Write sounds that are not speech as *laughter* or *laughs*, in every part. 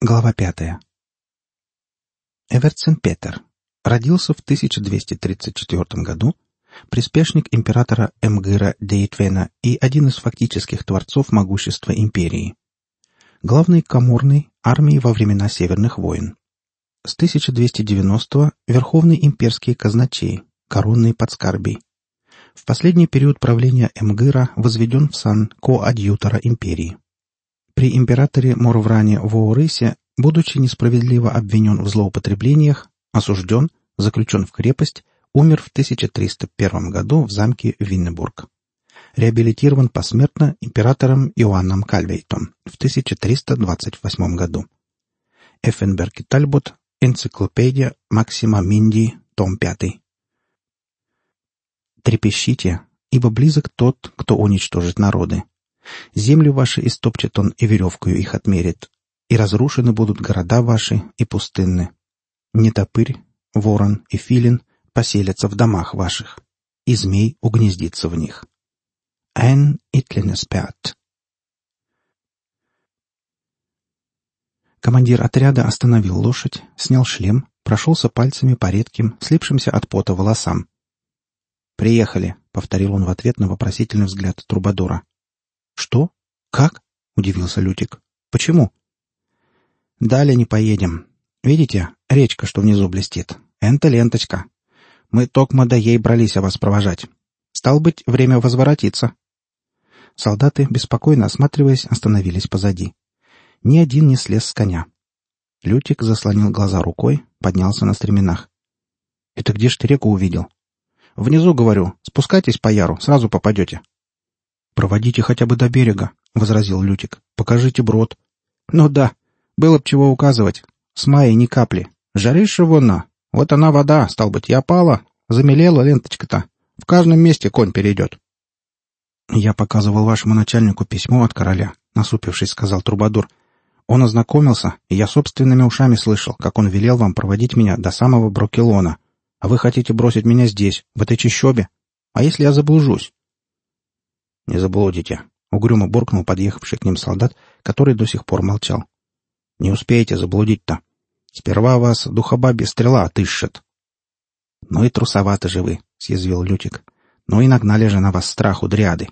Глава пятая. Эвертсен Петер родился в 1234 году, приспешник императора Эмгыра Дейтвена и один из фактических творцов могущества империи. Главный коморный армии во времена Северных войн. С 1290 верховный имперский казначей, коронный подскарбий. В последний период правления Эмгыра возведен в сан коадъютора империи при императоре Морвране Воурысе, будучи несправедливо обвинен в злоупотреблениях, осужден, заключен в крепость, умер в 1301 году в замке Виннебург. Реабилитирован посмертно императором Иоанном Кальвейтом в 1328 году. Эффенберг и Тальбот, энциклопедия Максима Минди, том 5. Трепещите, ибо близок тот, кто уничтожит народы. Землю ваши истопчет он и веревкою их отмерит, и разрушены будут города ваши и пустынны. Нетопырь, ворон и филин поселятся в домах ваших, и змей угнездится в них. Эн Итленеспят. Командир отряда остановил лошадь, снял шлем, прошелся пальцами по редким, слипшимся от пота волосам. «Приехали», — повторил он в ответ на вопросительный взгляд Трубадора. «Что? Как?» — удивился Лютик. «Почему?» «Далее не поедем. Видите, речка, что внизу блестит. Энто ленточка. Мы токмо до ей брались о вас провожать. Стал быть, время возворотиться». Солдаты, беспокойно осматриваясь, остановились позади. Ни один не слез с коня. Лютик заслонил глаза рукой, поднялся на стременах. «Это где ж ты реку увидел?» «Внизу, говорю. Спускайтесь по яру, сразу попадете». «Проводите хотя бы до берега», — возразил Лютик. «Покажите брод». «Ну да, было б чего указывать. С мая ни капли. Жариша вон Вот она вода, стал быть, и опала. Замелела ленточка-то. В каждом месте конь перейдет». «Я показывал вашему начальнику письмо от короля», — насупившись, сказал Трубадур. «Он ознакомился, и я собственными ушами слышал, как он велел вам проводить меня до самого Брокелона. А вы хотите бросить меня здесь, в этой чащобе? А если я заблужусь?» «Не заблудите», — угрюмо буркнул подъехавший к ним солдат, который до сих пор молчал. «Не успеете заблудить-то. Сперва вас духобабе стрела отыщет». «Ну и трусоваты же вы», — съязвил Лютик. «Ну и нагнали же на вас страху дриады.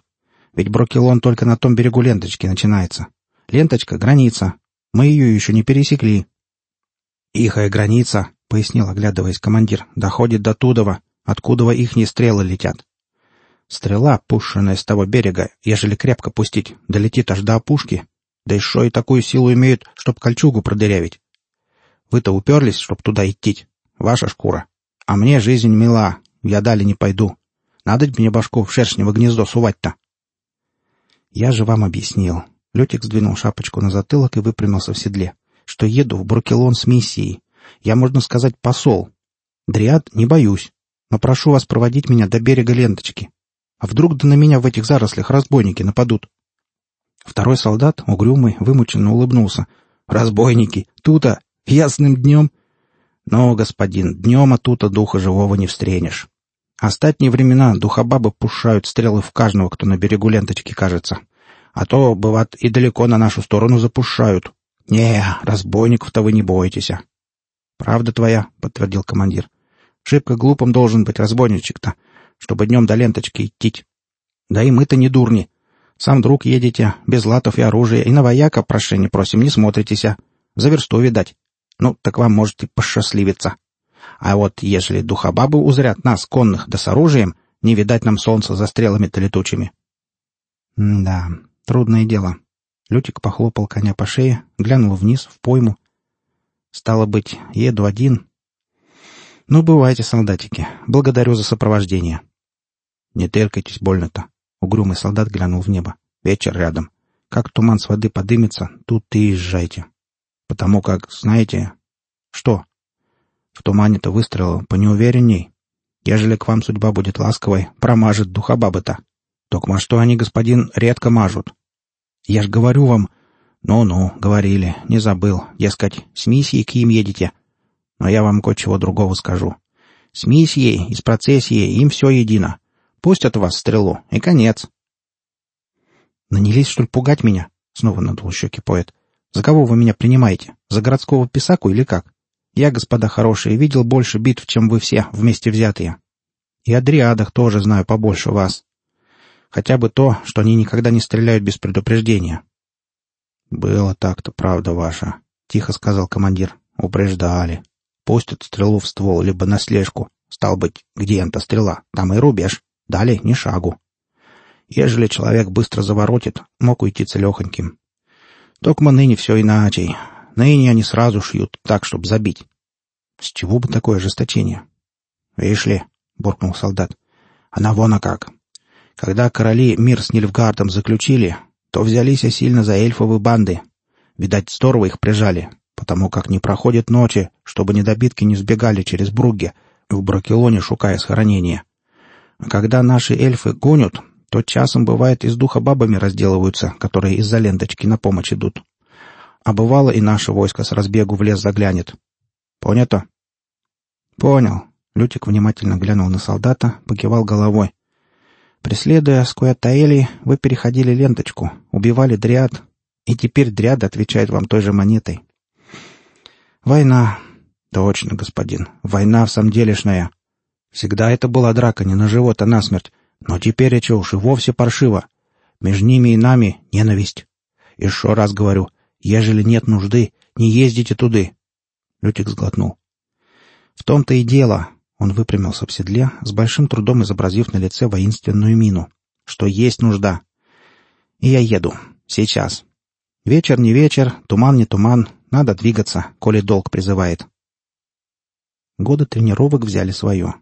Ведь Брокелон только на том берегу ленточки начинается. Ленточка — граница. Мы ее еще не пересекли». «Ихая граница», — пояснил, оглядываясь командир, — «доходит до Тудова, откуда ихние стрелы летят. Стрела, пущенная с того берега, ежели крепко пустить, долетит аж до опушки. Да и шо и такую силу имеют, чтоб кольчугу продырявить. Вы-то уперлись, чтоб туда идти. Ваша шкура. А мне жизнь мила, я дали не пойду. Надо мне башку в шершнево гнездо сувать-то. Я же вам объяснил. Лютик сдвинул шапочку на затылок и выпрямился в седле, что еду в Брукелон с миссией. Я, можно сказать, посол. Дриад не боюсь, но прошу вас проводить меня до берега ленточки. А вдруг да на меня в этих зарослях разбойники нападут? Второй солдат, угрюмый, вымученно улыбнулся. «Разбойники! Тута! Ясным днем!» «Но, господин, днем оттуда духа живого не встренешь. Остатние времена духобабы пушают стрелы в каждого, кто на берегу ленточки кажется. А то, бывает, и далеко на нашу сторону запушают. Не, разбойников-то вы не боитесь. А». «Правда твоя», — подтвердил командир. «Шибко глупым должен быть разбойничек-то чтобы днем до ленточки идти. Да и мы-то не дурни. Сам друг едете, без латов и оружия, и на вояка прошение просим, не смотритесь. За версту, видать. Ну, так вам может и посчастливиться. А вот если духобабы узрят нас, конных, да с оружием, не видать нам солнца за стрелами-то летучими. М да, трудное дело. Лютик похлопал коня по шее, глянул вниз, в пойму. Стало быть, еду один, «Ну, бывайте, солдатики. Благодарю за сопровождение». «Не тыркайтесь больно-то». Угрюмый солдат глянул в небо. «Вечер рядом. Как туман с воды подымется, тут и езжайте. Потому как, знаете...» «Что?» «В тумане-то выстрелил понеуверенней. Ежели к вам судьба будет ласковой, промажет духа бабы-то. Только что они, господин, редко мажут. Я ж говорю вам...» «Ну-ну, говорили, не забыл. Дескать, с миссией к им едете». Но я вам кое-чего другого скажу. С миссией и с процессией им все едино. Пустят вас стрелу, и конец. Нанялись, что ли, пугать меня? Снова надул щеки поэт. За кого вы меня принимаете? За городского писаку или как? Я, господа хорошие, видел больше битв, чем вы все вместе взятые. И о дриадах тоже знаю побольше вас. Хотя бы то, что они никогда не стреляют без предупреждения. «Было так-то, правда ваша», — тихо сказал командир. «Упреждали. Пустят стрелу в ствол, либо на слежку. Стал быть, где эта стрела, там и рубеж. Далее ни шагу. Ежели человек быстро заворотит, мог уйти целехоньким. Токмо ныне все иначе. Ныне они сразу шьют, так, чтобы забить. С чего бы такое ожесточение? — Видишь ли, — буркнул солдат, — она вон а как. Когда короли мир с Нильфгардом заключили, то взялись сильно за эльфовые банды. Видать, здорово их прижали, потому как не проходят ночи, чтобы недобитки не сбегали через Бругге, в Бракелоне шукая схоронения. А когда наши эльфы гонят, то часом, бывает, из духа бабами разделываются, которые из-за ленточки на помощь идут. А бывало, и наше войско с разбегу в лес заглянет. Понято? Понял. Лютик внимательно глянул на солдата, покивал головой. Преследуя Скуэтаэли, вы переходили ленточку, убивали дриад, и теперь дриад отвечает вам той же монетой. Война. Точно, господин. Война в самом делешная. Всегда это была драка не на живот, а на смерть. Но теперь это уж и вовсе паршиво. Между ними и нами ненависть. Еще раз говорю, ежели нет нужды, не ездите туды. Лютик сглотнул. В том-то и дело, он выпрямился в седле, с большим трудом изобразив на лице воинственную мину, что есть нужда. И я еду. Сейчас. Вечер не вечер, туман не туман, надо двигаться, коли долг призывает. Годы тренировок взяли свое.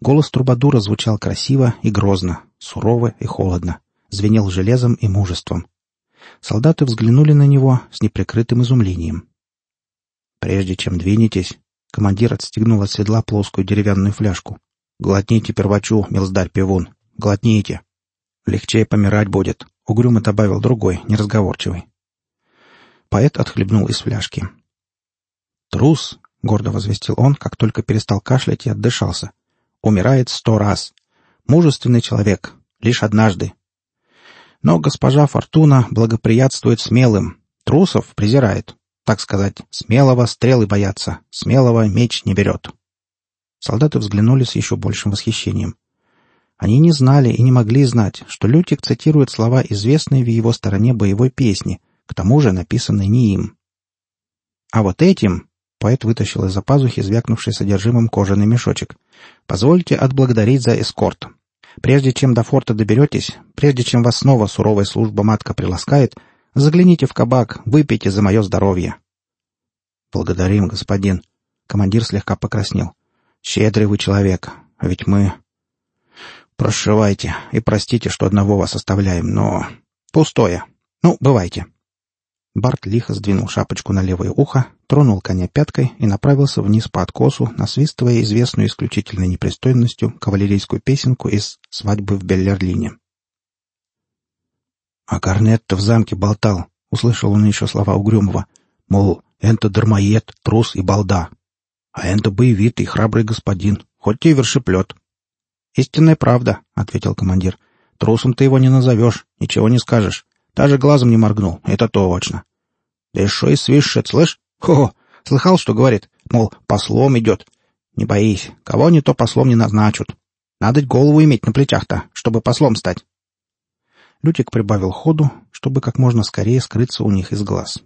Голос Трубадура звучал красиво и грозно, сурово и холодно, звенел железом и мужеством. Солдаты взглянули на него с неприкрытым изумлением. «Прежде чем двинетесь», — командир отстегнул от седла плоскую деревянную фляжку. «Глотните первачу, милздарь пивун, глотните. Легче помирать будет», — угрюмо добавил другой, неразговорчивый. Поэт отхлебнул из фляжки. «Трус», — гордо возвестил он, как только перестал кашлять и отдышался умирает сто раз. Мужественный человек, лишь однажды. Но госпожа Фортуна благоприятствует смелым, трусов презирает. Так сказать, смелого стрелы боятся, смелого меч не берет. Солдаты взглянули с еще большим восхищением. Они не знали и не могли знать, что Лютик цитирует слова известной в его стороне боевой песни, к тому же написанной не им. А вот этим Поэт вытащил из-за пазухи звякнувший содержимым кожаный мешочек. «Позвольте отблагодарить за эскорт. Прежде чем до форта доберетесь, прежде чем вас снова суровая служба матка приласкает, загляните в кабак, выпейте за мое здоровье». «Благодарим, господин». Командир слегка покраснел. «Щедрый вы человек, а ведь мы...» «Прошивайте и простите, что одного вас оставляем, но...» «Пустое. Ну, бывайте». Барт лихо сдвинул шапочку на левое ухо, тронул коня пяткой и направился вниз по откосу, насвистывая известную исключительной непристойностью кавалерийскую песенку из «Свадьбы в Беллерлине». «А Корнет-то в замке болтал», — услышал он еще слова Угрюмова, мол, «энто дармоед, трус и балда, а энто боевитый, храбрый господин, хоть и вершеплет». «Истинная правда», — ответил командир. «Трусом ты его не назовешь, ничего не скажешь. Даже глазом не моргнул, это точно. Да еще и свищет, слышь? Хо, слыхал, что говорит? Мол, послом идет. Не боись, кого не то послом не назначат. Надо голову иметь на плечах-то, чтобы послом стать. Лютик прибавил ходу, чтобы как можно скорее скрыться у них из глаз.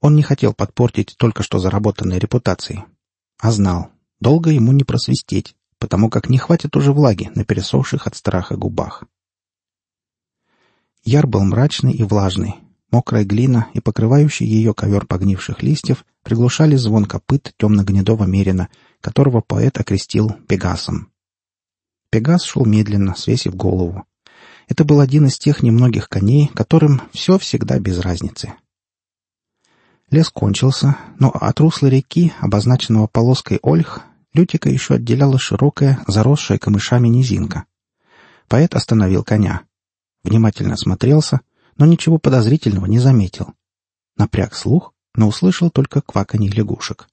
Он не хотел подпортить только что заработанной репутацией, а знал, долго ему не просвистеть, потому как не хватит уже влаги на пересохших от страха губах. Яр был мрачный и влажный. Мокрая глина и покрывающий ее ковер погнивших листьев приглушали звон копыт темно-гнедого мерина, которого поэт окрестил Пегасом. Пегас шел медленно, свесив голову. Это был один из тех немногих коней, которым все всегда без разницы. Лес кончился, но от русла реки, обозначенного полоской Ольх, Лютика еще отделяла широкая, заросшая камышами низинка. Поэт остановил коня. Внимательно смотрелся, но ничего подозрительного не заметил. Напряг слух, но услышал только кваканье лягушек.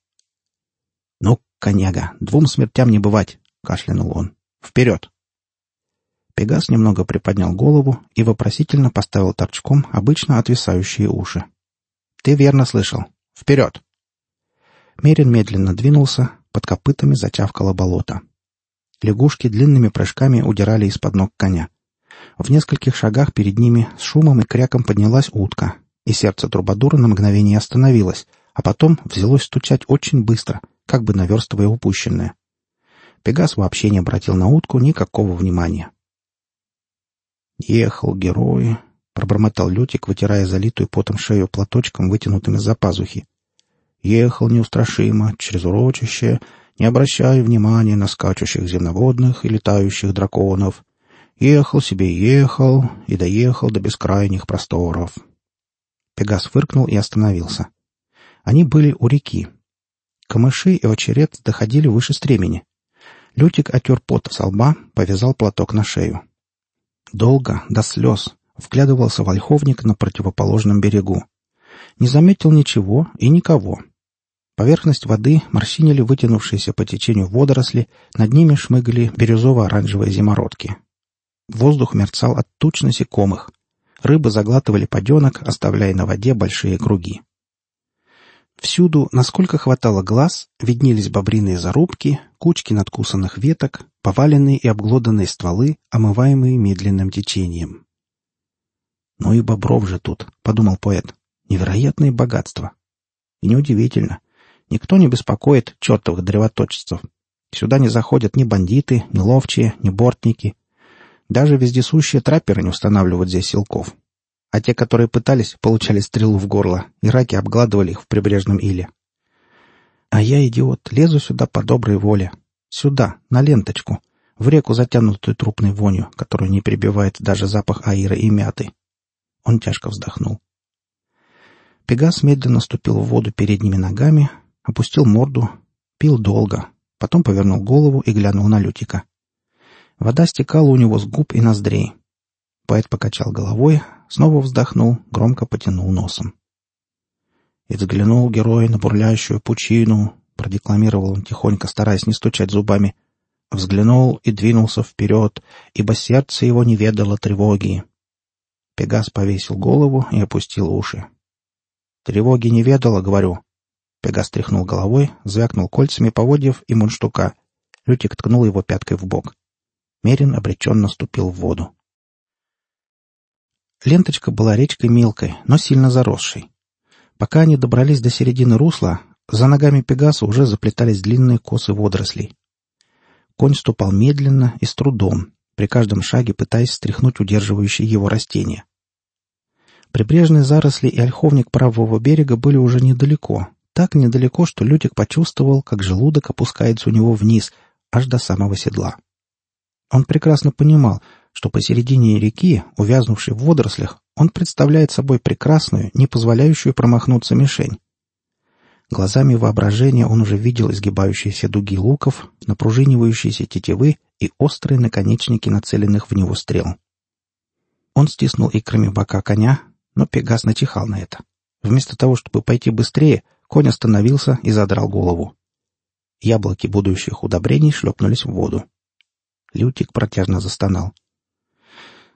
— Ну, коняга, двум смертям не бывать! — кашлянул он. — Вперед! Пегас немного приподнял голову и вопросительно поставил торчком обычно отвисающие уши. — Ты верно слышал. Вперед!» Мерин медленно двинулся, под копытами затявкало болото. Лягушки длинными прыжками удирали из-под ног коня. В нескольких шагах перед ними с шумом и кряком поднялась утка, и сердце Трубадура на мгновение остановилось, а потом взялось стучать очень быстро, как бы наверстывая упущенное. Пегас вообще не обратил на утку никакого внимания. «Ехал герой», — пробормотал Лютик, вытирая залитую потом шею платочком, вытянутым из-за пазухи. «Ехал неустрашимо, через урочище, не обращая внимания на скачущих земноводных и летающих драконов. Ехал себе ехал и доехал до бескрайних просторов. Пегас фыркнул и остановился. Они были у реки. Камыши и очеред доходили выше стремени. Лютик отер пот со лба, повязал платок на шею. Долго, до слез, вглядывался вольховник на противоположном берегу. Не заметил ничего и никого. Поверхность воды морщинили вытянувшиеся по течению водоросли, над ними шмыгали бирюзово-оранжевые зимородки. Воздух мерцал от туч насекомых. Рыбы заглатывали поденок, оставляя на воде большие круги. Всюду, насколько хватало глаз, виднелись бобриные зарубки, кучки надкусанных веток, поваленные и обглоданные стволы, омываемые медленным течением. «Ну и бобров же тут», — подумал поэт. «Невероятные богатства». И неудивительно. Никто не беспокоит чертовых древоточцев. Сюда не заходят ни бандиты, ни ловчие, ни бортники. Даже вездесущие трапперы не устанавливают здесь силков. А те, которые пытались, получали стрелу в горло, и раки обгладывали их в прибрежном иле. А я, идиот, лезу сюда по доброй воле. Сюда, на ленточку, в реку, затянутую трупной вонью, которую не перебивает даже запах аира и мяты. Он тяжко вздохнул. Пегас медленно ступил в воду передними ногами, опустил морду, пил долго, потом повернул голову и глянул на Лютика. Вода стекала у него с губ и ноздрей. Поэт покачал головой, снова вздохнул, громко потянул носом. И взглянул герой на бурлящую пучину, продекламировал он тихонько, стараясь не стучать зубами. Взглянул и двинулся вперед, ибо сердце его не ведало тревоги. Пегас повесил голову и опустил уши. «Тревоги не ведала, говорю. Пегас тряхнул головой, звякнул кольцами поводьев и мундштука. Лютик ткнул его пяткой в бок. Мерин обреченно ступил в воду. Ленточка была речкой мелкой, но сильно заросшей. Пока они добрались до середины русла, за ногами Пегаса уже заплетались длинные косы водорослей. Конь ступал медленно и с трудом, при каждом шаге пытаясь стряхнуть удерживающие его растения. Прибрежные заросли и ольховник правого берега были уже недалеко, так недалеко, что Лютик почувствовал, как желудок опускается у него вниз, аж до самого седла. Он прекрасно понимал, что посередине реки, увязнувшей в водорослях, он представляет собой прекрасную, не позволяющую промахнуться мишень. Глазами воображения он уже видел изгибающиеся дуги луков, напружинивающиеся тетивы и острые наконечники нацеленных в него стрел. Он стиснул икрами бока коня, но Пегас начихал на это. Вместо того, чтобы пойти быстрее, Конь остановился и задрал голову. Яблоки будущих удобрений шлепнулись в воду. Лютик протяжно застонал.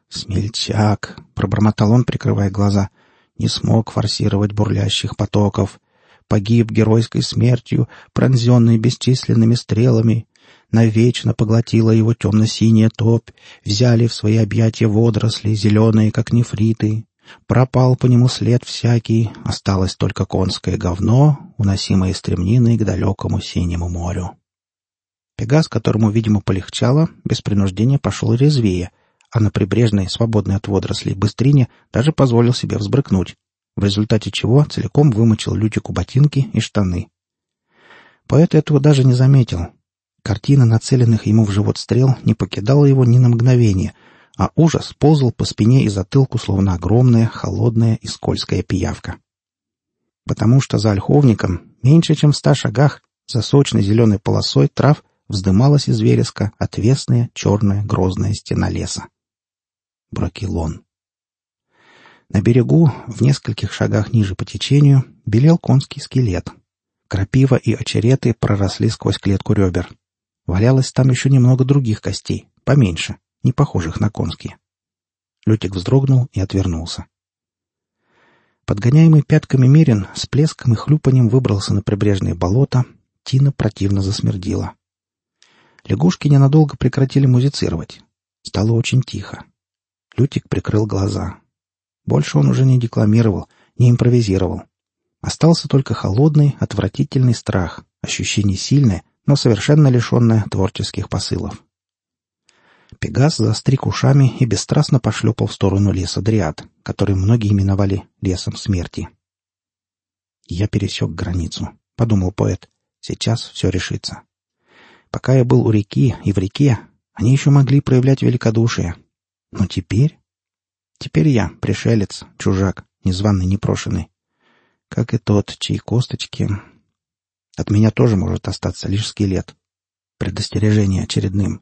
«Смельчак!» — пробормотал он, прикрывая глаза. «Не смог форсировать бурлящих потоков. Погиб геройской смертью, пронзенный бесчисленными стрелами. Навечно поглотила его темно-синяя топь. Взяли в свои объятия водоросли, зеленые, как нефриты. Пропал по нему след всякий, осталось только конское говно, уносимое стремниной к далекому синему морю. Пегас, которому, видимо, полегчало, без принуждения пошел резвее, а на прибрежной, свободной от водорослей быстрине даже позволил себе взбрыкнуть, в результате чего целиком вымочил Лютику ботинки и штаны. Поэт этого даже не заметил. Картина нацеленных ему в живот стрел не покидала его ни на мгновение — а ужас ползал по спине и затылку, словно огромная, холодная и скользкая пиявка. Потому что за ольховником, меньше чем в ста шагах, за сочной зеленой полосой трав вздымалась из вереска отвесная черная грозная стена леса. Бракелон. На берегу, в нескольких шагах ниже по течению, белел конский скелет. Крапива и очереты проросли сквозь клетку ребер. Валялось там еще немного других костей, поменьше, не похожих на конские. Лютик вздрогнул и отвернулся. Подгоняемый пятками Мерин с плеском и хлюпанием выбрался на прибрежное болото. Тина противно засмердила. Лягушки ненадолго прекратили музицировать. Стало очень тихо. Лютик прикрыл глаза. Больше он уже не декламировал, не импровизировал. Остался только холодный, отвратительный страх, ощущение сильное, но совершенно лишенное творческих посылов. Пегас застриг ушами и бесстрастно пошлепал в сторону леса Дриад, который многие именовали лесом смерти. «Я пересек границу», — подумал поэт. «Сейчас все решится. Пока я был у реки и в реке, они еще могли проявлять великодушие. Но теперь... Теперь я пришелец, чужак, незваный, непрошенный. Как и тот, чьи косточки... От меня тоже может остаться лишь скелет. Предостережение очередным.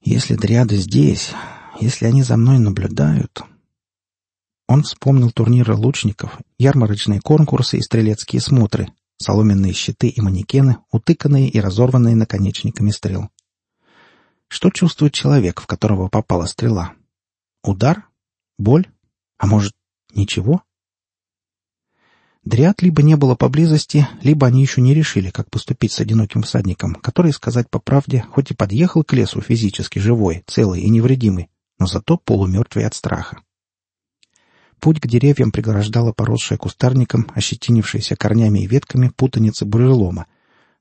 Если дриады здесь, если они за мной наблюдают... Он вспомнил турниры лучников, ярмарочные конкурсы и стрелецкие смотры, соломенные щиты и манекены, утыканные и разорванные наконечниками стрел. Что чувствует человек, в которого попала стрела? Удар? Боль? А может, ничего? Дриад либо не было поблизости, либо они еще не решили, как поступить с одиноким всадником, который, сказать по правде, хоть и подъехал к лесу физически живой, целый и невредимый, но зато полумертвый от страха. Путь к деревьям преграждала поросшая кустарником, ощетинившаяся корнями и ветками путаница бурелома,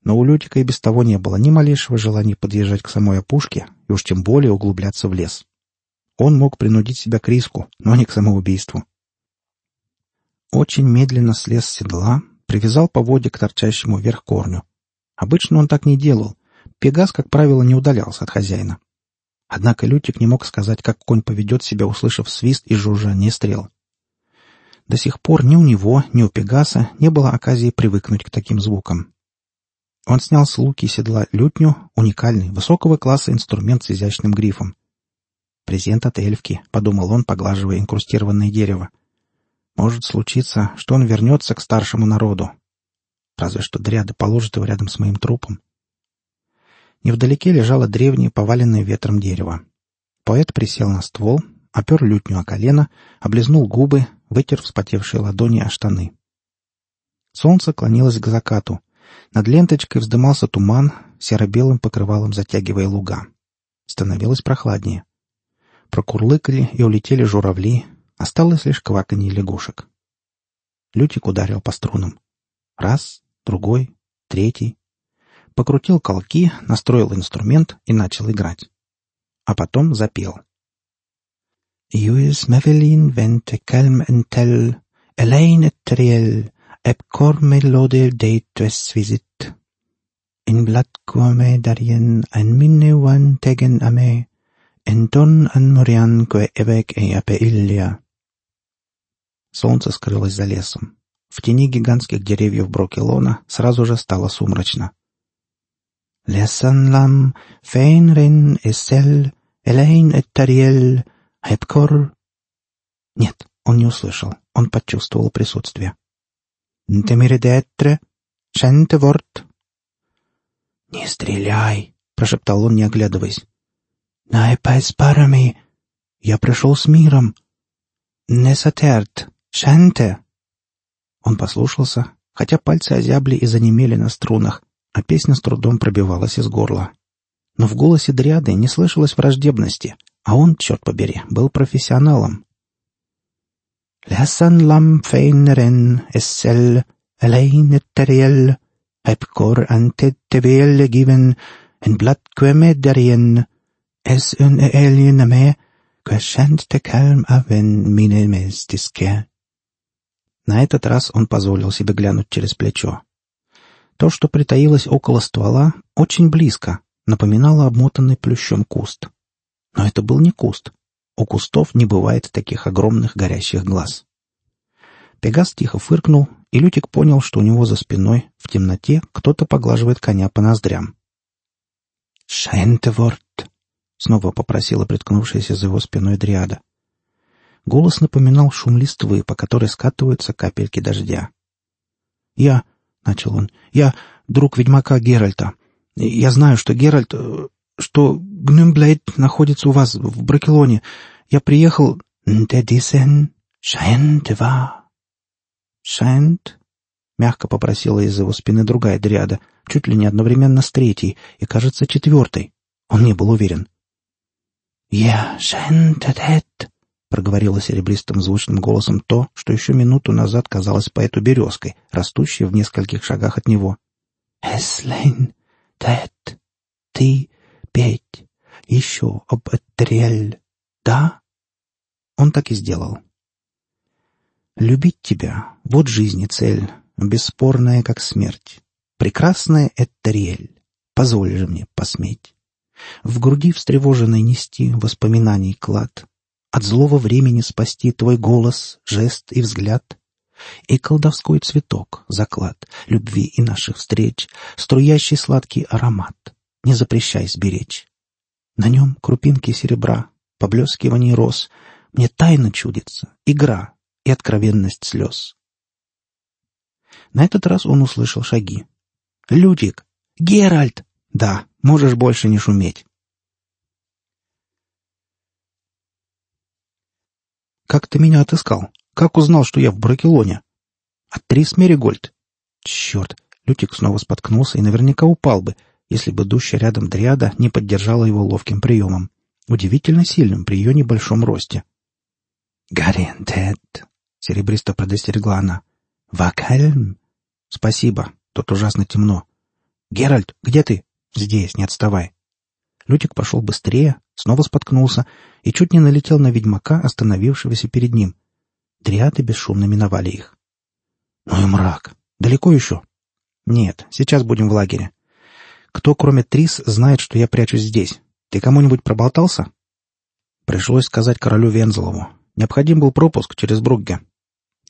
но у Лютика и без того не было ни малейшего желания подъезжать к самой опушке и уж тем более углубляться в лес. Он мог принудить себя к риску, но не к самоубийству. Очень медленно слез с седла, привязал поводья к торчащему вверх корню. Обычно он так не делал. Пегас, как правило, не удалялся от хозяина. Однако Лютик не мог сказать, как конь поведет себя, услышав свист и жужжание стрел. До сих пор ни у него, ни у Пегаса не было оказии привыкнуть к таким звукам. Он снял с луки седла лютню, уникальный, высокого класса инструмент с изящным грифом. «Презент от эльфки», — подумал он, поглаживая инкрустированное дерево. «Может случиться, что он вернется к старшему народу. Разве что дряды положит его рядом с моим трупом». Невдалеке лежало древнее, поваленное ветром дерево. Поэт присел на ствол, опер лютню о колено, облизнул губы, вытер вспотевшие ладони о штаны. Солнце клонилось к закату. Над ленточкой вздымался туман, серо-белым покрывалом затягивая луга. Становилось прохладнее. Прокурлыкали и улетели журавли, осталось лишь кваканье лягушек. Лютик ударил по струнам. Раз, другой, третий. Покрутил колки, настроил инструмент и начал играть. А потом запел — Lewis Mavelin vente calm entel, Elaine et triel, eb cor melode deites visit. In blat quame darien ein minne wan tegen ame, en don an morian que эвек и апе илья. Солнце скрылось за лесом. В тени гигантских деревьев Брокелона сразу же стало сумрачно. Лесан лам, фейн эсел, элейн эт тариэль, Эпкор... Нет, он не услышал. Он почувствовал присутствие. «Нтемеридетре, шентеворт». «Не стреляй!» — прошептал он, не оглядываясь. «Найпайс парами! Я пришел с миром!» «Несатерт! Шенте!» Он послушался, хотя пальцы озябли и занемели на струнах, а песня с трудом пробивалась из горла. Но в голосе Дриады не слышалось враждебности — а он, черт побери, был профессионалом. «Läsan lamfeineren essel, allein eteriel, hepkor ante tevel given, en blattqueme darien, es un aliename, квешент те кальм авен мине местиске». На этот раз он позволил себе глянуть через плечо. То, что притаилось около ствола, очень близко, напоминало обмотанный плющом куст. Но это был не куст. У кустов не бывает таких огромных горящих глаз. Пегас тихо фыркнул, и Лютик понял, что у него за спиной, в темноте, кто-то поглаживает коня по ноздрям. «Шентеворт!» — снова попросила приткнувшаяся за его спиной дриада. Голос напоминал шум листвы, по которой скатываются капельки дождя. «Я...» — начал он. «Я друг ведьмака Геральта. Я знаю, что Геральт... Что Гнюмблейд находится у вас в Бракелоне. Я приехал... Дедисен Шаентева. Шент?» — мягко попросила из его спины другая дриада, чуть ли не одновременно с третьей и, кажется, четвертой. Он не был уверен. «Я шентетет», — проговорила серебристым звучным голосом то, что еще минуту назад казалось поэту березкой, растущей в нескольких шагах от него. «Эслейн, тет, ты, петь, еще об Этрель, да?» Он так и сделал. «Любить тебя — вот жизнь и цель, бесспорная, как смерть. Прекрасная Этериэль, позволь же мне посметь. В груди встревоженной нести воспоминаний клад, От злого времени спасти твой голос, жест и взгляд. И колдовской цветок, заклад любви и наших встреч, Струящий сладкий аромат, не запрещай сберечь. На нем крупинки серебра, поблескивание роз, Мне тайно чудится, игра и откровенность слез. На этот раз он услышал шаги. «Лютик! Геральт!» «Да, можешь больше не шуметь». «Как ты меня отыскал? Как узнал, что я в Бракелоне?» «От Трис Меригольд». «Черт!» Лютик снова споткнулся и наверняка упал бы, если бы дущая рядом дриада не поддержала его ловким приемом. Удивительно сильным при ее небольшом росте. «Гарентет!» — серебристо предостерегла она. «Вакальм?» «Спасибо, тут ужасно темно». «Геральт, где ты?» «Здесь, не отставай». Лютик пошел быстрее, снова споткнулся и чуть не налетел на ведьмака, остановившегося перед ним. Дриады бесшумно миновали их. «Ну и мрак. Далеко еще?» «Нет, сейчас будем в лагере. Кто, кроме Трис, знает, что я прячусь здесь? Ты кому-нибудь проболтался?» Пришлось сказать королю Вензелову. Необходим был пропуск через Бругге.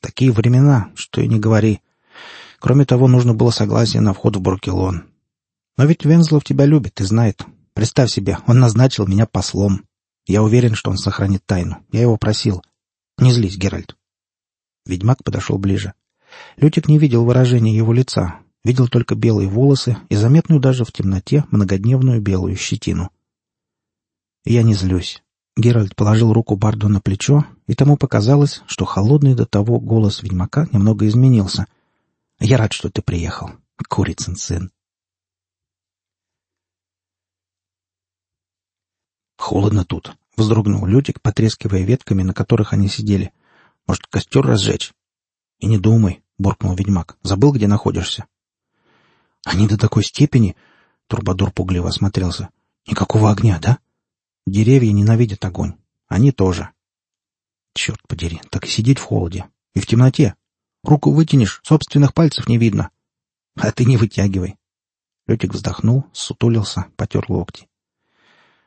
Такие времена, что и не говори. Кроме того, нужно было согласие на вход в Буркелон. Но ведь Вензлов тебя любит и знает. Представь себе, он назначил меня послом. Я уверен, что он сохранит тайну. Я его просил. Не злись, Геральт. Ведьмак подошел ближе. Лютик не видел выражения его лица, видел только белые волосы и заметную даже в темноте многодневную белую щетину. Я не злюсь. Геральт положил руку Барду на плечо, и тому показалось, что холодный до того голос ведьмака немного изменился. «Я рад, что ты приехал, курицын сын. «Холодно тут», — вздрогнул Лютик, потрескивая ветками, на которых они сидели. «Может, костер разжечь?» «И не думай», — буркнул ведьмак. «Забыл, где находишься?» «Они до такой степени...» — Турбадур пугливо осмотрелся. «Никакого огня, да?» «Деревья ненавидят огонь. Они тоже». «Черт подери, так и сидеть в холоде. И в темноте. Руку вытянешь, собственных пальцев не видно. А ты не вытягивай». Лютик вздохнул, сутулился, потер локти.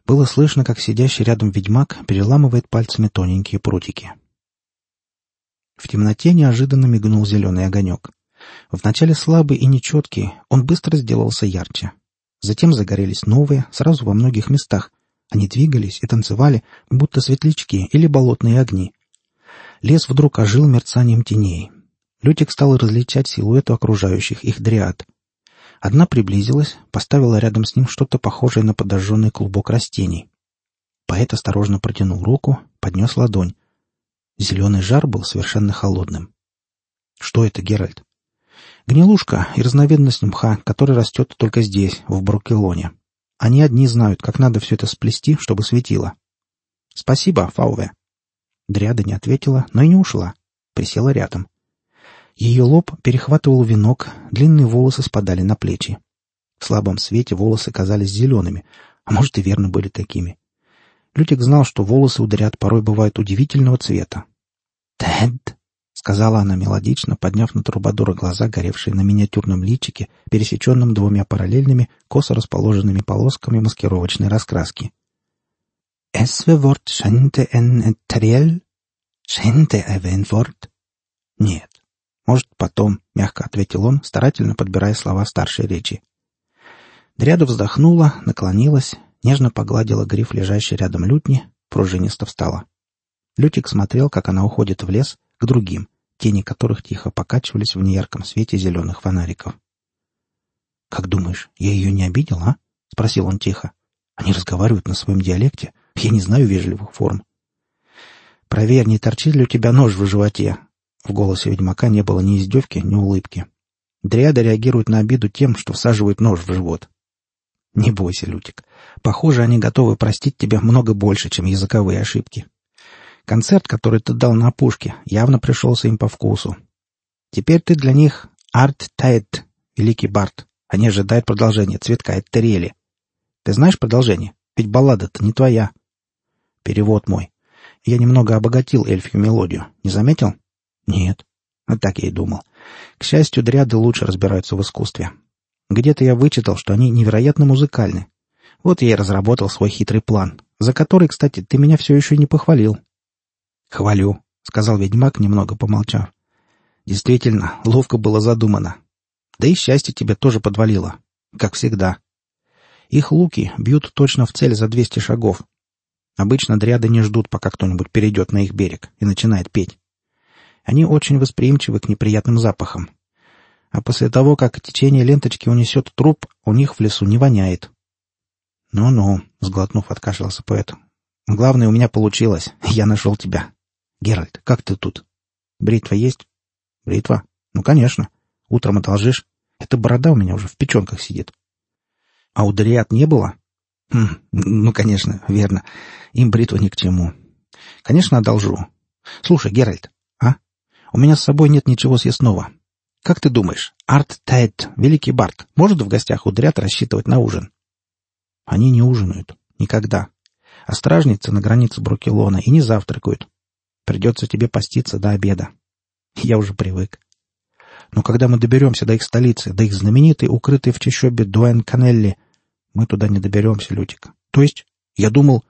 Было слышно, как сидящий рядом ведьмак переламывает пальцами тоненькие прутики. В темноте неожиданно мигнул зеленый огонек. Вначале слабый и нечеткий, он быстро сделался ярче. Затем загорелись новые, сразу во многих местах. Они двигались и танцевали, будто светлячки или болотные огни. Лес вдруг ожил мерцанием теней. Лютик стал различать силуэты окружающих их дриад. Одна приблизилась, поставила рядом с ним что-то похожее на подожженный клубок растений. Поэт осторожно протянул руку, поднес ладонь. Зеленый жар был совершенно холодным. «Что это, Геральт?» «Гнилушка и разновидность мха, который растет только здесь, в Брукелоне. Они одни знают, как надо все это сплести, чтобы светило». «Спасибо, Фауве». Дряда не ответила, но и не ушла. Присела рядом. Ее лоб перехватывал венок, длинные волосы спадали на плечи. В слабом свете волосы казались зелеными, а может и верно были такими. Лютик знал, что волосы у Дриад порой бывают удивительного цвета. «Тед!» — сказала она мелодично, подняв на Трубадура глаза, горевшие на миниатюрном личике, пересеченном двумя параллельными, косо расположенными полосками маскировочной раскраски. «Эсве ворт шенте эн этериэль? Шенте эвен ворт?» «Нет, «Может, потом», — мягко ответил он, старательно подбирая слова старшей речи. Дряда вздохнула, наклонилась, нежно погладила гриф, лежащий рядом лютни, пружинисто встала. Лютик смотрел, как она уходит в лес, к другим, тени которых тихо покачивались в неярком свете зеленых фонариков. «Как думаешь, я ее не обидел, а?» — спросил он тихо. «Они разговаривают на своем диалекте. Я не знаю вежливых форм». «Проверь, не торчит ли у тебя нож в животе?» В голосе ведьмака не было ни издевки, ни улыбки. Дриада реагирует на обиду тем, что всаживает нож в живот. Не бойся, Лютик. Похоже, они готовы простить тебе много больше, чем языковые ошибки. Концерт, который ты дал на опушке, явно пришелся им по вкусу. Теперь ты для них Арт Тайт, великий Барт. Они ожидают продолжения цветка Терели. Ты знаешь продолжение? Ведь баллада-то не твоя. Перевод мой. Я немного обогатил эльфию мелодию. Не заметил? Нет. Вот так я и думал. К счастью, дряды лучше разбираются в искусстве. Где-то я вычитал, что они невероятно музыкальны. Вот я и разработал свой хитрый план, за который, кстати, ты меня все еще не похвалил. «Хвалю», — сказал ведьмак, немного помолчав. «Действительно, ловко было задумано. Да и счастье тебе тоже подвалило, как всегда. Их луки бьют точно в цель за двести шагов. Обычно дряды не ждут, пока кто-нибудь перейдет на их берег и начинает петь. Они очень восприимчивы к неприятным запахам. А после того, как течение ленточки унесет труп, у них в лесу не воняет. «Ну-ну», — сглотнув, откашлялся поэт. «Главное, у меня получилось. Я нашел тебя. Геральт, как ты тут? Бритва есть?» «Бритва? Ну, конечно. Утром одолжишь. Эта борода у меня уже в печенках сидит». «А у Дариат не было?» хм, «Ну, конечно, верно. Им бритва ни к чему. Конечно, одолжу. Слушай, Геральт, у меня с собой нет ничего съестного. Как ты думаешь, Арт Тайт, великий Барт, может в гостях у дрят рассчитывать на ужин? Они не ужинают. Никогда. А стражницы на границе Брукелона и не завтракают. Придется тебе поститься до обеда. Я уже привык. Но когда мы доберемся до их столицы, до их знаменитой, укрытой в чащобе Дуэн Канелли, мы туда не доберемся, Лютик. То есть, я думал,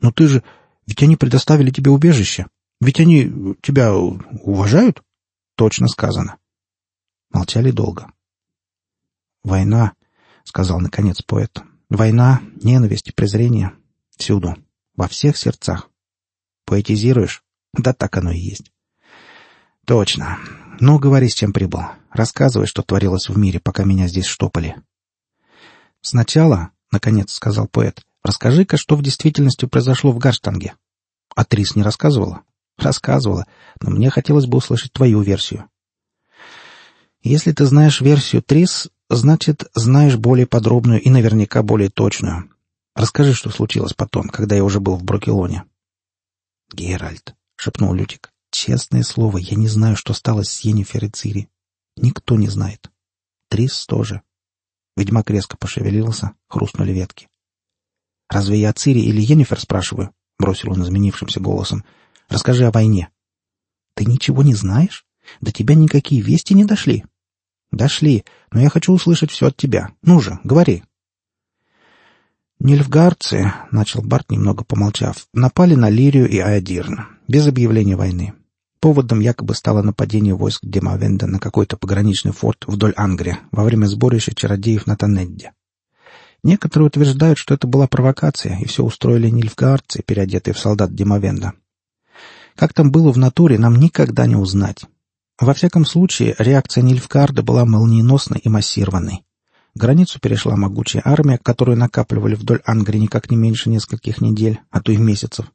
ну ты же, ведь они предоставили тебе убежище. Ведь они тебя уважают? Точно сказано. Молчали долго. Война, сказал наконец поэт. Война, ненависть, презрение. Всюду. Во всех сердцах. Поэтизируешь? Да так оно и есть. Точно. Ну, говори, с чем прибыл. Рассказывай, что творилось в мире, пока меня здесь штопали. Сначала, наконец сказал поэт, расскажи-ка, что в действительности произошло в Гарштанге. А Трис не рассказывала? Рассказывала, но мне хотелось бы услышать твою версию. Если ты знаешь версию Трис, значит, знаешь более подробную и наверняка более точную. Расскажи, что случилось потом, когда я уже был в Брокелоне. Геральт, шепнул Лютик, честное слово, я не знаю, что стало с Йеннифер и Цири. Никто не знает. Трис тоже. Ведьмак резко пошевелился, хрустнули ветки. «Разве я Цири или Йеннифер спрашиваю?» — бросил он изменившимся голосом. Расскажи о войне». «Ты ничего не знаешь? До тебя никакие вести не дошли?» «Дошли, но я хочу услышать все от тебя. Ну же, говори». «Нильфгарцы», — начал Барт, немного помолчав, — «напали на Лирию и Аядирн, без объявления войны. Поводом якобы стало нападение войск Демавенда на какой-то пограничный форт вдоль Ангрия во время сборища чародеев на Танедде. Некоторые утверждают, что это была провокация, и все устроили нильфгаарцы, переодетые в солдат Демавенда. Как там было в натуре, нам никогда не узнать. Во всяком случае, реакция Нильфгарда была молниеносной и массированной. Границу перешла могучая армия, которую накапливали вдоль Ангри никак не меньше нескольких недель, а то и месяцев.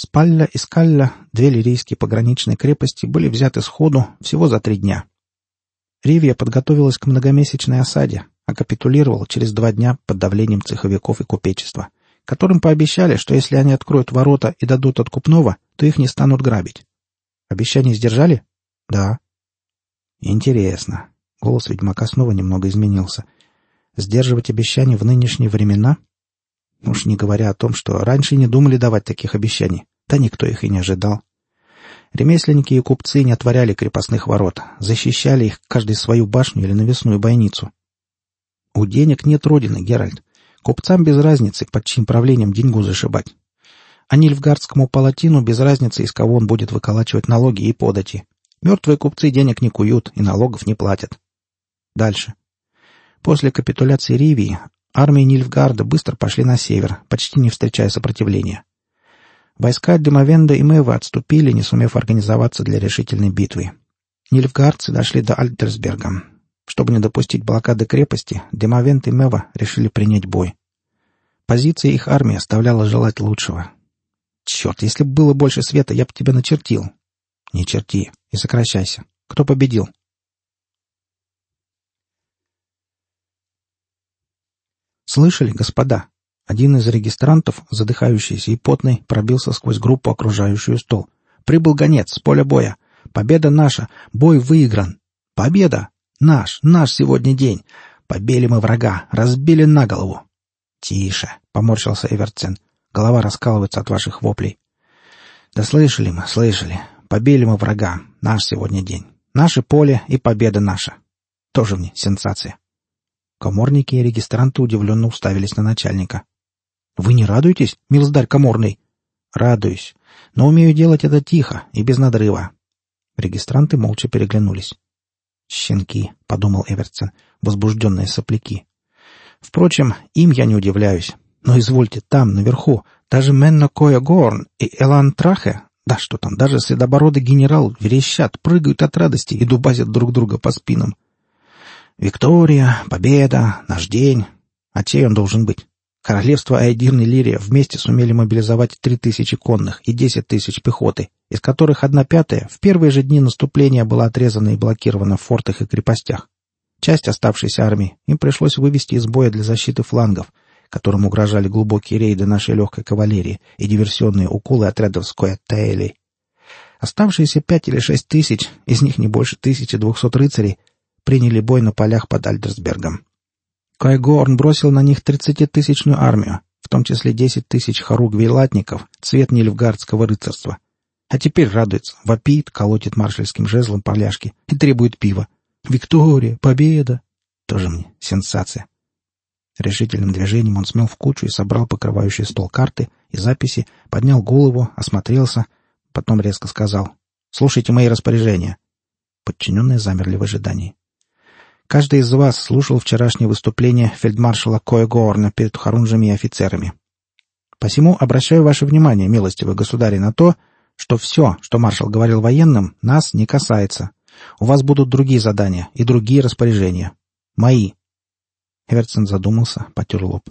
Спалля и Скалля, две лирийские пограничные крепости, были взяты сходу всего за три дня. Ривия подготовилась к многомесячной осаде, а капитулировала через два дня под давлением цеховиков и купечества которым пообещали, что если они откроют ворота и дадут откупного, то их не станут грабить. Обещание сдержали? Да. Интересно. Голос ведьмака снова немного изменился. Сдерживать обещания в нынешние времена? Уж не говоря о том, что раньше не думали давать таких обещаний. Да никто их и не ожидал. Ремесленники и купцы не отворяли крепостных ворот, защищали их каждый свою башню или навесную бойницу. У денег нет родины, Геральт. Купцам без разницы, под чьим правлением деньгу зашибать. А Нильфгардскому палатину без разницы, из кого он будет выколачивать налоги и подати. Мертвые купцы денег не куют и налогов не платят. Дальше. После капитуляции Ривии армии Нильфгарда быстро пошли на север, почти не встречая сопротивления. Войска Демовенда и Мэва отступили, не сумев организоваться для решительной битвы. Нильфгардцы дошли до Альтерсберга, чтобы не допустить блокады крепости, Демовент и Мева решили принять бой. Позиция их армии оставляла желать лучшего. Черт, если бы было больше света, я бы тебя начертил. Не черти и сокращайся. Кто победил? Слышали, господа? Один из регистрантов, задыхающийся и потный, пробился сквозь группу, окружающую стол. Прибыл гонец с поля боя. Победа наша. Бой выигран. Победа! Наш, наш сегодня день. Побили мы врага, разбили на голову. Тише, поморщился Эвертсен. Голова раскалывается от ваших воплей. Да слышали мы, слышали. Побили мы врага. Наш сегодня день. Наше поле и победа наша. Тоже мне сенсация. Коморники и регистранты удивленно уставились на начальника. «Вы не радуетесь, милздарь коморный?» «Радуюсь, но умею делать это тихо и без надрыва». Регистранты молча переглянулись. «Щенки», — подумал Эвертсон, — возбужденные сопляки. «Впрочем, им я не удивляюсь. Но извольте, там, наверху, даже Менно Коя Горн и Элан Трахе, да что там, даже следобородый генерал верещат, прыгают от радости и дубасят друг друга по спинам. Виктория, победа, наш день. А чей он должен быть? Королевство Айдирн и Лирия вместе сумели мобилизовать три тысячи конных и десять тысяч пехоты, из которых одна пятая в первые же дни наступления была отрезана и блокирована в фортах и крепостях. Часть оставшейся армии им пришлось вывести из боя для защиты флангов, которым угрожали глубокие рейды нашей легкой кавалерии и диверсионные уколы отрядов Скоя-Таэли. Оставшиеся пять или шесть тысяч, из них не больше тысячи двухсот рыцарей, приняли бой на полях под Альдерсбергом. Кайгорн бросил на них тридцатитысячную армию, в том числе десять тысяч хоруг-вейлатников, цвет нильфгардского рыцарства. А теперь радуется, вопит, колотит маршальским жезлом поляшки и требует пива. «Виктория! Победа!» Тоже мне сенсация. Решительным движением он смел в кучу и собрал покрывающий стол карты и записи, поднял голову, осмотрелся, потом резко сказал «Слушайте мои распоряжения». Подчиненные замерли в ожидании. Каждый из вас слушал вчерашнее выступление фельдмаршала Коегорна перед хорунжами и офицерами. Посему обращаю ваше внимание, милостивый государь, на то, что все, что маршал говорил военным, нас не касается. У вас будут другие задания и другие распоряжения. Мои. Эвертсон задумался, потер лоб.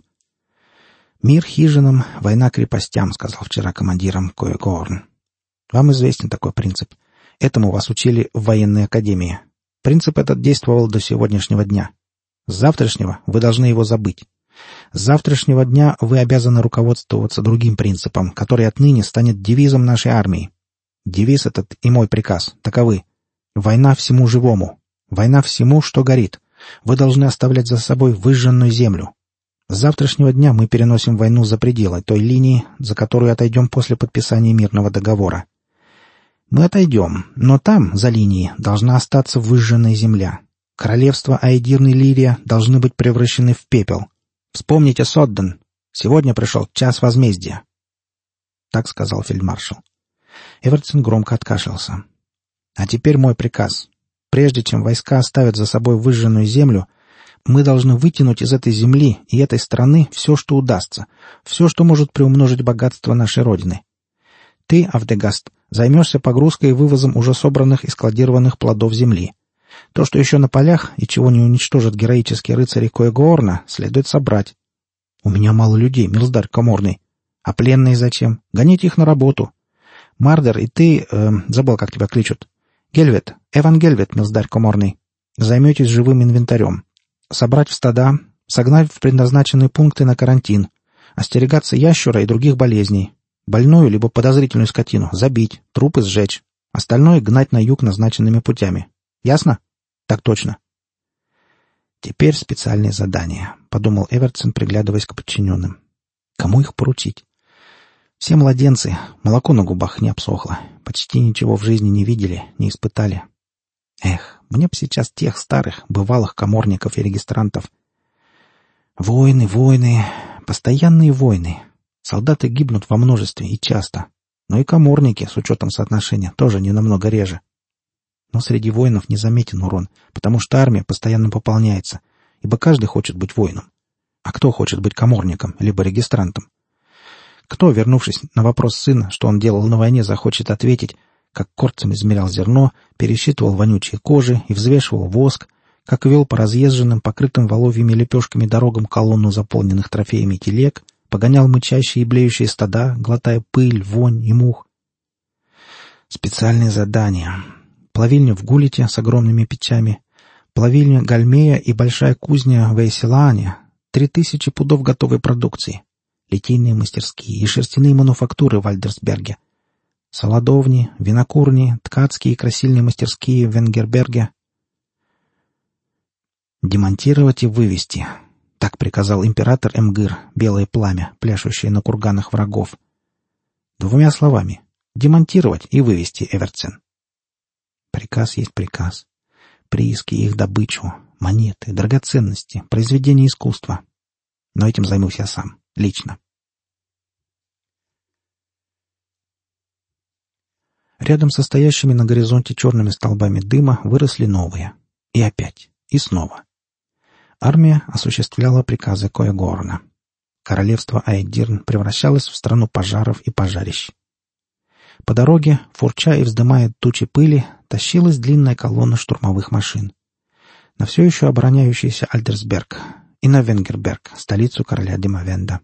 «Мир хижинам, война крепостям», — сказал вчера командиром Коегорн. «Вам известен такой принцип. Этому вас учили в военной академии. Принцип этот действовал до сегодняшнего дня. С завтрашнего вы должны его забыть. С завтрашнего дня вы обязаны руководствоваться другим принципом, который отныне станет девизом нашей армии. Девиз этот и мой приказ таковы. Война всему живому. Война всему, что горит. Вы должны оставлять за собой выжженную землю. С завтрашнего дня мы переносим войну за пределы той линии, за которую отойдем после подписания мирного договора. Мы отойдем, но там, за линией, должна остаться выжженная земля. Королевство Айдирн и Лирия должны быть превращены в пепел. Вспомните Содден. Сегодня пришел час возмездия. Так сказал фельдмаршал. Эвертсон громко откашлялся. А теперь мой приказ. Прежде чем войска оставят за собой выжженную землю, мы должны вытянуть из этой земли и этой страны все, что удастся, все, что может приумножить богатство нашей Родины. Ты, Авдегаст, Займешься погрузкой и вывозом уже собранных и складированных плодов земли. То, что еще на полях и чего не уничтожат героические рыцари Коегоорна, следует собрать. У меня мало людей, Милздарь Коморный. А пленные зачем? Гоните их на работу. Мардер и ты... Э, забыл, как тебя кличут. Гельвет, Эван Гельвет, Милздарь Коморный. Займетесь живым инвентарем. Собрать в стада, согнать в предназначенные пункты на карантин. Остерегаться ящура и других болезней. Больную либо подозрительную скотину забить, трупы сжечь. Остальное гнать на юг назначенными путями. Ясно? Так точно. Теперь специальное задание, подумал Эвертсон, приглядываясь к подчиненным. Кому их поручить? Все младенцы, молоко на губах не обсохло, почти ничего в жизни не видели, не испытали. Эх, мне б сейчас тех старых, бывалых коморников и регистрантов. Войны, войны, постоянные войны, Солдаты гибнут во множестве и часто. Но и коморники, с учетом соотношения, тоже не намного реже. Но среди воинов не заметен урон, потому что армия постоянно пополняется, ибо каждый хочет быть воином. А кто хочет быть коморником, либо регистрантом? Кто, вернувшись на вопрос сына, что он делал на войне, захочет ответить, как корцем измерял зерно, пересчитывал вонючие кожи и взвешивал воск, как вел по разъезженным, покрытым воловьими лепешками дорогам колонну заполненных трофеями телег — погонял мычащие и блеющие стада, глотая пыль, вонь и мух. Специальные задания. Плавильня в Гулите с огромными печами, плавильня Гальмея и большая кузня в Эйселаане, три тысячи пудов готовой продукции, литейные мастерские и шерстяные мануфактуры в Альдерсберге, солодовни, винокурни, ткацкие и красильные мастерские в Венгерберге. Демонтировать и вывести. Так приказал император Эмгыр, белое пламя, пляшущее на курганах врагов. Двумя словами. Демонтировать и вывести Эверцен. Приказ есть приказ. Прииски их добычу, монеты, драгоценности, произведения искусства. Но этим займусь я сам, лично. Рядом со стоящими на горизонте черными столбами дыма выросли новые. И опять. И снова. Армия осуществляла приказы Коегорна. Королевство Айдирн превращалось в страну пожаров и пожарищ. По дороге, фурча и вздымая тучи пыли, тащилась длинная колонна штурмовых машин. На все еще обороняющийся Альдерсберг и на Венгерберг, столицу короля Димовенда.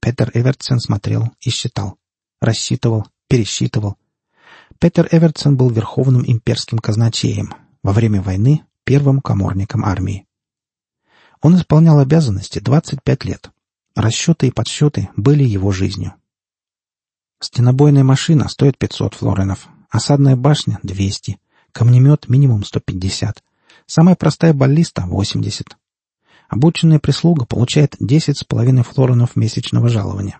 Петер Эвертсен смотрел и считал, рассчитывал, пересчитывал. Петер Эвертсен был верховным имперским казначеем, во время войны первым коморником армии. Он исполнял обязанности 25 лет. Расчеты и подсчеты были его жизнью. Стенобойная машина стоит 500 флоренов, осадная башня — 200, камнемет — минимум 150, самая простая баллиста — 80. Обученная прислуга получает 10,5 флоренов месячного жалования.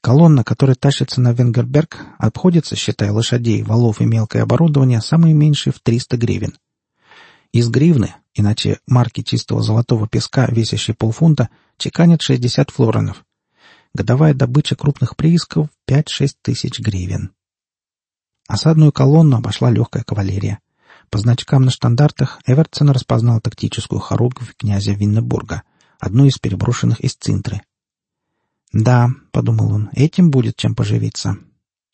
Колонна, которая тащится на Венгерберг, обходится, считая лошадей, валов и мелкое оборудование, самое меньшее в 300 гривен. Из гривны, иначе марки чистого золотого песка, весящей полфунта, чеканят 60 флоренов. Годовая добыча крупных приисков — 5-6 тысяч гривен. Осадную колонну обошла легкая кавалерия. По значкам на штандартах Эвертсон распознал тактическую хоругвь князя Виннебурга, одну из переброшенных из Цинтры. «Да», — подумал он, — «этим будет чем поживиться».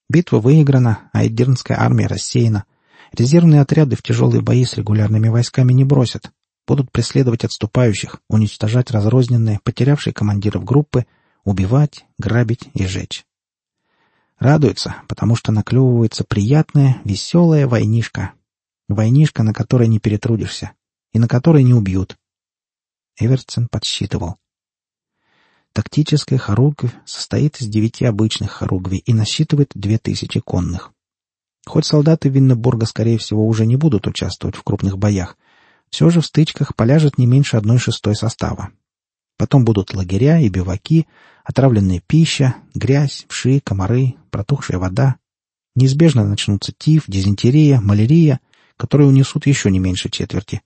Битва выиграна, а Эдирнская армия рассеяна. Резервные отряды в тяжелые бои с регулярными войсками не бросят. Будут преследовать отступающих, уничтожать разрозненные, потерявшие командиров группы, убивать, грабить и жечь. Радуется, потому что наклевывается приятная, веселая войнишка. Войнишка, на которой не перетрудишься. И на которой не убьют. Эвертсон подсчитывал. Тактическая хоругвь состоит из девяти обычных хоругвей и насчитывает две тысячи конных. Хоть солдаты Виннебурга, скорее всего, уже не будут участвовать в крупных боях, все же в стычках поляжет не меньше одной шестой состава. Потом будут лагеря и биваки, отравленная пища, грязь, вши, комары, протухшая вода. Неизбежно начнутся тиф, дизентерия, малярия, которые унесут еще не меньше четверти.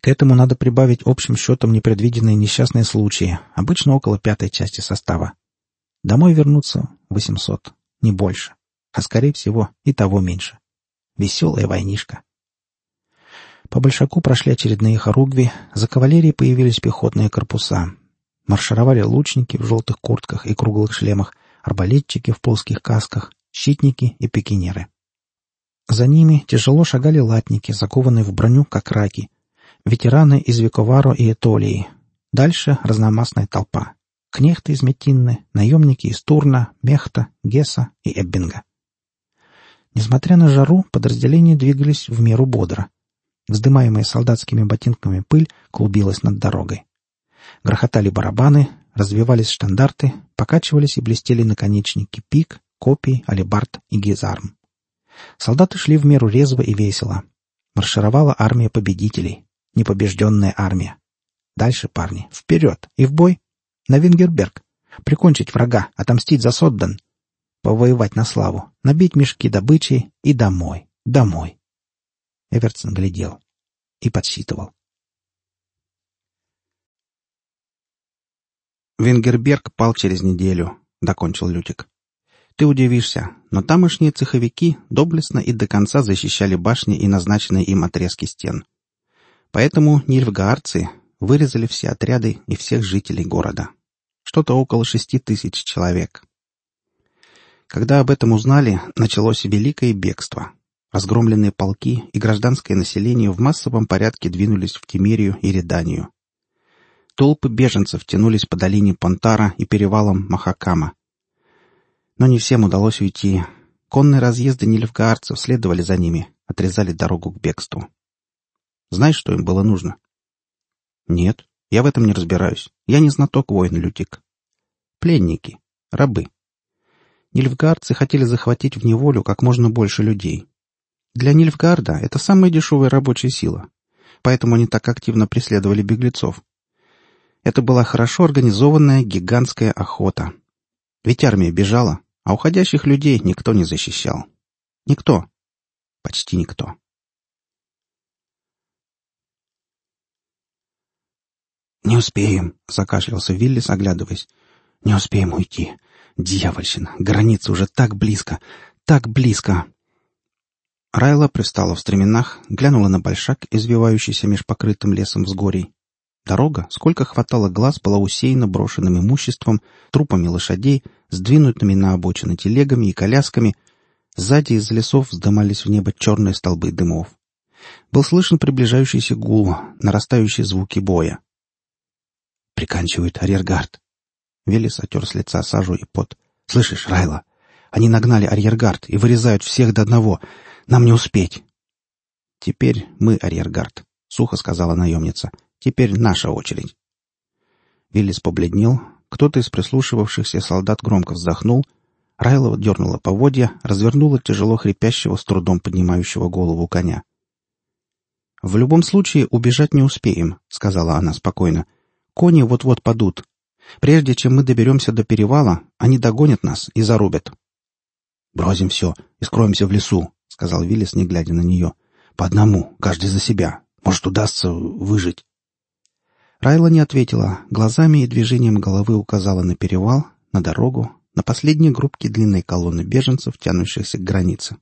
К этому надо прибавить общим счетом непредвиденные несчастные случаи, обычно около пятой части состава. Домой вернуться 800, не больше а, скорее всего, и того меньше. Веселая войнишка. По Большаку прошли очередные хоругви, за кавалерией появились пехотные корпуса. Маршировали лучники в желтых куртках и круглых шлемах, арбалетчики в плоских касках, щитники и пикинеры. За ними тяжело шагали латники, закованные в броню, как раки, ветераны из Виковаро и Этолии. Дальше разномастная толпа. Кнехты из Метинны, наемники из Турна, Мехта, Геса и Эббинга. Несмотря на жару, подразделения двигались в меру бодро. Вздымаемая солдатскими ботинками пыль клубилась над дорогой. Грохотали барабаны, развивались штандарты, покачивались и блестели наконечники пик, копий, алебард и гизарм. Солдаты шли в меру резво и весело. Маршировала армия победителей, непобежденная армия. Дальше, парни, вперед и в бой. На Вингерберг. Прикончить врага, отомстить за Содден — Повоевать на славу, набить мешки добычей и домой, домой. Эвертсон глядел и подсчитывал. «Венгерберг пал через неделю», — докончил Лютик. «Ты удивишься, но тамошние цеховики доблестно и до конца защищали башни и назначенные им отрезки стен. Поэтому нильфгаарцы вырезали все отряды и всех жителей города. Что-то около шести тысяч человек. Когда об этом узнали, началось великое бегство. Разгромленные полки и гражданское население в массовом порядке двинулись в Тимерию и Реданию. Толпы беженцев тянулись по долине Понтара и перевалам Махакама. Но не всем удалось уйти. Конные разъезды нильфгаарцев следовали за ними, отрезали дорогу к бегству. Знаешь, что им было нужно? Нет, я в этом не разбираюсь. Я не знаток воин, Лютик. Пленники, рабы. Нильфгаарцы хотели захватить в неволю как можно больше людей. Для Нильфгарда это самая дешевая рабочая сила, поэтому они так активно преследовали беглецов. Это была хорошо организованная гигантская охота. Ведь армия бежала, а уходящих людей никто не защищал. Никто. Почти никто. «Не успеем», — закашлялся Виллис, оглядываясь. «Не успеем уйти. Дьявольщина! Граница уже так близко! Так близко!» Райла пристала в стременах, глянула на большак, извивающийся меж покрытым лесом взгорий. Дорога, сколько хватало глаз, была усеяна брошенным имуществом, трупами лошадей, сдвинутыми на обочины телегами и колясками. Сзади из лесов вздымались в небо черные столбы дымов. Был слышен приближающийся гул, нарастающие звуки боя. «Приканчивают арьергард!» Велес отер с лица сажу и пот. «Слышишь, Райла, они нагнали арьергард и вырезают всех до одного. Нам не успеть. Теперь мы арьергард, сухо сказала наемница. Теперь наша очередь. Виллис побледнел. Кто-то из прислушивавшихся солдат громко вздохнул. Райлова дернула поводья, развернула тяжело хрипящего, с трудом поднимающего голову коня. «В любом случае убежать не успеем», — сказала она спокойно. «Кони вот-вот падут. Прежде чем мы доберемся до перевала, они догонят нас и зарубят». «Бросим все и скроемся в лесу», — сказал Виллис, не глядя на нее. «По одному, каждый за себя. Может, удастся выжить». Райла не ответила, глазами и движением головы указала на перевал, на дорогу, на последние группки длинной колонны беженцев, тянущихся к границе.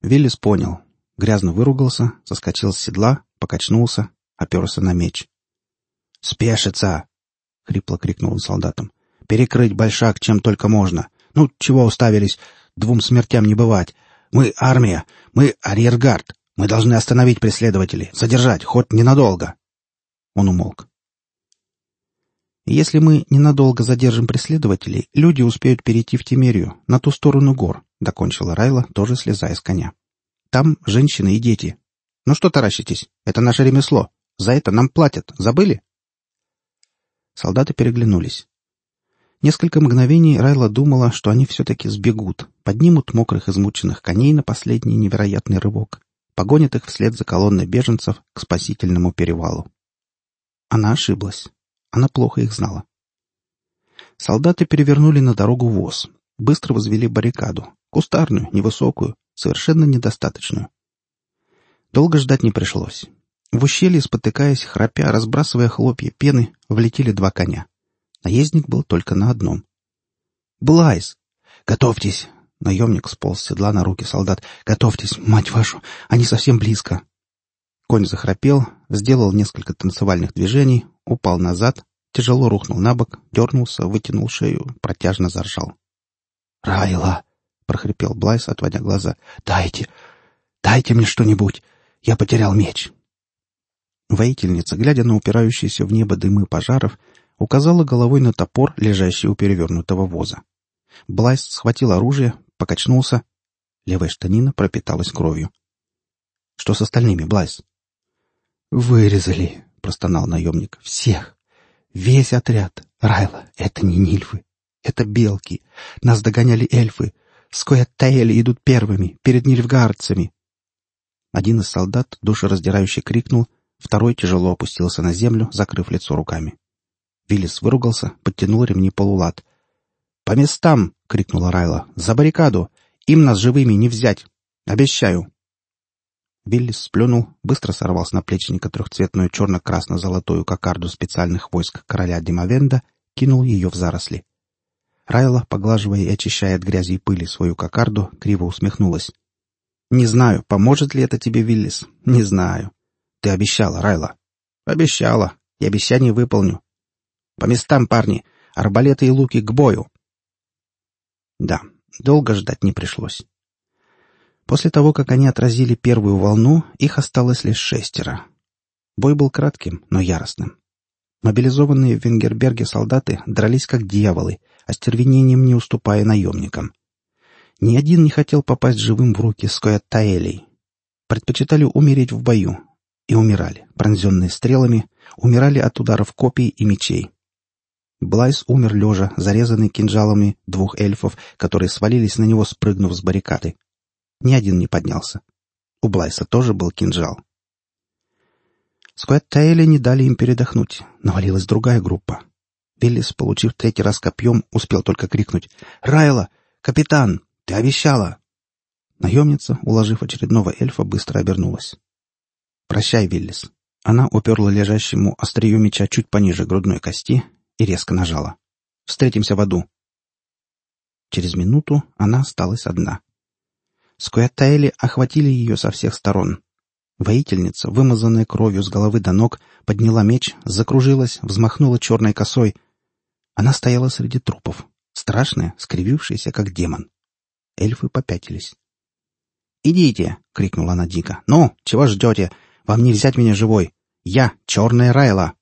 Виллис понял. Грязно выругался, соскочил с седла, покачнулся, оперся на меч. «Спешится!» — хрипло крикнул он солдатам. «Перекрыть большак, чем только можно. Ну, чего уставились? Двум смертям не бывать. Мы армия, мы арьергард. Мы должны остановить преследователей, задержать, хоть ненадолго. Он умолк. Если мы ненадолго задержим преследователей, люди успеют перейти в Тимерию, на ту сторону гор, докончила Райла, тоже слезая с коня. Там женщины и дети. Ну что таращитесь? Это наше ремесло. За это нам платят. Забыли? Солдаты переглянулись. Несколько мгновений Райла думала, что они все-таки сбегут, поднимут мокрых измученных коней на последний невероятный рывок, погонят их вслед за колонной беженцев к спасительному перевалу. Она ошиблась. Она плохо их знала. Солдаты перевернули на дорогу воз, быстро возвели баррикаду, кустарную, невысокую, совершенно недостаточную. Долго ждать не пришлось. В ущелье, спотыкаясь, храпя, разбрасывая хлопья пены, влетели два коня. Наездник был только на одном. «Блайз! Готовьтесь!» Наемник сполз с седла на руки солдат. «Готовьтесь, мать вашу! Они совсем близко!» Конь захрапел, сделал несколько танцевальных движений, упал назад, тяжело рухнул на бок, дернулся, вытянул шею, протяжно заржал. «Райла!» — прохрипел Блайс, отводя глаза. «Дайте! Дайте мне что-нибудь! Я потерял меч!» Воительница, глядя на упирающиеся в небо дымы пожаров, указала головой на топор, лежащий у перевернутого воза. Блайс схватил оружие, покачнулся. Левая штанина пропиталась кровью. «Что с остальными, Блайс?» «Вырезали», — простонал наемник. «Всех! Весь отряд! Райла, это не нильфы, это белки. Нас догоняли эльфы. Скоятаэли идут первыми, перед нильфгардцами». Один из солдат душераздирающе крикнул, второй тяжело опустился на землю, закрыв лицо руками. Виллис выругался, подтянул ремни полулат. «По местам!» — крикнула Райла. «За баррикаду! Им нас живыми не взять! Обещаю!» Виллис сплюнул, быстро сорвал с наплечника трехцветную черно-красно-золотую кокарду специальных войск короля Димовенда, кинул ее в заросли. Райла, поглаживая и очищая от грязи и пыли свою кокарду, криво усмехнулась. «Не знаю, поможет ли это тебе, Виллис. Не знаю. Ты обещала, Райла». «Обещала. И обещание выполню. По местам, парни. Арбалеты и луки к бою. Да, долго ждать не пришлось. После того, как они отразили первую волну, их осталось лишь шестеро. Бой был кратким, но яростным. Мобилизованные в Венгерберге солдаты дрались как дьяволы, остервенением не уступая наемникам. Ни один не хотел попасть живым в руки Скоятаэлей. Предпочитали умереть в бою. И умирали, пронзенные стрелами, умирали от ударов копий и мечей. Блайс умер лежа, зарезанный кинжалами двух эльфов, которые свалились на него, спрыгнув с баррикады. Ни один не поднялся. У Блайса тоже был кинжал. Скуэттаэля не дали им передохнуть. Навалилась другая группа. Виллис, получив третий раз копьем, успел только крикнуть «Райла! Капитан! Ты обещала!» Наемница, уложив очередного эльфа, быстро обернулась. «Прощай, Виллис». Она уперла лежащему острию меча чуть пониже грудной кости и резко нажала. «Встретимся в аду». Через минуту она осталась одна. Скуэтаэли охватили ее со всех сторон. Воительница, вымазанная кровью с головы до ног, подняла меч, закружилась, взмахнула черной косой. Она стояла среди трупов, страшная, скривившаяся, как демон. Эльфы попятились. «Идите!» — крикнула она дико. «Ну, чего ждете? Вам не взять меня живой! Я — черная Райла!»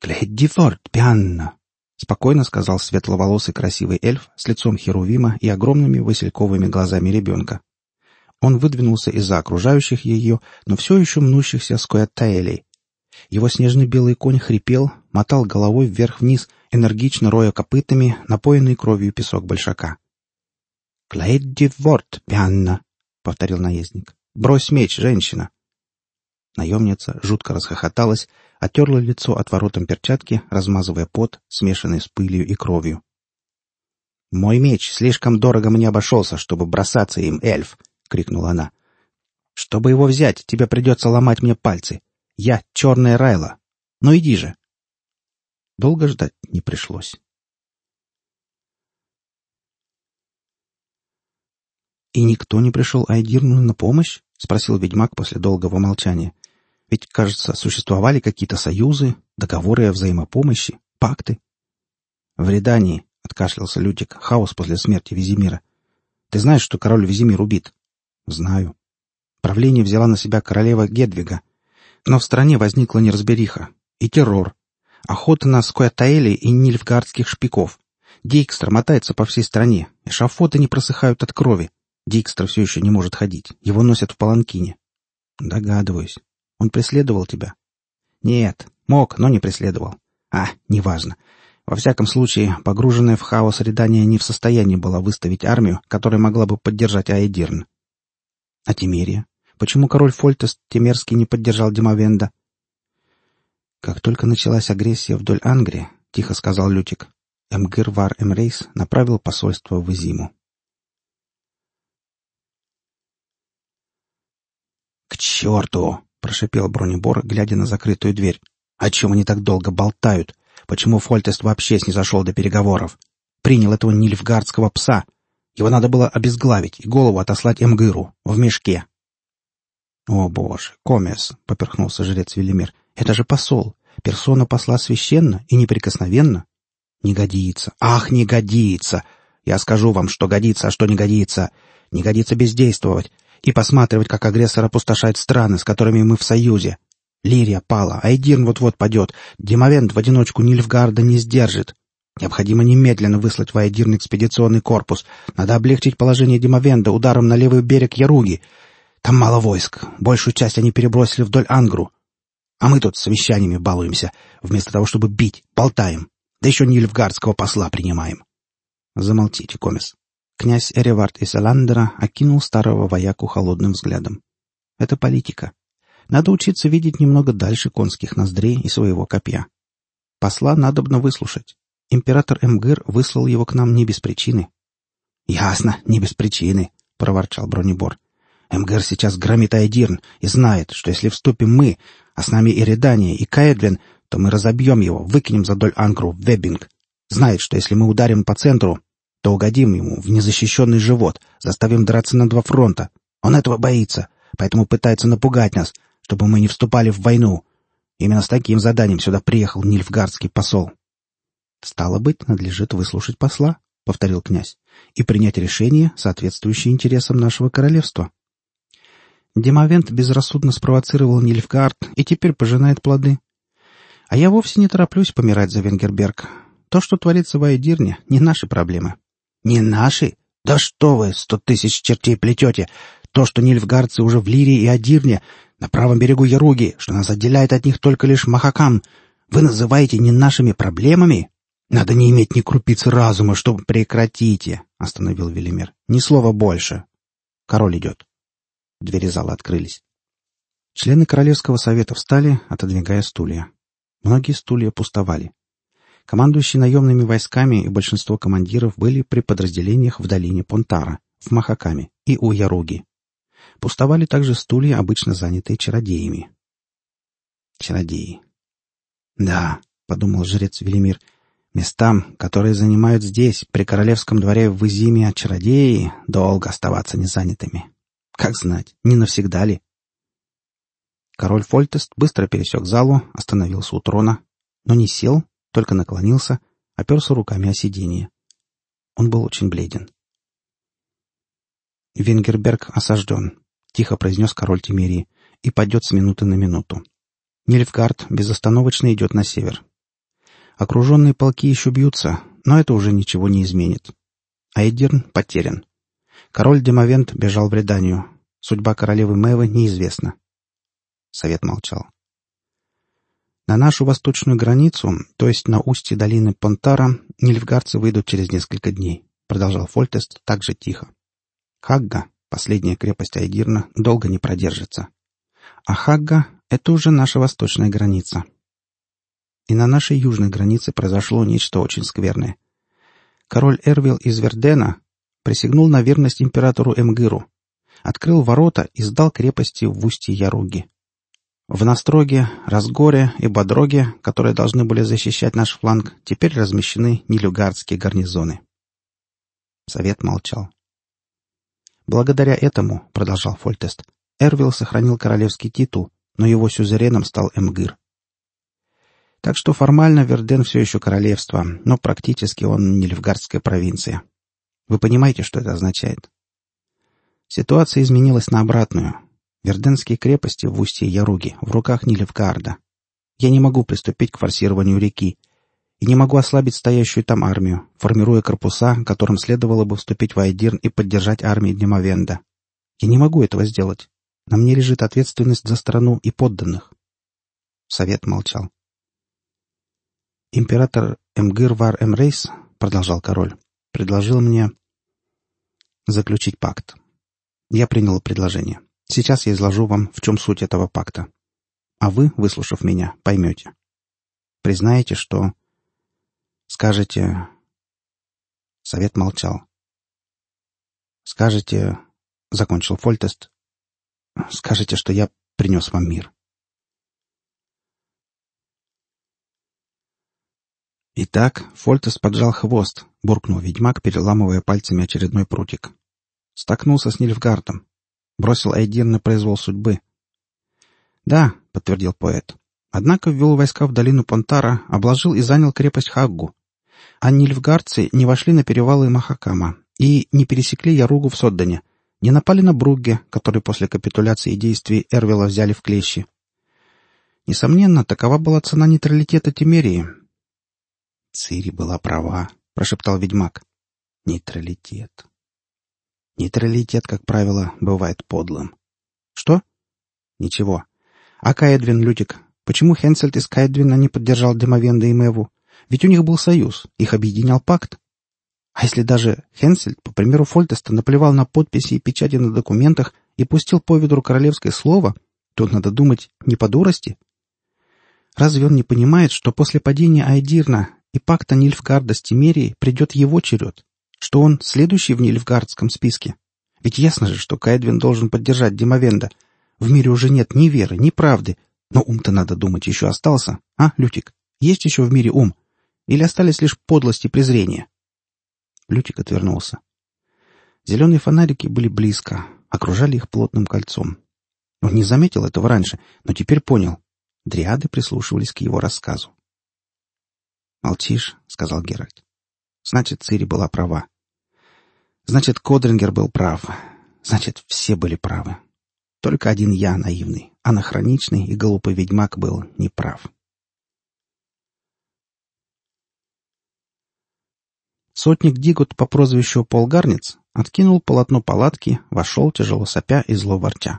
«Глядди пианна!» — спокойно сказал светловолосый красивый эльф с лицом Херувима и огромными васильковыми глазами ребенка. Он выдвинулся из-за окружающих ее, но все еще мнущихся скоятаэлей. Его снежный белый конь хрипел, мотал головой вверх-вниз, энергично роя копытами, напоенный кровью песок большака. «Клэдди ворт, пианна!» — повторил наездник. «Брось меч, женщина!» Наемница жутко расхохоталась, отерла лицо отворотом перчатки, размазывая пот, смешанный с пылью и кровью. «Мой меч слишком дорого мне обошелся, чтобы бросаться им, эльф!» — крикнула она. «Чтобы его взять, тебе придется ломать мне пальцы. Я черная Райла. Ну иди же!» Долго ждать не пришлось. «И никто не пришел Айдирну на помощь?» — спросил ведьмак после долгого молчания. «Ведь, кажется, существовали какие-то союзы, договоры о взаимопомощи, пакты». «В Редании», — откашлялся Лютик, — «хаос после смерти Визимира. Ты знаешь, что король Визимир убит?» «Знаю. Правление взяла на себя королева Гедвига. Но в стране возникла неразбериха. И террор. Охота на Скуэтаэли и нильфгардских шпиков. Дикстер мотается по всей стране. Эшафоты не просыхают от крови. Дикстер все еще не может ходить. Его носят в паланкине. Догадываюсь. Он преследовал тебя? Нет. Мог, но не преследовал. А, неважно. Во всяком случае, погруженная в хаос Редания не в состоянии была выставить армию, которая могла бы поддержать Аэдирн. А Тимерия? Почему король Фольтес Тимерский не поддержал Димовенда? Как только началась агрессия вдоль Ангрии, тихо сказал Лютик, Эмгир Вар Эмрейс направил посольство в Изиму. «К черту!» — прошипел бронебор, глядя на закрытую дверь. «О чем они так долго болтают? Почему Фольтест вообще снизошел до переговоров? Принял этого нильфгардского пса. Его надо было обезглавить и голову отослать Эмгыру в мешке». «О, боже, Комес!» — поперхнулся жрец Велимир. «Это же посол. Персона посла священна и неприкосновенна. Не годится. Ах, не годится! Я скажу вам, что годится, а что не годится. Не годится бездействовать и посматривать, как агрессор опустошает страны, с которыми мы в союзе. Лирия пала, Айдирн вот-вот падет, Димовент в одиночку Нильфгарда не сдержит. Необходимо немедленно выслать в Айдирн экспедиционный корпус. Надо облегчить положение Димовенда ударом на левый берег Яруги. Там мало войск, большую часть они перебросили вдоль Ангру. А мы тут с совещаниями балуемся, вместо того, чтобы бить, болтаем. Да еще Нильфгардского посла принимаем. Замолчите, комис. Князь Эревард из Эландера окинул старого вояку холодным взглядом. Это политика. Надо учиться видеть немного дальше конских ноздрей и своего копья. Посла надобно выслушать. Император Эмгыр выслал его к нам не без причины. — Ясно, не без причины, — проворчал Бронебор. — Эмгыр сейчас громит Айдирн и знает, что если вступим мы, а с нами и Редания, и Каэдвин, то мы разобьем его, выкинем за доль Ангру в Веббинг. Знает, что если мы ударим по центру, то угодим ему в незащищенный живот, заставим драться на два фронта. Он этого боится, поэтому пытается напугать нас, чтобы мы не вступали в войну. Именно с таким заданием сюда приехал нильфгардский посол. — Стало быть, надлежит выслушать посла, — повторил князь, — и принять решение, соответствующее интересам нашего королевства. Демовент безрассудно спровоцировал Нильфгард и теперь пожинает плоды. А я вовсе не тороплюсь помирать за Венгерберг. То, что творится в Айдирне, не наши проблемы. «Не наши!» — «Да что вы, сто тысяч чертей плетете! То, что нильфгарцы уже в Лире и Адирне, на правом берегу Яруги, что нас отделяет от них только лишь Махакам, вы называете не нашими проблемами? Надо не иметь ни крупицы разума, чтобы прекратите!» — остановил Велимир. «Ни слова больше. Король идет». Двери зала открылись. Члены Королевского совета встали, отодвигая стулья. Многие стулья пустовали. Командующие наемными войсками и большинство командиров были при подразделениях в долине Понтара, в Махакаме и у Яруги. Пустовали также стулья, обычно занятые чародеями. Чародеи. «Да», — подумал жрец Велимир, — «местам, которые занимают здесь, при королевском дворе в Изиме, чародеи, долго оставаться незанятыми. Как знать, не навсегда ли?» Король Фольтест быстро пересек залу, остановился у трона, но не сел, только наклонился, оперся руками о сиденье. Он был очень бледен. «Венгерберг осажден», — тихо произнес король Тимерии, — «и пойдет с минуты на минуту. Нильфгард безостановочно идет на север. Окруженные полки еще бьются, но это уже ничего не изменит. Айдерн потерян. Король Демовент бежал в Реданию. Судьба королевы Мэвы неизвестна. Совет молчал. На нашу восточную границу, то есть на устье долины Понтара, нильфгарцы выйдут через несколько дней, продолжал Фольтест так же тихо. Хагга, последняя крепость Айдирна, долго не продержится. А Хагга — это уже наша восточная граница. И на нашей южной границе произошло нечто очень скверное. Король Эрвил из Вердена присягнул на верность императору Эмгыру, открыл ворота и сдал крепости в устье Яруги. В Настроге, Разгоре и Бодроге, которые должны были защищать наш фланг, теперь размещены нелюгардские гарнизоны. Совет молчал. Благодаря этому, продолжал Фольтест, Эрвил сохранил королевский титул, но его сюзереном стал Эмгыр. Так что формально Верден все еще королевство, но практически он нельфгардская провинция. Вы понимаете, что это означает? Ситуация изменилась на обратную. Верденские крепости в устье Яруги в руках Нилевгарда. Я не могу приступить к форсированию реки и не могу ослабить стоящую там армию, формируя корпуса, которым следовало бы вступить в Айдирн и поддержать армии Днемовенда. Я не могу этого сделать. На мне лежит ответственность за страну и подданных. Совет молчал. Император Эмгир Вар Эмрейс, продолжал король, предложил мне заключить пакт. Я принял предложение. Сейчас я изложу вам, в чем суть этого пакта. А вы, выслушав меня, поймете. Признаете, что... Скажете... Совет молчал. Скажете... Закончил Фольтест. Скажете, что я принес вам мир. Итак, Фольтес поджал хвост, буркнул ведьмак, переламывая пальцами очередной прутик. Столкнулся с Нильфгардом. Бросил Айдир на произвол судьбы. «Да», — подтвердил поэт. Однако ввел войска в долину Понтара, обложил и занял крепость Хаггу. А нильфгарцы не вошли на перевалы Махакама и не пересекли Яругу в Соддане, не напали на Бругге, который после капитуляции действий Эрвила взяли в клещи. Несомненно, такова была цена нейтралитета Тимерии. «Цири была права», — прошептал ведьмак. «Нейтралитет. Нейтралитет, как правило, бывает подлым. Что? Ничего. А Каэдвин, Лютик, почему Хенсельд из Каэдвина не поддержал Демовенда и Мэву? Ведь у них был союз, их объединял пакт. А если даже Хенсельд, по примеру Фольтеста, наплевал на подписи и печати на документах и пустил по ведру королевское слово, то надо думать не по дурости. Разве он не понимает, что после падения Айдирна и пакта Нильфгарда с Тимерией придет его черед? Что он следующий в Нильфгардском списке. Ведь ясно же, что Кайдвин должен поддержать Димовенда. В мире уже нет ни веры, ни правды. Но ум-то, надо думать, еще остался. А, Лютик, есть еще в мире ум? Или остались лишь подлость и презрение?» Лютик отвернулся. Зеленые фонарики были близко, окружали их плотным кольцом. Он не заметил этого раньше, но теперь понял. Дриады прислушивались к его рассказу. «Молчишь», — сказал Геральт. Значит, Цири была права. Значит, Кодрингер был прав. Значит, все были правы. Только один я, наивный, анахроничный и глупый ведьмак был неправ. Сотник Дигут по прозвищу Полгарниц, откинул полотно палатки, вошел, тяжело сопя и зло ворча.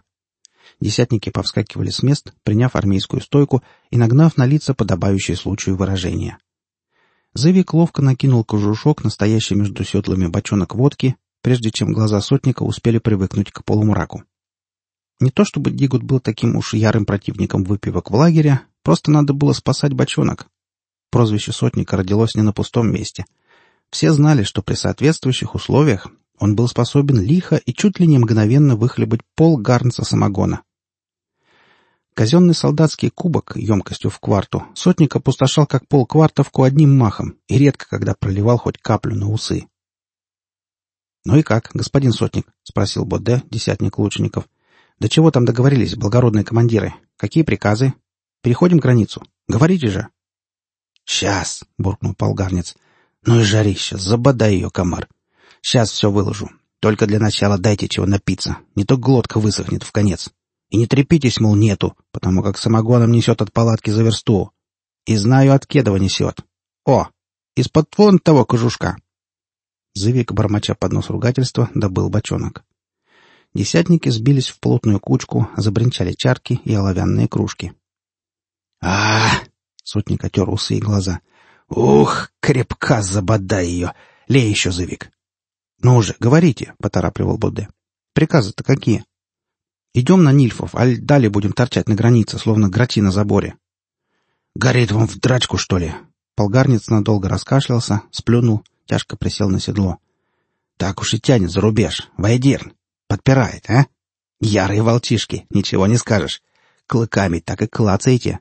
Десятники повскакивали с мест, приняв армейскую стойку и нагнав на лица подобающие случаю выражения. Зывик ловко накинул кожушок, настоящий между седлами бочонок водки, прежде чем глаза сотника успели привыкнуть к полумраку. Не то чтобы Дигут был таким уж ярым противником выпивок в лагере, просто надо было спасать бочонок. Прозвище сотника родилось не на пустом месте. Все знали, что при соответствующих условиях он был способен лихо и чуть ли не мгновенно выхлебать пол гарнца самогона. Казенный солдатский кубок емкостью в кварту сотник опустошал как полквартовку одним махом и редко когда проливал хоть каплю на усы. «Ну и как, господин сотник?» — спросил Боде, десятник лучников. «Да чего там договорились, благородные командиры? Какие приказы? Переходим границу. Говорите же!» «Сейчас!» — буркнул полгарнец. «Ну и жарища! Забодай ее, комар! Сейчас все выложу. Только для начала дайте чего напиться. Не то глотка высохнет в конец. И не трепитесь, мол, нету, потому как самогоном несет от палатки за версту. И знаю, от Кедова несет. О, из-под вон того кожушка!» Зывик, бормоча под нос ругательства, добыл бочонок. Десятники сбились в плотную кучку, забринчали чарки и оловянные кружки. а, Сотник отер усы и глаза. «Ух, крепка забодай ее! Лей еще, Зывик!» «Ну уже, говорите!» — поторапливал Будде. «Приказы-то какие?» «Идем на Нильфов, аль далее будем торчать на границе, словно грачи на заборе». «Горит вам в драчку, что ли?» Полгарниц надолго раскашлялся, сплюнул, тяжко присел на седло. «Так уж и тянет за рубеж. Вайдерн. Подпирает, а? Ярые волчишки, ничего не скажешь. Клыками так и клацаете».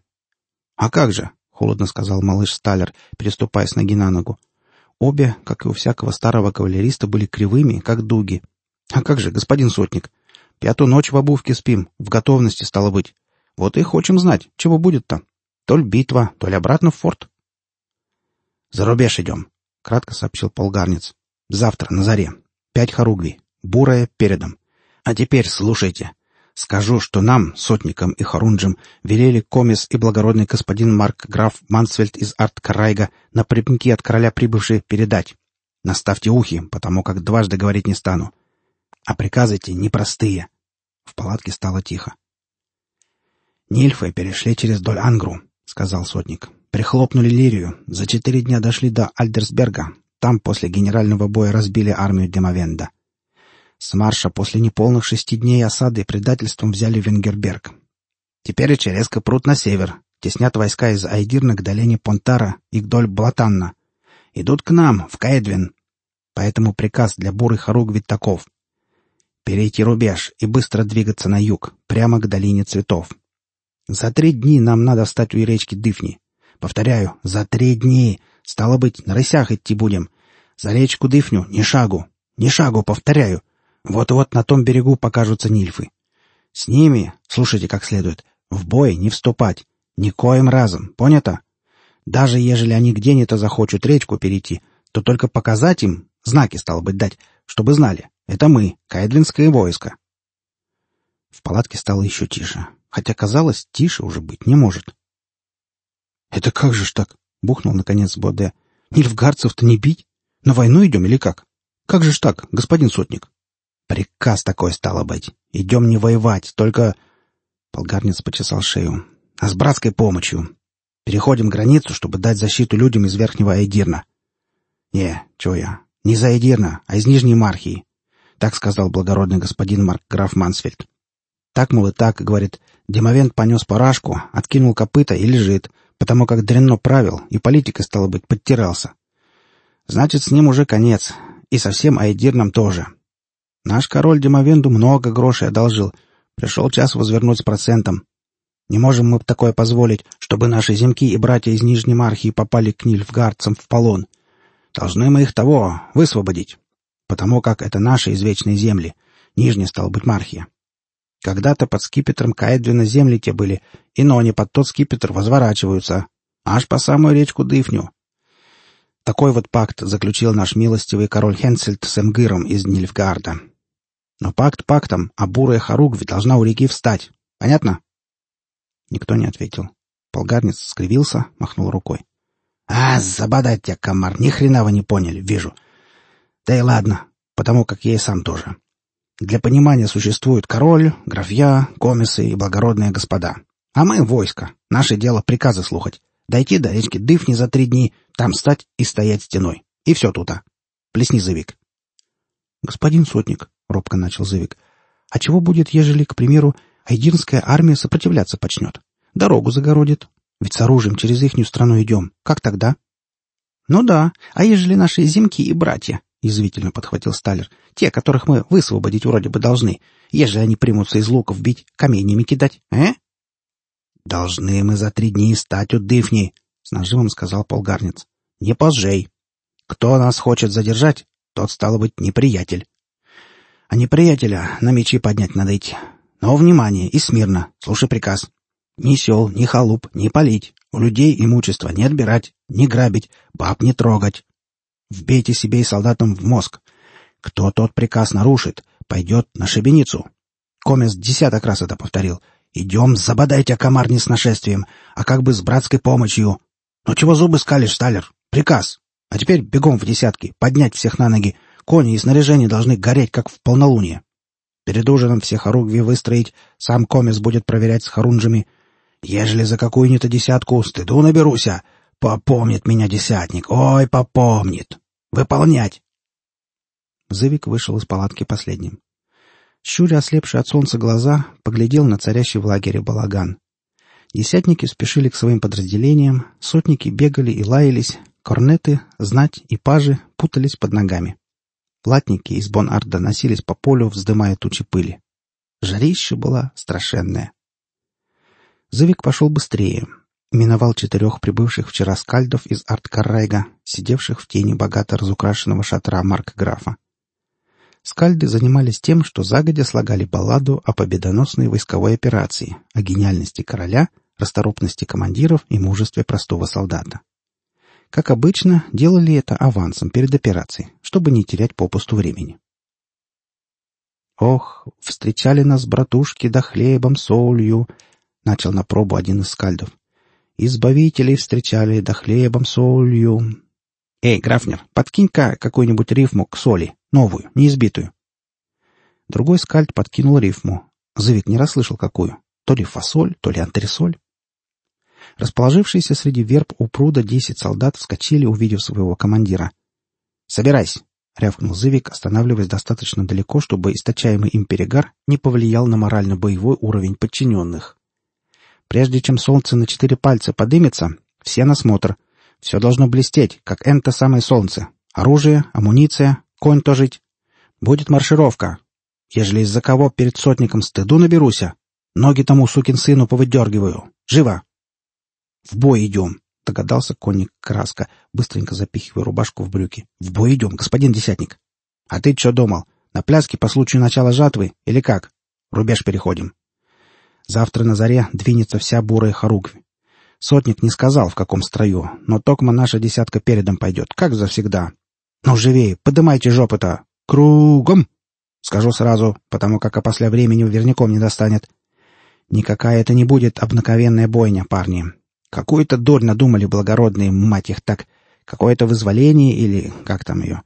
«А как же?» — холодно сказал малыш Сталлер, переступая с ноги на ногу. Обе, как и у всякого старого кавалериста, были кривыми, как дуги. «А как же, господин сотник? Пятую ночь в обувке спим, в готовности стало быть. Вот и хотим знать, чего будет-то. То ли битва, то ли обратно в форт». «За рубеж идем», — кратко сообщил полгарниц. «Завтра, на заре. Пять хоругвий. Бурая передом. А теперь слушайте. Скажу, что нам, сотникам и хорунджам, велели комис и благородный господин Марк граф Мансфельд из Арт-Карайга напрямки от короля прибывшие передать. Наставьте ухи, потому как дважды говорить не стану. А приказы те непростые. В палатке стало тихо. «Нильфы перешли через доль Ангру», — сказал сотник. «Прихлопнули Лирию. За четыре дня дошли до Альдерсберга. Там после генерального боя разбили армию Демовенда. С марша после неполных шести дней осады предательством взяли Венгерберг. Теперь резко прут на север, теснят войска из Айдирна к долине Понтара и вдоль Блатанна. Идут к нам, в Каэдвин. Поэтому приказ для буры Харугвит таков. Перейти рубеж и быстро двигаться на юг, прямо к долине цветов. За три дни нам надо встать у речки Дыфни. Повторяю, за три дни. Стало быть, на рысях идти будем. За речку Дыфню ни шагу. Ни шагу, повторяю. Вот-вот на том берегу покажутся нильфы. С ними, слушайте как следует, в бой не вступать. Никоим разом, понято? Даже ежели они где-нибудь захочут речку перейти, то только показать им, знаки, стало быть, дать, чтобы знали. Это мы, кайдлинское войско. В палатке стало еще тише, хотя, казалось, тише уже быть не может. — Это как же ж так? — бухнул, наконец, Боде. — Нильфгарцев-то не бить? На войну идем или как? Как же ж так, господин сотник? Приказ такой стало быть. Идем не воевать, только... Полгарниц почесал шею. А с братской помощью. Переходим границу, чтобы дать защиту людям из Верхнего Айдирна. Не, чё я? Не из Айдирна, а из Нижней Мархии. Так сказал благородный господин Марк граф Мансфельд. Так, мол, и так, говорит, Демовент понес поражку, откинул копыта и лежит, потому как дрянно правил, и политика, стало быть, подтирался. Значит, с ним уже конец, и совсем Айдирном тоже. Наш король Демовенду много грошей одолжил. Пришел час возвернуть с процентом. Не можем мы такое позволить, чтобы наши земки и братья из Нижней Мархии попали к нильфгардцам в полон. Должны мы их того высвободить, потому как это наши извечные земли. Нижняя, стал быть, Мархия. Когда-то под скипетром Каэдвина земли те были, и но они под тот скипетр возворачиваются, аж по самую речку Дыфню. Такой вот пакт заключил наш милостивый король Хенцельд с Эмгиром из Нильфгарда. Но пакт пактом, а бурая Харугви должна у реки встать. Понятно? Никто не ответил. Полгарниц скривился, махнул рукой. — А, забодать тебя, комар, ни хрена вы не поняли, вижу. Да и ладно. потому как я и сам тоже. Для понимания существует король, графья, комисы и благородные господа. А мы — войско. Наше дело — приказы слухать. Дойти до речки Дыфни за три дни, там стать и стоять стеной. И все тута. Плесни, Зывик. — Господин сотник, — робко начал Зывик, — а чего будет, ежели, к примеру, айдирская армия сопротивляться почнет? Дорогу загородит. Ведь с оружием через ихнюю страну идем. Как тогда? — Ну да. А ежели наши земки и братья? — язвительно подхватил Сталер. — Те, которых мы высвободить вроде бы должны. Ежели они примутся из луков бить, каменьями кидать, э? — Должны мы за три дни стать у Дыфни, — с нажимом сказал полгарнец. — Не позжей. Кто нас хочет задержать, тот, стало быть, неприятель. А неприятеля на мечи поднять надо идти. Но внимание и смирно, слушай приказ. Ни сел, ни халуп, ни полить. У людей имущество не отбирать, не грабить, баб не трогать. Вбейте себе и солдатам в мозг. Кто тот приказ нарушит, пойдет на шибеницу. Комес десяток раз это повторил. Идем, забодайте комар не с нашествием, а как бы с братской помощью. Ну чего зубы скалишь, Сталер? Приказ. А теперь бегом в десятки, поднять всех на ноги. Кони и снаряжение должны гореть, как в полнолуние. Перед ужином все хоругви выстроить, сам комес будет проверять с хорунжами. Ежели за какую-нибудь десятку стыду наберуся, Попомнит меня десятник, ой, попомнит. Выполнять. Зывик вышел из палатки последним. Щуря ослепшие от солнца глаза, поглядел на царящий в лагере балаган. Десятники спешили к своим подразделениям, сотники бегали и лаялись, корнеты, знать и пажи путались под ногами. Латники из Бон-Арда носились по полю, вздымая тучи пыли. Жарище была страшенная. Зывик пошел быстрее, миновал четырех прибывших вчера скальдов из Арткаррайга, сидевших в тени богато разукрашенного шатра Маркграфа. Скальды занимались тем, что загодя слагали балладу о победоносной войсковой операции, о гениальности короля, расторопности командиров и мужестве простого солдата. Как обычно, делали это авансом перед операцией, чтобы не терять попусту времени. «Ох, встречали нас братушки да хлебом, солью», — начал на пробу один из скальдов. Избавителей встречали да хлебом, солью. Эй, Графнер, подкинь-ка какую-нибудь рифму к соли, новую, неизбитую. Другой скальд подкинул рифму. Зывик не расслышал какую. То ли фасоль, то ли антресоль. Расположившиеся среди верб у пруда десять солдат вскочили, увидев своего командира. «Собирайся!» — рявкнул Зывик, останавливаясь достаточно далеко, чтобы источаемый им перегар не повлиял на морально-боевой уровень подчиненных. Прежде чем солнце на четыре пальца подымется, все на смотр. Все должно блестеть, как энто самое солнце. Оружие, амуниция, конь тожить. Будет маршировка. Ежели из-за кого перед сотником стыду наберуся, ноги тому сукин сыну повыдергиваю. Живо! В бой идем, догадался конник Краска, быстренько запихивая рубашку в брюки. В бой идем, господин десятник. А ты что думал? На пляске по случаю начала жатвы или как? Рубеж переходим. Завтра на заре двинется вся бурая хоругвь. Сотник не сказал, в каком строю, но токма наша десятка передом пойдет, как завсегда. Ну, живее, подымайте жопы-то! Кругом! Скажу сразу, потому как опосля времени верняком не достанет. Никакая это не будет обыкновенная бойня, парни. Какую-то дурь надумали благородные, мать их так. Какое-то вызволение или как там ее.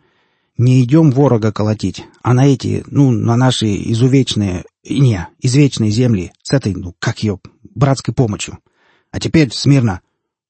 Не идем ворога колотить, а на эти, ну, на наши изувечные, не, извечные земли, с этой, ну, как ее, братской помощью. А теперь смирно.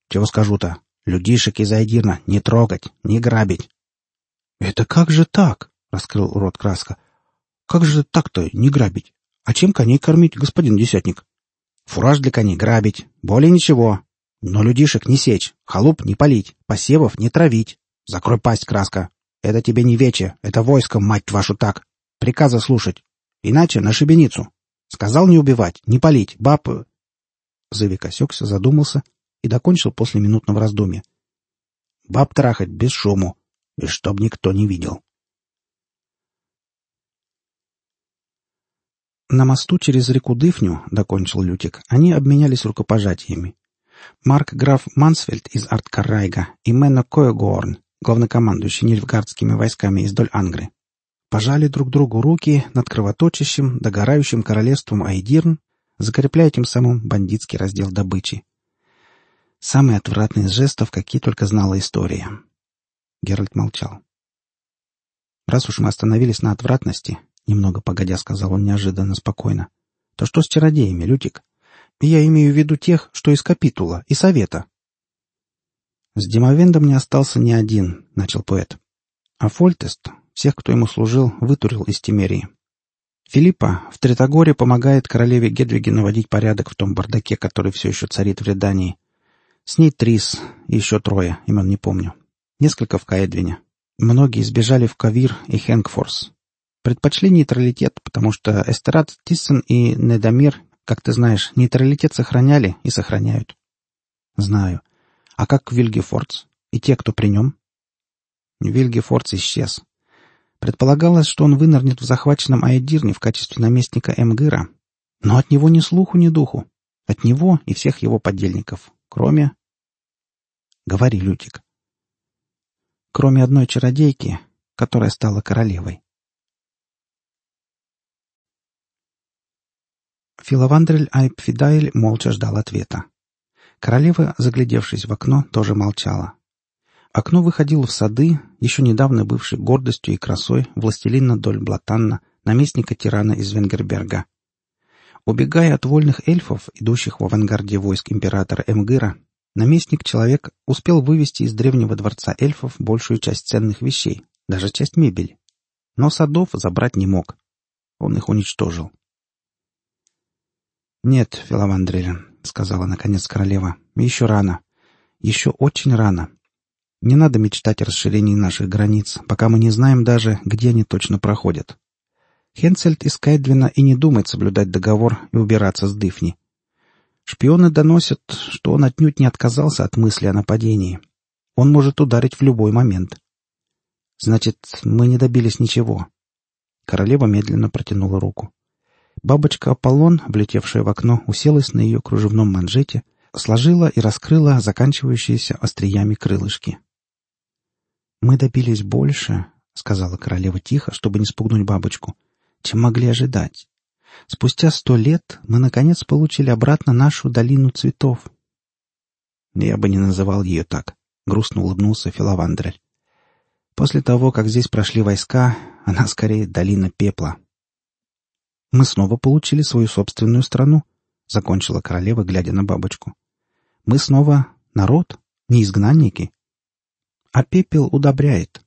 Чего скажу-то? Людишек из Айдирна не трогать, не грабить. — Это как же так? — раскрыл рот Краска. — Как же так-то не грабить? А чем коней кормить, господин десятник? — Фураж для коней грабить, более ничего. Но людишек не сечь, халуп не полить, посевов не травить. Закрой пасть, Краска, это тебе не вече, это войско, мать вашу, так. Приказа слушать. Иначе на шибеницу. Сказал не убивать, не палить, баб...» Зывик осекся, задумался и докончил после минутного раздумья. «Баб трахать без шуму, и чтоб никто не видел». На мосту через реку Дыфню, — докончил Лютик, — они обменялись рукопожатиями. Марк граф Мансфельд из Арткаррайга и Мэнна Коегорн главнокомандующий нильфгардскими войсками из Доль-Ангры, пожали друг другу руки над кровоточащим, догорающим королевством Айдирн, закрепляя тем самым бандитский раздел добычи. Самый отвратный из жестов, какие только знала история. Геральт молчал. Раз уж мы остановились на отвратности, немного погодя сказал он неожиданно спокойно, то что с чародеями, Лютик? Я имею в виду тех, что из капитула и совета. С Димовендом не остался ни один, начал поэт. А Фольтест, всех, кто ему служил, вытурил из Тимерии. Филиппа в Тритогоре помогает королеве Гедвиге наводить порядок в том бардаке, который все еще царит в Редании. С ней Трис и еще трое, имен не помню. Несколько в Каэдвине. Многие сбежали в Кавир и Хенгфорс. Предпочли нейтралитет, потому что Эстерат Тиссен и Недомир, как ты знаешь, нейтралитет сохраняли и сохраняют. Знаю. А как Вильгефордс? И те, кто при нем? Вильгефордс исчез. Предполагалось, что он вынырнет в захваченном Айдирне в качестве наместника Эмгыра, но от него ни слуху, ни духу. От него и всех его подельников, кроме... Говори, Лютик. Кроме одной чародейки, которая стала королевой. Филовандрель Айпфидайль молча ждал ответа. Королева, заглядевшись в окно, тоже молчала. Окно выходило в сады, еще недавно бывшей гордостью и красой властелина Дольблатанна, наместника тирана из Венгерберга. Убегая от вольных эльфов, идущих в авангарде войск императора Эмгыра, наместник-человек успел вывести из древнего дворца эльфов большую часть ценных вещей, даже часть мебели. Но садов забрать не мог. Он их уничтожил. «Нет, Филавандрелин», — сказала наконец королева, — «еще рано. Еще очень рано. Не надо мечтать о расширении наших границ, пока мы не знаем даже, где они точно проходят. Хенцельд из Кайдвина и не думает соблюдать договор и убираться с Дыфни. Шпионы доносят, что он отнюдь не отказался от мысли о нападении. Он может ударить в любой момент. Значит, мы не добились ничего. Королева медленно протянула руку. Бабочка Аполлон, влетевшая в окно, уселась на ее кружевном манжете, сложила и раскрыла заканчивающиеся остриями крылышки. «Мы добились больше», — сказала королева тихо, чтобы не спугнуть бабочку, — «чем могли ожидать. Спустя сто лет мы, наконец, получили обратно нашу долину цветов». «Я бы не называл ее так», — грустно улыбнулся Филовандрель. «После того, как здесь прошли войска, она скорее долина пепла». «Мы снова получили свою собственную страну», — закончила королева, глядя на бабочку. «Мы снова народ, не изгнанники, а пепел удобряет.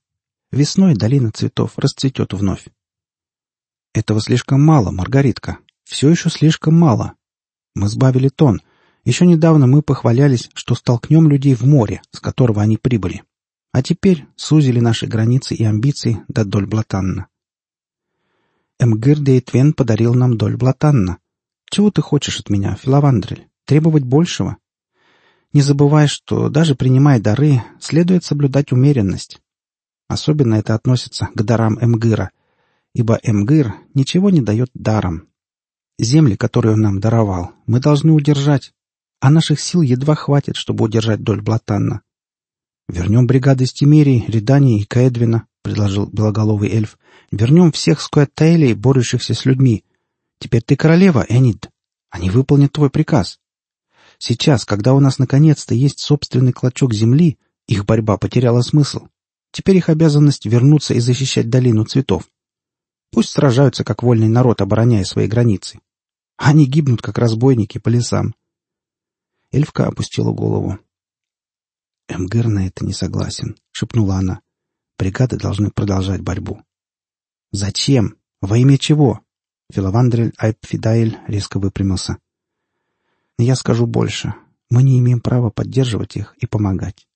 Весной долина цветов расцветет вновь. Этого слишком мало, Маргаритка. Все еще слишком мало. Мы сбавили тон. Еще недавно мы похвалялись, что столкнем людей в море, с которого они прибыли. А теперь сузили наши границы и амбиции до доль Блатанна. Эмгир Дейтвен подарил нам доль Блатанна. Чего ты хочешь от меня, Филавандрель? Требовать большего? Не забывай, что даже принимая дары, следует соблюдать умеренность. Особенно это относится к дарам Эмгыра, ибо Эмгыр ничего не дает даром. Земли, которые он нам даровал, мы должны удержать, а наших сил едва хватит, чтобы удержать доль Блатанна. «Вернем бригады Стимерии, Редани и Каэдвина», — предложил белоголовый эльф. «Вернем всех скуэттейлей, борющихся с людьми. Теперь ты королева, Энид. Они выполнят твой приказ». Сейчас, когда у нас наконец-то есть собственный клочок земли, их борьба потеряла смысл. Теперь их обязанность вернуться и защищать долину цветов. Пусть сражаются, как вольный народ, обороняя свои границы. Они гибнут, как разбойники, по лесам. Эльфка опустила голову. «Эмгыр на это не согласен», — шепнула она. «Бригады должны продолжать борьбу». «Зачем? Во имя чего?» Филовандрель Айпфидаэль резко выпрямился. Я скажу больше. Мы не имеем права поддерживать их и помогать.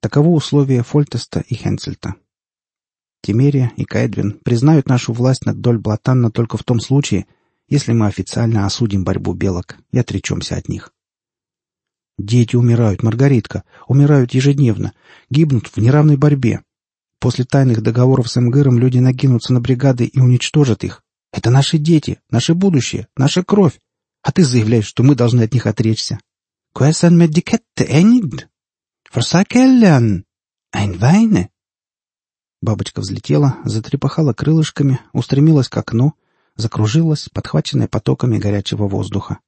Таково условие Фольтеста и Хенцельта. Тимерия и Кайдвин признают нашу власть над Доль Блатанна только в том случае, если мы официально осудим борьбу белок и отречемся от них. Дети умирают, Маргаритка, умирают ежедневно, гибнут в неравной борьбе. После тайных договоров с МГРом люди накинутся на бригады и уничтожат их. Это наши дети, наше будущее, наша кровь. А ты заявляешь, что мы должны от них отречься. Medicette enid? Forsakellen? Ein Weine? Бабочка взлетела, затрепахала крылышками, устремилась к окну, закружилась, подхваченная потоками горячего воздуха.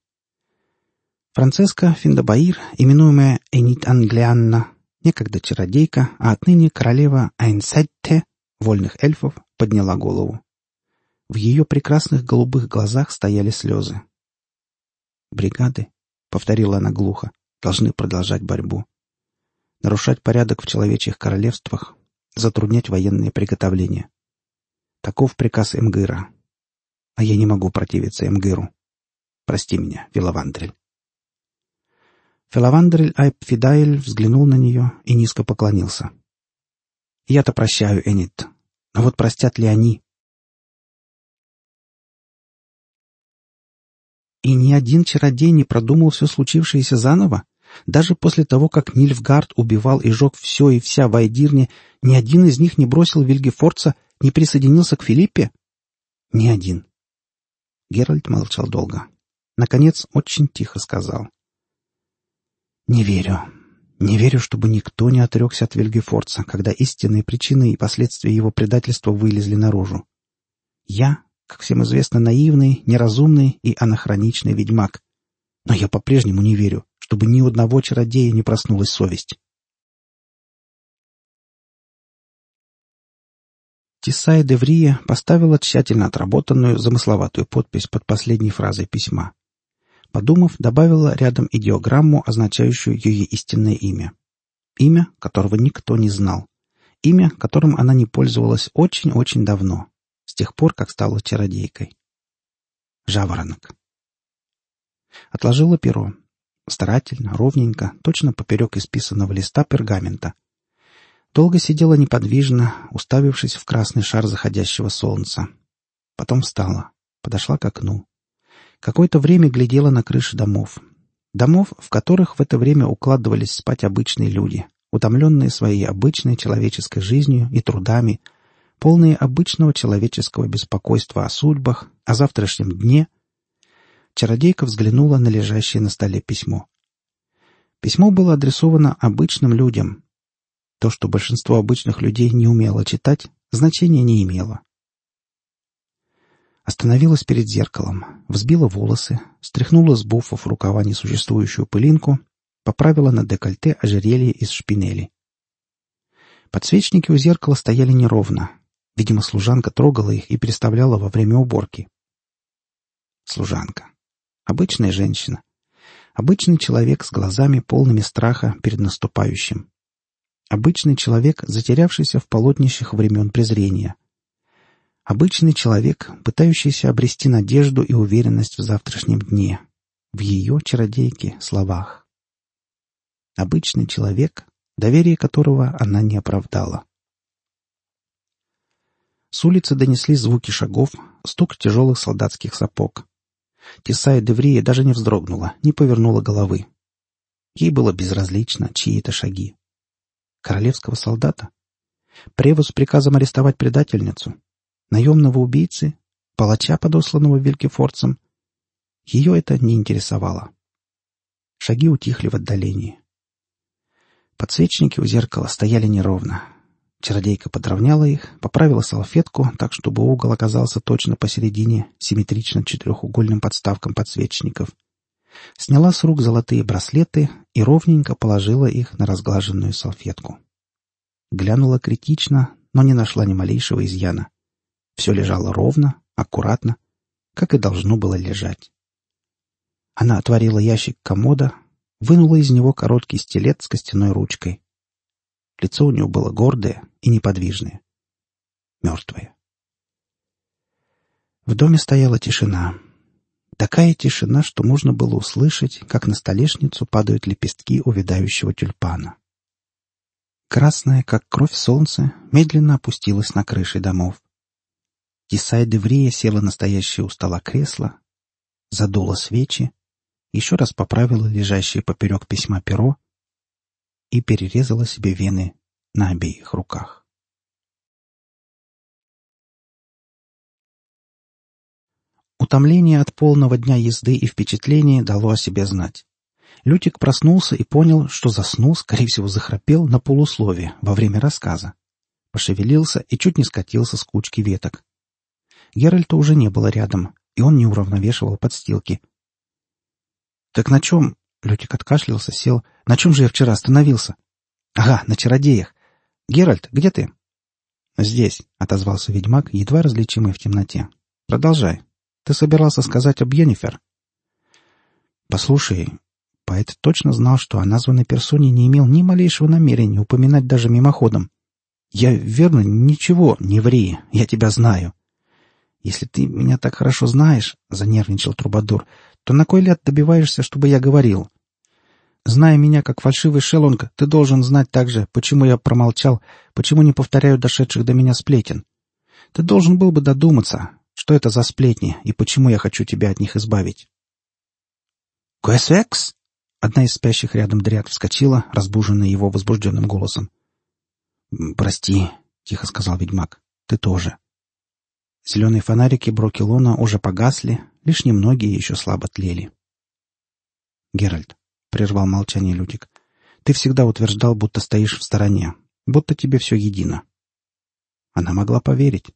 Францеска Финдабаир, именуемая Энит Англианна, некогда чародейка, а отныне королева Айнсетте, вольных эльфов, подняла голову. В ее прекрасных голубых глазах стояли слезы. «Бригады», — повторила она глухо, — «должны продолжать борьбу. Нарушать порядок в человечьих королевствах, затруднять военные приготовления. Таков приказ Эмгыра. А я не могу противиться Эмгыру. Прости меня, Вилавандрель». Филавандрель Айпфидаэль взглянул на нее и низко поклонился. «Я-то прощаю, Энит. Но вот простят ли они?» И ни один чародей не продумал все случившееся заново? Даже после того, как Нильфгард убивал и жег все и вся в Айдирне, ни один из них не бросил Вильгефорца, не присоединился к Филиппе? Ни один. Геральт молчал долго. Наконец, очень тихо сказал. «Не верю. Не верю, чтобы никто не отрекся от Вильгефорца, когда истинные причины и последствия его предательства вылезли наружу. Я как всем известно, наивный, неразумный и анахроничный ведьмак. Но я по-прежнему не верю, чтобы ни у одного чародея не проснулась совесть. Тисая Деврия поставила тщательно отработанную замысловатую подпись под последней фразой письма. Подумав, добавила рядом идеограмму, означающую ее истинное имя. Имя, которого никто не знал. Имя, которым она не пользовалась очень-очень давно с тех пор, как стала чародейкой. Жаворонок. Отложила перо. Старательно, ровненько, точно поперек исписанного листа пергамента. Долго сидела неподвижно, уставившись в красный шар заходящего солнца. Потом встала, подошла к окну. Какое-то время глядела на крыши домов. Домов, в которых в это время укладывались спать обычные люди, утомленные своей обычной человеческой жизнью и трудами, полные обычного человеческого беспокойства о судьбах, о завтрашнем дне, чародейка взглянула на лежащее на столе письмо. Письмо было адресовано обычным людям. То, что большинство обычных людей не умело читать, значения не имело. Остановилась перед зеркалом, взбила волосы, стряхнула с буфов рукава несуществующую пылинку, поправила на декольте ожерелье из шпинели. Подсвечники у зеркала стояли неровно, Видимо, служанка трогала их и переставляла во время уборки. Служанка. Обычная женщина. Обычный человек с глазами полными страха перед наступающим. Обычный человек, затерявшийся в полотнищах времен презрения. Обычный человек, пытающийся обрести надежду и уверенность в завтрашнем дне. В ее, чародейке, словах. Обычный человек, доверие которого она не оправдала. С улицы донесли звуки шагов, стук тяжелых солдатских сапог. Тесая Деврия даже не вздрогнула, не повернула головы. Ей было безразлично, чьи это шаги. Королевского солдата? Превус с приказом арестовать предательницу? Наемного убийцы? Палача, подосланного Вилькефорцем? Ее это не интересовало. Шаги утихли в отдалении. Подсвечники у зеркала стояли неровно. Чародейка подровняла их, поправила салфетку так, чтобы угол оказался точно посередине, симметрично четырехугольным подставкам подсвечников. Сняла с рук золотые браслеты и ровненько положила их на разглаженную салфетку. Глянула критично, но не нашла ни малейшего изъяна. Все лежало ровно, аккуратно, как и должно было лежать. Она отворила ящик комода, вынула из него короткий стилет с костяной ручкой. Лицо у него было гордое и неподвижное. Мертвое. В доме стояла тишина. Такая тишина, что можно было услышать, как на столешницу падают лепестки увядающего тюльпана. Красное, как кровь солнце, медленно опустилось на крыши домов. Исай Деврия села на стоящее у стола кресло, задула свечи, еще раз поправила лежащее поперек письма перо и перерезала себе вены на обеих руках. Утомление от полного дня езды и впечатления дало о себе знать. Лютик проснулся и понял, что заснул, скорее всего, захрапел на полуслове во время рассказа. Пошевелился и чуть не скатился с кучки веток. Геральта уже не было рядом, и он не уравновешивал подстилки. «Так на чем?» Лютик откашлялся, сел. «На чем же я вчера остановился?» «Ага, на чародеях. Геральт, где ты?» «Здесь», — отозвался ведьмак, едва различимый в темноте. «Продолжай. Ты собирался сказать об Йеннифер?» «Послушай, поэт точно знал, что о названной персоне не имел ни малейшего намерения упоминать даже мимоходом. Я, верно, ничего, не ври, я тебя знаю. Если ты меня так хорошо знаешь, — занервничал Трубадур, — то на кой ляд добиваешься, чтобы я говорил? Зная меня как фальшивый шелонг, ты должен знать также, почему я промолчал, почему не повторяю дошедших до меня сплетен. Ты должен был бы додуматься, что это за сплетни и почему я хочу тебя от них избавить. «Куэсвекс?» Одна из спящих рядом дряд вскочила, разбуженная его возбужденным голосом. «Прости», — тихо сказал ведьмак, — «ты тоже». Зеленые фонарики Брокелона уже погасли, лишь немногие еще слабо тлели. «Геральт», — прервал молчание Лютик, — «ты всегда утверждал, будто стоишь в стороне, будто тебе все едино». Она могла поверить.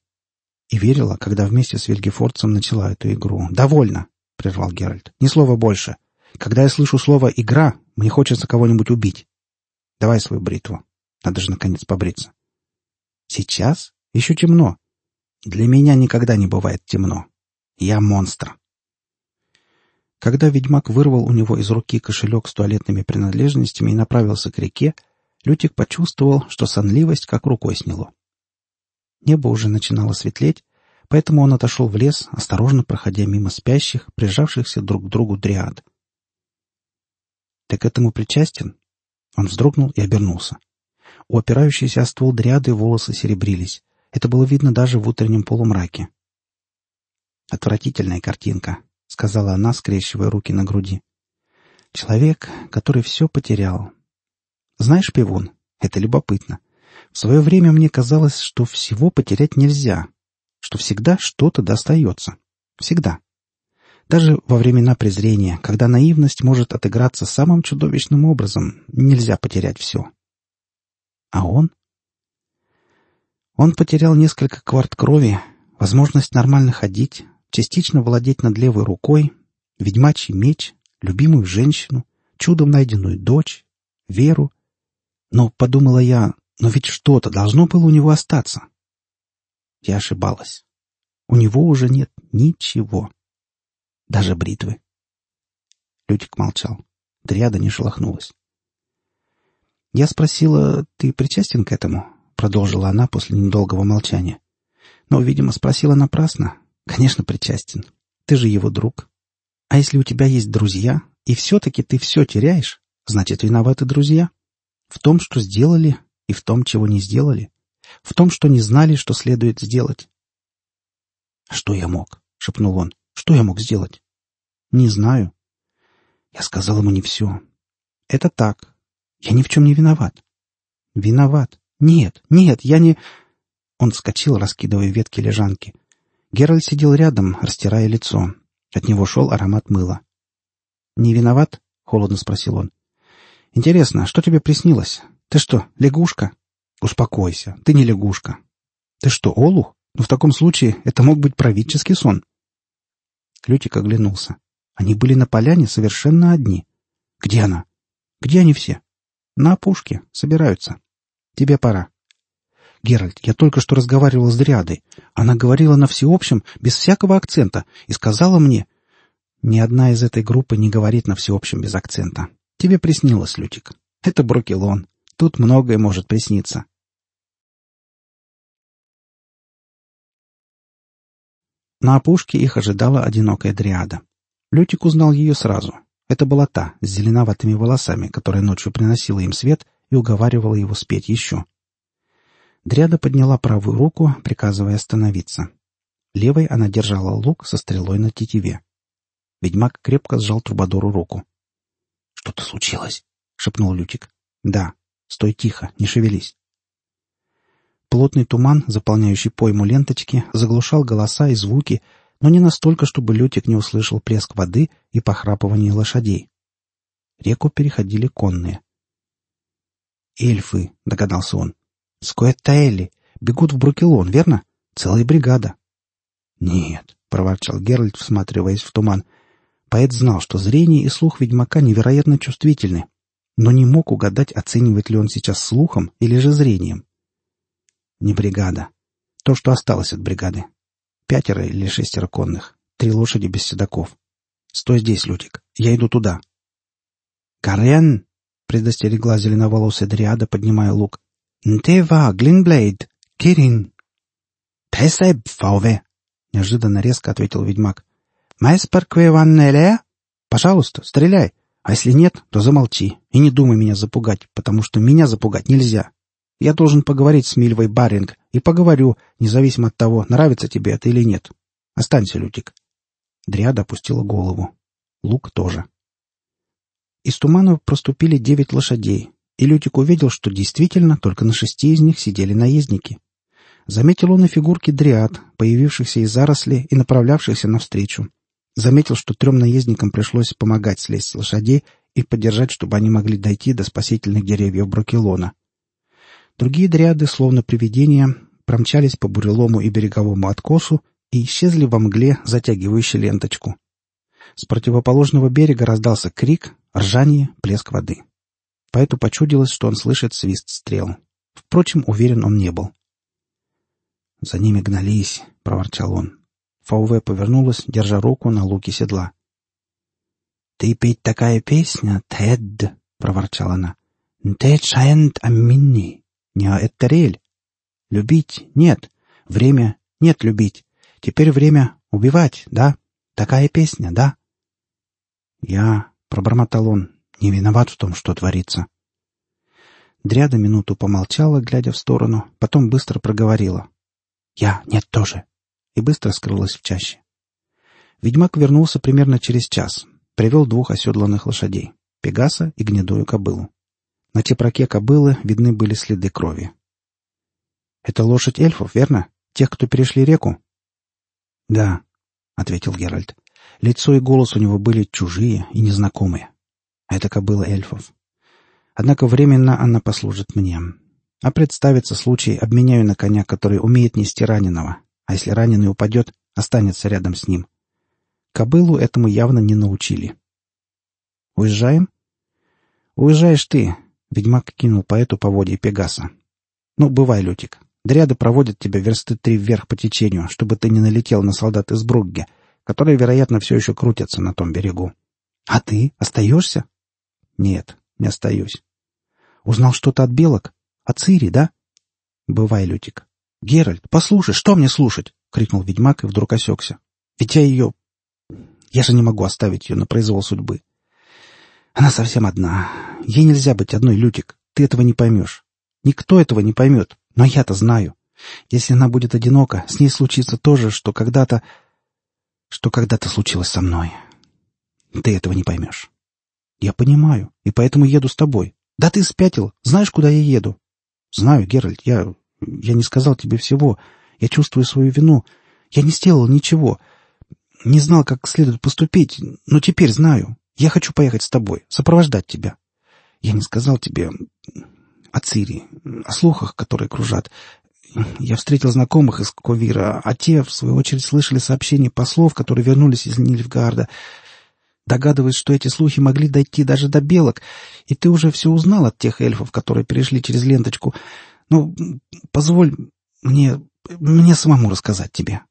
И верила, когда вместе с Вильгефордцем начала эту игру. «Довольно!» — прервал Геральт. «Ни слова больше. Когда я слышу слово «игра», мне хочется кого-нибудь убить. Давай свою бритву. Надо же, наконец, побриться. Сейчас? Еще темно. Для меня никогда не бывает темно. Я монстр. Когда ведьмак вырвал у него из руки кошелек с туалетными принадлежностями и направился к реке, Лютик почувствовал, что сонливость как рукой сняло. Небо уже начинало светлеть, поэтому он отошел в лес, осторожно проходя мимо спящих, прижавшихся друг к другу дриад. «Ты к этому причастен?» Он вздрогнул и обернулся. У опирающейся о ствол дриады волосы серебрились. Это было видно даже в утреннем полумраке. «Отвратительная картинка», — сказала она, скрещивая руки на груди. «Человек, который все потерял. Знаешь, Пивон, это любопытно. В свое время мне казалось, что всего потерять нельзя, что всегда что-то достается. Всегда. Даже во времена презрения, когда наивность может отыграться самым чудовищным образом, нельзя потерять все. А он? Он потерял несколько кварт крови, возможность нормально ходить, частично владеть над левой рукой, ведьмачий меч, любимую женщину, чудом найденную дочь, веру. Но, подумала я, но ведь что-то должно было у него остаться. Я ошибалась. У него уже нет ничего. Даже бритвы. Лютик молчал. Дриада не шелохнулась. «Я спросила, ты причастен к этому?» — продолжила она после недолгого молчания. «Но, видимо, спросила напрасно. Конечно, причастен. Ты же его друг. А если у тебя есть друзья, и все-таки ты все теряешь, значит, виноваты друзья. В том, что сделали, и в том, чего не сделали. В том, что не знали, что следует сделать. «Что я мог?» — шепнул он. «Что я мог сделать?» «Не знаю». Я сказал ему не все. «Это так. Я ни в чем не виноват». «Виноват. Нет, нет, я не...» Он вскочил, раскидывая ветки лежанки. Геральт сидел рядом, растирая лицо. От него шел аромат мыла. «Не виноват?» — холодно спросил он. «Интересно, что тебе приснилось? Ты что, лягушка?» «Успокойся, ты не лягушка». «Ты что, олух? Ну, в таком случае это мог быть правительский сон». Лютик оглянулся. Они были на поляне совершенно одни. «Где она?» «Где они все?» «На опушке. Собираются. Тебе пора». «Геральт, я только что разговаривал с Дриадой. Она говорила на всеобщем, без всякого акцента, и сказала мне...» «Ни одна из этой группы не говорит на всеобщем без акцента. Тебе приснилось, Лютик. Это Брокелон. Тут многое может присниться». На опушке их ожидала одинокая дриада. Лютик узнал ее сразу. Это была та, с зеленоватыми волосами, которая ночью приносила им свет и уговаривала его спеть еще. Дриада подняла правую руку, приказывая остановиться. Левой она держала лук со стрелой на тетиве. Ведьмак крепко сжал Трубадору руку. — Что-то случилось? — шепнул Лютик. — Да. Стой тихо, не шевелись. Плотный туман, заполняющий пойму ленточки, заглушал голоса и звуки, но не настолько, чтобы Лютик не услышал плеск воды и похрапывание лошадей. Реку переходили конные. «Эльфы», — догадался он. «Скоэттаэли. Бегут в Брукелон, верно? Целая бригада». «Нет», — проворчал Геральт, всматриваясь в туман. Поэт знал, что зрение и слух ведьмака невероятно чувствительны, но не мог угадать, оценивает ли он сейчас слухом или же зрением. Не бригада. То, что осталось от бригады. Пятеро или шестеро конных. Три лошади без седаков. Стой здесь, Лютик. Я иду туда. «Карен!» — предостерегла зеленоволосая дриада, поднимая лук. «Нтева, Глинблейд, Кирин!» «Тесеб, фауве!» — неожиданно резко ответил ведьмак. «Майспаркве ваннеле?» «Пожалуйста, стреляй. А если нет, то замолчи и не думай меня запугать, потому что меня запугать нельзя. Я должен поговорить с Мильвой Баринг и поговорю, независимо от того, нравится тебе это или нет. Останься, Лютик. Дриада опустила голову. Лук тоже. Из тумана проступили девять лошадей, и Лютик увидел, что действительно только на шести из них сидели наездники. Заметил он и фигурки дриад, появившихся из заросли и направлявшихся навстречу. Заметил, что трем наездникам пришлось помогать слезть с лошадей и поддержать, чтобы они могли дойти до спасительных деревьев Брокелона. Другие дриады, словно привидения, промчались по бурелому и береговому откосу и исчезли во мгле, затягивающей ленточку. С противоположного берега раздался крик, ржание, плеск воды. Поэту почудилось, что он слышит свист стрел. Впрочем, уверен он не был. «За ними гнались», — проворчал он. Фауве повернулась, держа руку на луке седла. «Ты петь такая песня, Тед!» — проворчала она. «Тед шаент амминни, не эттерель. Любить — нет. Время — нет любить. Теперь время — убивать, да? Такая песня, да?» «Я...» — пробормотал он. «Не виноват в том, что творится». Дряда минуту помолчала, глядя в сторону, потом быстро проговорила. «Я нет тоже и быстро скрылась в чаще. Ведьмак вернулся примерно через час. Привел двух оседланных лошадей — Пегаса и гнедую кобылу. На тепраке кобылы видны были следы крови. «Это лошадь эльфов, верно? Тех, кто перешли реку?» «Да», — ответил Геральт. Лицо и голос у него были чужие и незнакомые. Это кобыла эльфов. Однако временно она послужит мне. А представится случай, обменяю на коня, который умеет нести раненого, а если раненый упадет, останется рядом с ним. Кобылу этому явно не научили. «Уезжаем?» «Уезжаешь ты», — ведьмак кинул поэту по воде Пегаса. «Ну, бывай, Лютик. Дряды проводят тебя версты три вверх по течению, чтобы ты не налетел на солдат из Бругге, которые, вероятно, все еще крутятся на том берегу. А ты остаешься?» «Нет, не остаюсь». «Узнал что-то от белок? От Цири, да?» «Бывай, Лютик. «Геральт, послушай, что мне слушать?» — крикнул ведьмак и вдруг осекся. «Ведь я ее... Я же не могу оставить ее на произвол судьбы. Она совсем одна. Ей нельзя быть одной, Лютик. Ты этого не поймешь. Никто этого не поймет. Но я-то знаю. Если она будет одинока, с ней случится то же, что когда-то... что когда-то случилось со мной. Ты этого не поймешь. Я понимаю, и поэтому еду с тобой. Да ты спятил. Знаешь, куда я еду? Знаю, Геральт, я... Я не сказал тебе всего. Я чувствую свою вину. Я не сделал ничего. Не знал, как следует поступить, но теперь знаю. Я хочу поехать с тобой, сопровождать тебя. Я не сказал тебе о Цири, о слухах, которые кружат. Я встретил знакомых из Ковира, а те, в свою очередь, слышали сообщения послов, которые вернулись из Нильфгарда. Догадываюсь, что эти слухи могли дойти даже до белок, и ты уже все узнал от тех эльфов, которые перешли через ленточку. Ну, позволь мне... мне самому рассказать тебе.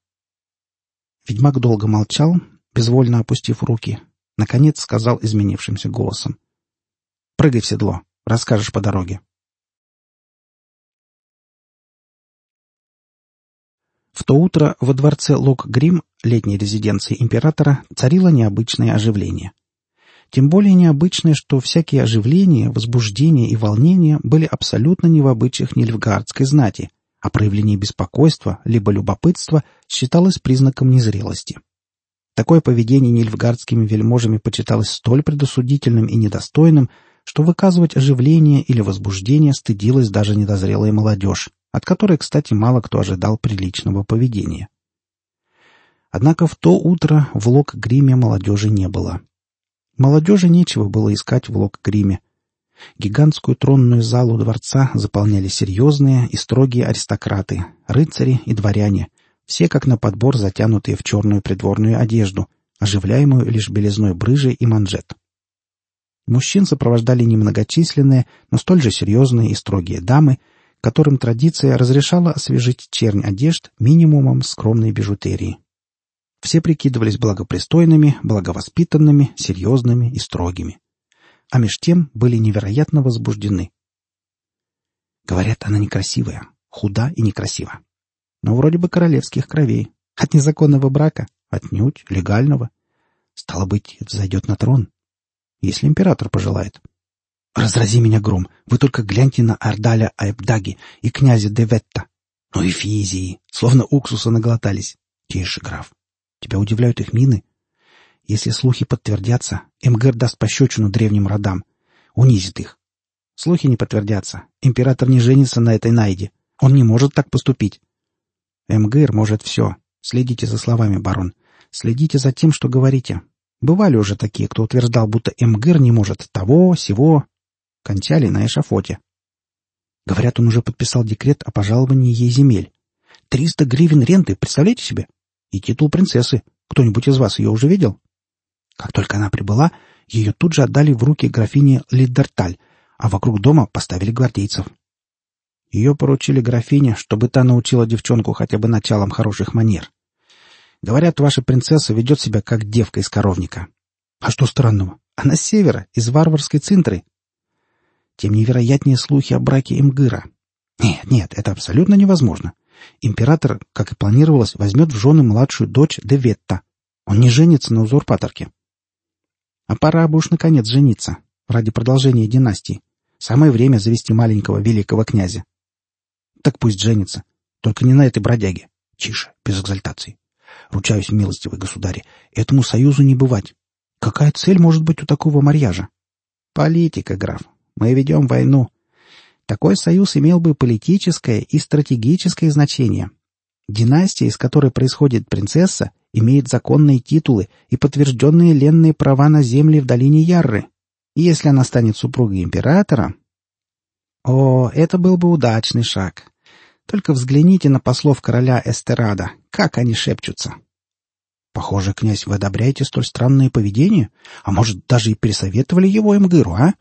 Ведьмак долго молчал, безвольно опустив руки. Наконец сказал изменившимся голосом. «Прыгай в седло, расскажешь по дороге». В то утро во дворце Лок-Грим, летней резиденции императора, царило необычное оживление. Тем более необычное, что всякие оживления, возбуждения и волнения были абсолютно не в обычаях нильфгардской знати, а проявление беспокойства либо любопытства считалось признаком незрелости. Такое поведение нильфгардскими вельможами почиталось столь предосудительным и недостойным, что выказывать оживление или возбуждение стыдилась даже недозрелая молодежь, от которой, кстати, мало кто ожидал приличного поведения. Однако в то утро в Лок-Гриме молодежи не было. Молодежи нечего было искать в Лок-Гриме. Гигантскую тронную залу дворца заполняли серьезные и строгие аристократы, рыцари и дворяне, все как на подбор затянутые в черную придворную одежду, оживляемую лишь белизной брыжи и манжет. Мужчин сопровождали немногочисленные, но столь же серьезные и строгие дамы, которым традиция разрешала освежить чернь одежд минимумом скромной бижутерии. Все прикидывались благопристойными, благовоспитанными, серьезными и строгими. А меж тем были невероятно возбуждены. Говорят, она некрасивая, худа и некрасива. Но вроде бы королевских кровей. От незаконного брака, отнюдь, легального. Стало быть, зайдет на трон. Если император пожелает. Разрази меня гром, вы только гляньте на Ардаля Айбдаги и князя Деветта. Ну и физии, словно уксуса наглотались. Тише, граф. Тебя удивляют их мины? Если слухи подтвердятся, МГР даст пощечину древним родам. Унизит их. Слухи не подтвердятся. Император не женится на этой Найде. Он не может так поступить. МГР может все. Следите за словами, барон. Следите за тем, что говорите. Бывали уже такие, кто утверждал, будто МГР не может того, сего. Кончали на эшафоте. Говорят, он уже подписал декрет о пожаловании ей земель. Триста гривен ренты, представляете себе? И титул принцессы. Кто-нибудь из вас ее уже видел? Как только она прибыла, ее тут же отдали в руки графине Лиддерталь, а вокруг дома поставили гвардейцев. Ее поручили графине, чтобы та научила девчонку хотя бы началам хороших манер. Говорят, ваша принцесса ведет себя как девка из коровника. А что странного? Она с севера, из варварской цинтры. Тем невероятнее слухи о браке Имгыра. Нет, нет, это абсолютно невозможно. Император, как и планировалось, возьмет в жены младшую дочь Деветта. Он не женится на узурпаторке. А пора бы уж наконец жениться, ради продолжения династии. Самое время завести маленького великого князя. Так пусть женится. Только не на этой бродяге. Тише, без экзальтации. Ручаюсь, милостивый государь, этому союзу не бывать. Какая цель может быть у такого марьяжа? Политика, граф. Мы ведем войну. Такой союз имел бы политическое и стратегическое значение. Династия, из которой происходит принцесса, имеет законные титулы и подтвержденные ленные права на земли в долине Ярры. Если она станет супругой императора... О, это был бы удачный шаг. Только взгляните на послов короля Эстерада, как они шепчутся. Похоже, князь, вы одобряете столь странное поведение? А может, даже и пересоветовали его Эмгыру, а?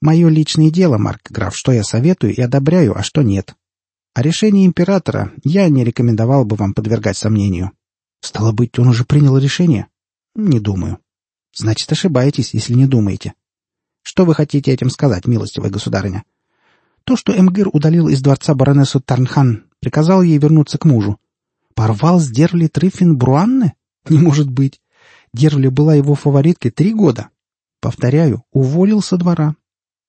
Мое личное дело, Марк Граф, что я советую и одобряю, а что нет. А решение императора я не рекомендовал бы вам подвергать сомнению. Стало быть, он уже принял решение? Не думаю. Значит, ошибаетесь, если не думаете. Что вы хотите этим сказать, милостивая государыня? То, что Эмгир удалил из дворца баронессу Тарнхан, приказал ей вернуться к мужу. Порвал с Дерли Триффин Бруанне? Не может быть. Дерли была его фавориткой три года. Повторяю, уволил со двора.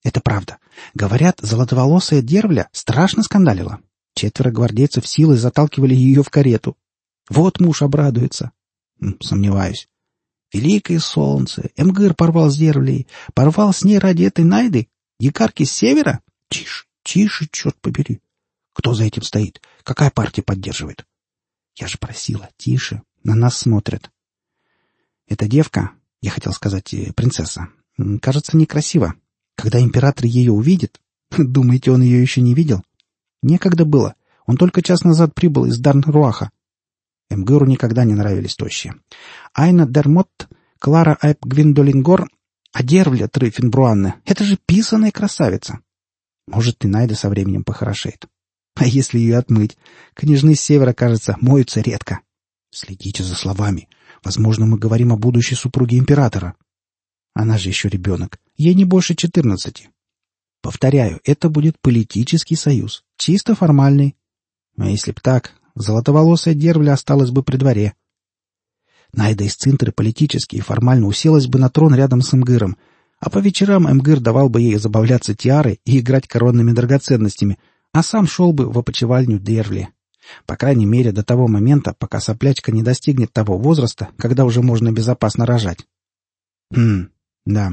Это правда. Говорят, золотоволосая Дервля страшно скандалила. Четверо гвардейцев силой заталкивали ее в карету. Вот муж обрадуется. Сомневаюсь. Великое солнце! Эмгыр порвал с Дервлей. Порвал с ней ради этой Найды? Якарки с севера? Тише, тише, черт побери. Кто за этим стоит? Какая партия поддерживает? Я же просила, тише. На нас смотрят. Эта девка, я хотел сказать, э, принцесса, кажется некрасиво. Когда император ее увидит... *laughs* Думаете, он ее еще не видел? Некогда было. Он только час назад прибыл из Дарнруаха. Эмгыру никогда не нравились тощие. Айна Дермотт, Клара Айп Гвиндолингор, а Дервля Трыфенбруанне — это же писаная красавица. Может, и Найда со временем похорошеет. А если ее отмыть? Княжны с севера, кажется, моются редко. Следите за словами. Возможно, мы говорим о будущей супруге императора. Она же еще ребенок. Ей не больше четырнадцати. Повторяю, это будет политический союз. Чисто формальный. А если б так, золотоволосая дервля осталась бы при дворе. Найда из Цинтры политически и формально уселась бы на трон рядом с Мгыром, а по вечерам Мгыр давал бы ей забавляться тиарой и играть коронными драгоценностями, а сам шел бы в опочивальню Дервли. По крайней мере, до того момента, пока соплячка не достигнет того возраста, когда уже можно безопасно рожать. Хм, да,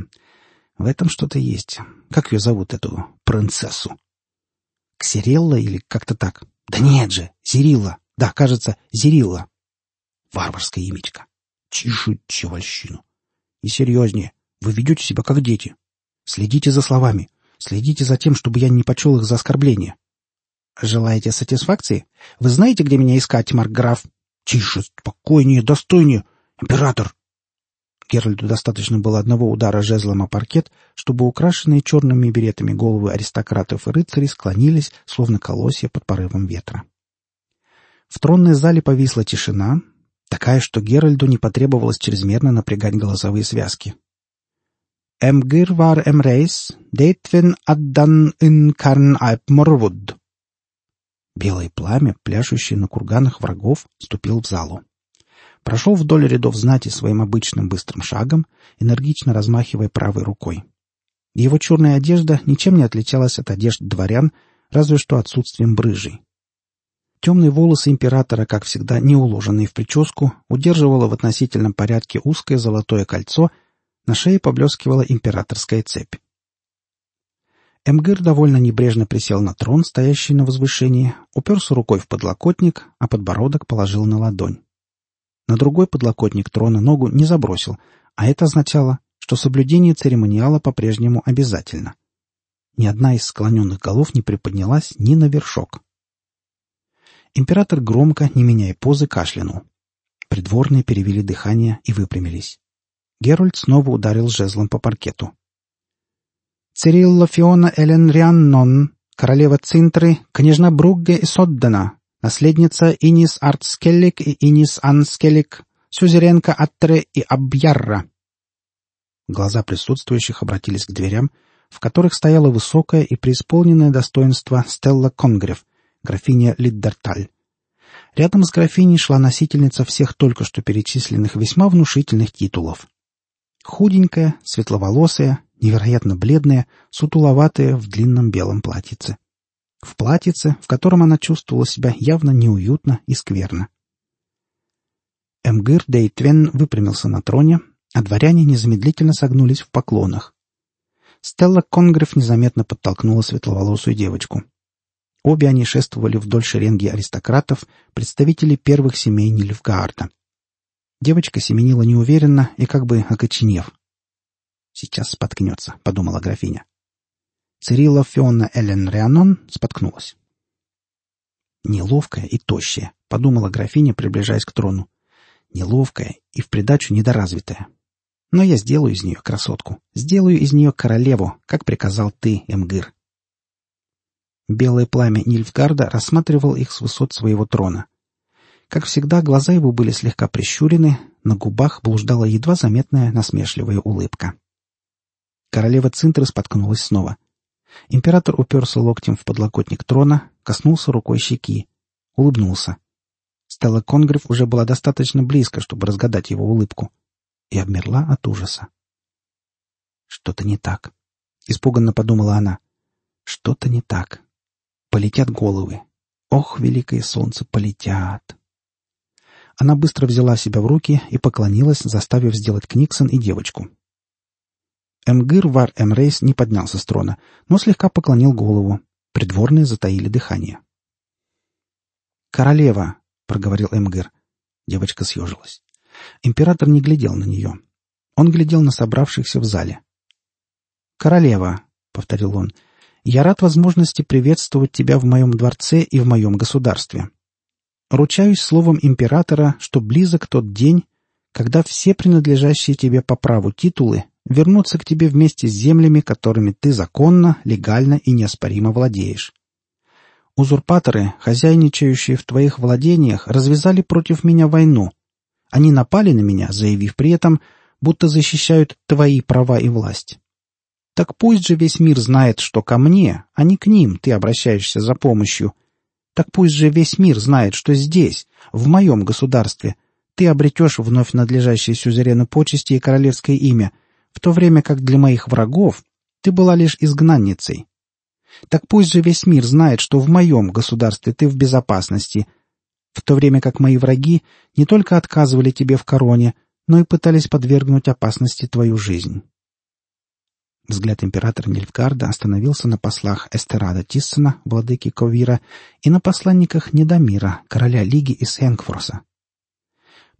в этом что-то есть. Как ее зовут, эту принцессу? Ксирелла или как-то так? Да нет же, Зирилла. Да, кажется, Зирилла. Варварское имечко. Тише, чевальщину. И серьезнее. Вы ведете себя как дети. Следите за словами. Следите за тем, чтобы я не почел их за оскорбление. Желаете сатисфакции? Вы знаете, где меня искать, Марк Граф? Тише, спокойнее, достойнее. Император. Геральду достаточно было одного удара жезлом о паркет, чтобы украшенные черными беретами головы аристократов и рыцарей склонились, словно колосья под порывом ветра. В тронной зале повисла тишина, такая, что Геральду не потребовалось чрезмерно напрягать голосовые связки. «Эмгир вар эмрейс, дейтвен аддан ин карн морвуд». Белое пламя, пляшущее на курганах врагов, ступил в залу. Прошел вдоль рядов знати своим обычным быстрым шагом, энергично размахивая правой рукой. Его черная одежда ничем не отличалась от одежд дворян, разве что отсутствием брыжей. Темные волосы императора, как всегда, не уложенные в прическу, удерживало в относительном порядке узкое золотое кольцо, на шее поблескивала императорская цепь. Эмгыр довольно небрежно присел на трон, стоящий на возвышении, уперся рукой в подлокотник, а подбородок положил на ладонь. На другой подлокотник трона ногу не забросил, а это означало, что соблюдение церемониала по-прежнему обязательно. Ни одна из склоненных голов не приподнялась ни на вершок. Император громко, не меняя позы, кашлянул. Придворные перевели дыхание и выпрямились. Геральт снова ударил жезлом по паркету. «Цирилла Фиона Элен Рианнон, королева Цинтры, княжна Бругге и Соддена, наследница Инис Артскеллик и Инис Анскеллик, сюзеренка Аттре и Абьярра». Глаза присутствующих обратились к дверям, в которых стояла высокая и преисполненное достоинство Стелла Конгрев — графиня Лиддерталь. Рядом с графиней шла носительница всех только что перечисленных весьма внушительных титулов. Худенькая, светловолосая, невероятно бледная, сутуловатая в длинном белом платьице. В платьице, в котором она чувствовала себя явно неуютно и скверно. Эмгир Дейтвен выпрямился на троне, а дворяне незамедлительно согнулись в поклонах. Стелла Конгрев незаметно подтолкнула светловолосую девочку. Обе они шествовали вдоль шеренги аристократов, представителей первых семей Нильфгаарда. Девочка семенила неуверенно и как бы окоченев. «Сейчас споткнется», — подумала графиня. Цирилла Фиона Элен Рианон споткнулась. «Неловкая и тощая», — подумала графиня, приближаясь к трону. «Неловкая и в придачу недоразвитая. Но я сделаю из нее красотку. Сделаю из нее королеву, как приказал ты, Эмгир. Белое пламя Нильфгарда рассматривал их с высот своего трона. Как всегда, глаза его были слегка прищурены, на губах блуждала едва заметная насмешливая улыбка. Королева Цинтры споткнулась снова. Император уперся локтем в подлокотник трона, коснулся рукой щеки, улыбнулся. Стелла Конгрев уже была достаточно близко, чтобы разгадать его улыбку, и обмерла от ужаса. «Что-то не так», — испуганно подумала она. «Что-то не так. Полетят головы. Ох, великое солнце, полетят. Она быстро взяла себя в руки и поклонилась, заставив сделать Книксон и девочку. Эмгир Вар Эмрейс не поднялся с трона, но слегка поклонил голову. Придворные затаили дыхание. «Королева!» — проговорил Эмгир. Девочка съежилась. Император не глядел на нее. Он глядел на собравшихся в зале. «Королева!» — повторил он. Я рад возможности приветствовать тебя в моем дворце и в моем государстве. Ручаюсь словом императора, что близок тот день, когда все принадлежащие тебе по праву титулы вернутся к тебе вместе с землями, которыми ты законно, легально и неоспоримо владеешь. Узурпаторы, хозяйничающие в твоих владениях, развязали против меня войну. Они напали на меня, заявив при этом, будто защищают твои права и власть. Так пусть же весь мир знает, что ко мне, а не к ним ты обращаешься за помощью. Так пусть же весь мир знает, что здесь, в моем государстве, ты обретешь вновь надлежащие сюзерену почести и королевское имя, в то время как для моих врагов ты была лишь изгнанницей. Так пусть же весь мир знает, что в моем государстве ты в безопасности, в то время как мои враги не только отказывали тебе в короне, но и пытались подвергнуть опасности твою жизнь. Взгляд императора Нильфгарда остановился на послах Эстерада Тиссона, владыки Ковира, и на посланниках Недомира, короля Лиги из Энгфорса.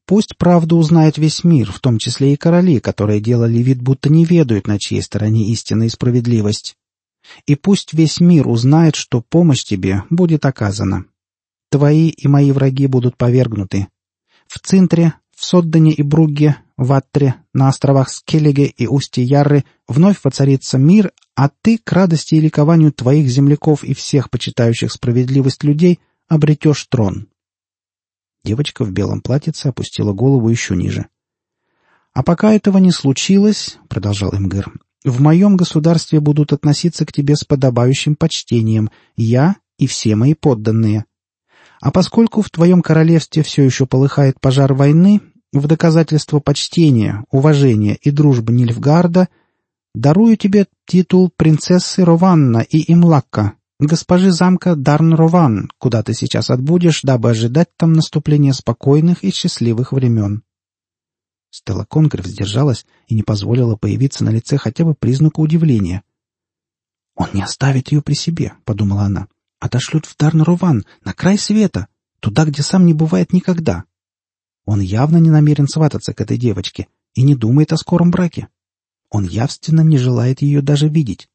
Пусть правду узнает весь мир, в том числе и короли, которые делали вид, будто не ведают, на чьей стороне истина и справедливость. И пусть весь мир узнает, что помощь тебе будет оказана. Твои и мои враги будут повергнуты. В Цинтре, в Соддане и Бругге в Аттре, на островах Скеллиге и устье Ярры вновь воцарится мир, а ты, к радости и ликованию твоих земляков и всех почитающих справедливость людей, обретешь трон». Девочка в белом платьице опустила голову еще ниже. «А пока этого не случилось, — продолжал Имгыр, — в моем государстве будут относиться к тебе с подобающим почтением, я и все мои подданные. А поскольку в твоем королевстве все еще полыхает пожар войны, в доказательство почтения, уважения и дружбы Нильфгарда дарую тебе титул принцессы Рованна и Имлакка, госпожи замка Дарн-Рован, куда ты сейчас отбудешь, дабы ожидать там наступления спокойных и счастливых времен. Стелла Конгрев сдержалась и не позволила появиться на лице хотя бы признаку удивления. «Он не оставит ее при себе», — подумала она. «Отошлют в Дарн-Рован, на край света, туда, где сам не бывает никогда. Он явно не намерен свататься к этой девочке и не думает о скором браке. Он явственно не желает ее даже видеть.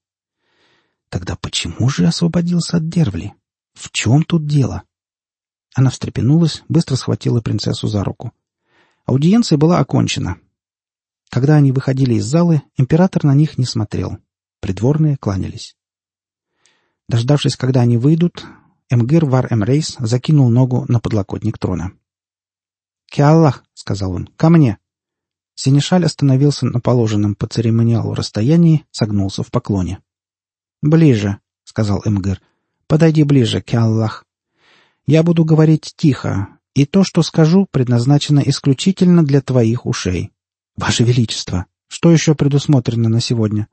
Тогда почему же освободился от Дервли? В чем тут дело?» Она встрепенулась, быстро схватила принцессу за руку. Аудиенция была окончена. Когда они выходили из залы, император на них не смотрел. Придворные кланялись. Дождавшись, когда они выйдут, Эмгир Вар Эмрейс закинул ногу на подлокотник трона. «Киаллах», — сказал он, — «ко мне». Синешаль остановился на положенном по церемониалу расстоянии, согнулся в поклоне. «Ближе», — сказал Эмгир. «Подойди ближе, Киаллах. Я буду говорить тихо, и то, что скажу, предназначено исключительно для твоих ушей. Ваше Величество, что еще предусмотрено на сегодня?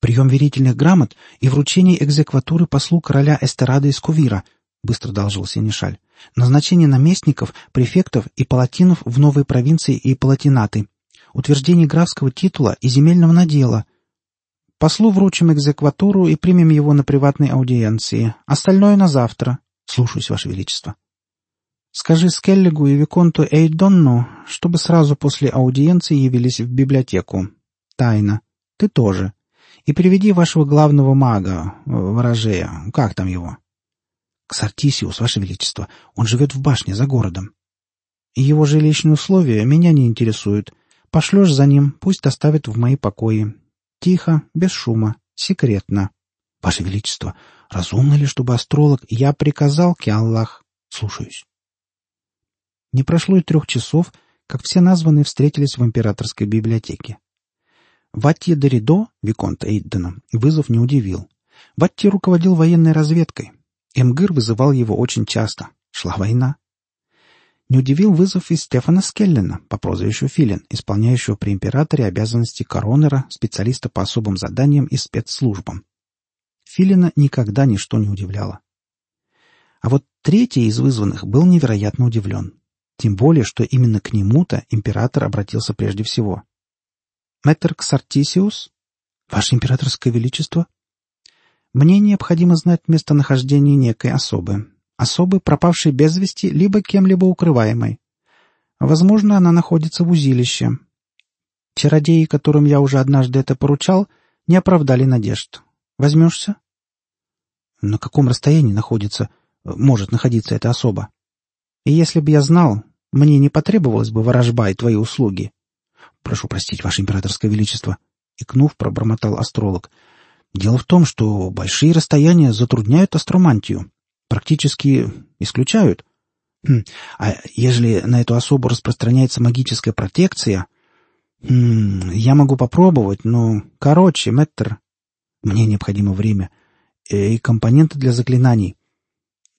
Прием верительных грамот и вручение экзекватуры послу короля Эстерада из Кувира, быстро должил Синишаль. Назначение наместников, префектов и палатинов в новой провинции и палатинаты. Утверждение графского титула и земельного надела. Послу вручим экзекватуру и примем его на приватной аудиенции. Остальное на завтра. Слушаюсь, Ваше Величество. Скажи Скеллигу и Виконту Эйдонну, чтобы сразу после аудиенции явились в библиотеку. Тайна. Ты тоже. И приведи вашего главного мага, э, ворожея, как там его? Ксартисиус, ваше величество. Он живет в башне за городом. И его жилищные условия меня не интересуют. Пошлешь за ним, пусть доставит в мои покои. Тихо, без шума, секретно. Ваше величество, разумно ли, чтобы астролог... Я приказал, Киаллах. Слушаюсь. Не прошло и трех часов, как все названные встретились в императорской библиотеке. Ватье Доридо, Виконт Эйддена, вызов не удивил. Ватье руководил военной разведкой. Эмгыр вызывал его очень часто. Шла война. Не удивил вызов из Стефана Скеллена по прозвищу Филин, исполняющего при императоре обязанности коронера, специалиста по особым заданиям и спецслужбам. Филина никогда ничто не удивляло. А вот третий из вызванных был невероятно удивлен. Тем более, что именно к нему-то император обратился прежде всего. «Мэтр Ксартисиус? Ваше императорское величество?» «Мне необходимо знать местонахождение некой особы. Особы, пропавшей без вести, либо кем-либо укрываемой. Возможно, она находится в узилище. Чародеи, которым я уже однажды это поручал, не оправдали надежд. Возьмешься?» «На каком расстоянии находится, может находиться эта особа?» И если бы я знал, мне не потребовалось бы ворожба и твои услуги. Прошу простить, Ваше Императорское Величество, — икнув, пробормотал астролог. Дело в том, что большие расстояния затрудняют астромантию, практически исключают. Хм, а ежели на эту особу распространяется магическая протекция... Хм, я могу попробовать, но... Короче, мэтр, мне необходимо время и компоненты для заклинаний.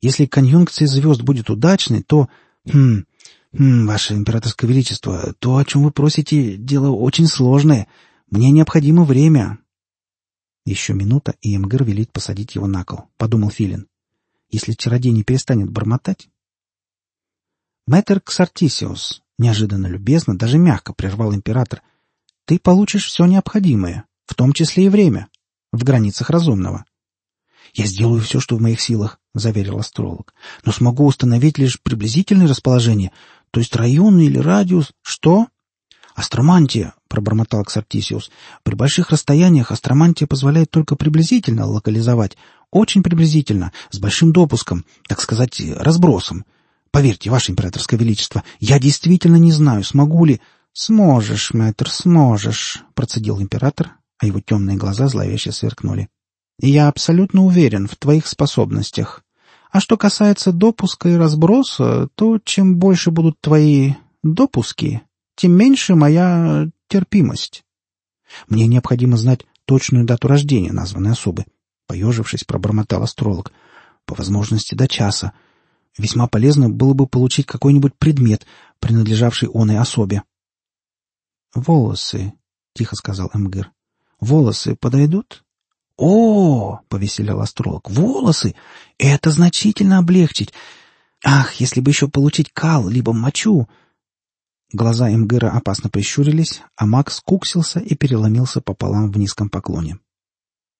Если конъюнкция звезд будет удачной, то... Хм, хм, Ваше Императорское Величество, то, о чем вы просите, дело очень сложное. Мне необходимо время. Еще минута, и Эмгер велит посадить его на кол, — подумал Филин. Если чародей не перестанет бормотать... Мэтр Ксартисиус, неожиданно любезно, даже мягко прервал император, — ты получишь все необходимое, в том числе и время, в границах разумного. «Я сделаю все, что в моих силах», — заверил астролог. «Но смогу установить лишь приблизительное расположение, то есть район или радиус. Что?» «Астромантия», — пробормотал Ксартисиус. «При больших расстояниях астромантия позволяет только приблизительно локализовать. Очень приблизительно, с большим допуском, так сказать, разбросом. Поверьте, Ваше Императорское Величество, я действительно не знаю, смогу ли...» «Сможешь, мэтр, сможешь», — процедил император, а его темные глаза зловеще сверкнули. «И я абсолютно уверен в твоих способностях. А что касается допуска и разброса, то чем больше будут твои допуски, тем меньше моя терпимость. Мне необходимо знать точную дату рождения названной особы. Поежившись, пробормотал астролог. По возможности до часа. Весьма полезно было бы получить какой-нибудь предмет, принадлежавший оной особе. «Волосы», — тихо сказал Эмгер. «Волосы подойдут?» «О!» — повеселял астролог. «Волосы! Это значительно облегчить! Ах, если бы еще получить кал, либо мочу!» Глаза Эмгера опасно прищурились, а Макс куксился и переломился пополам в низком поклоне.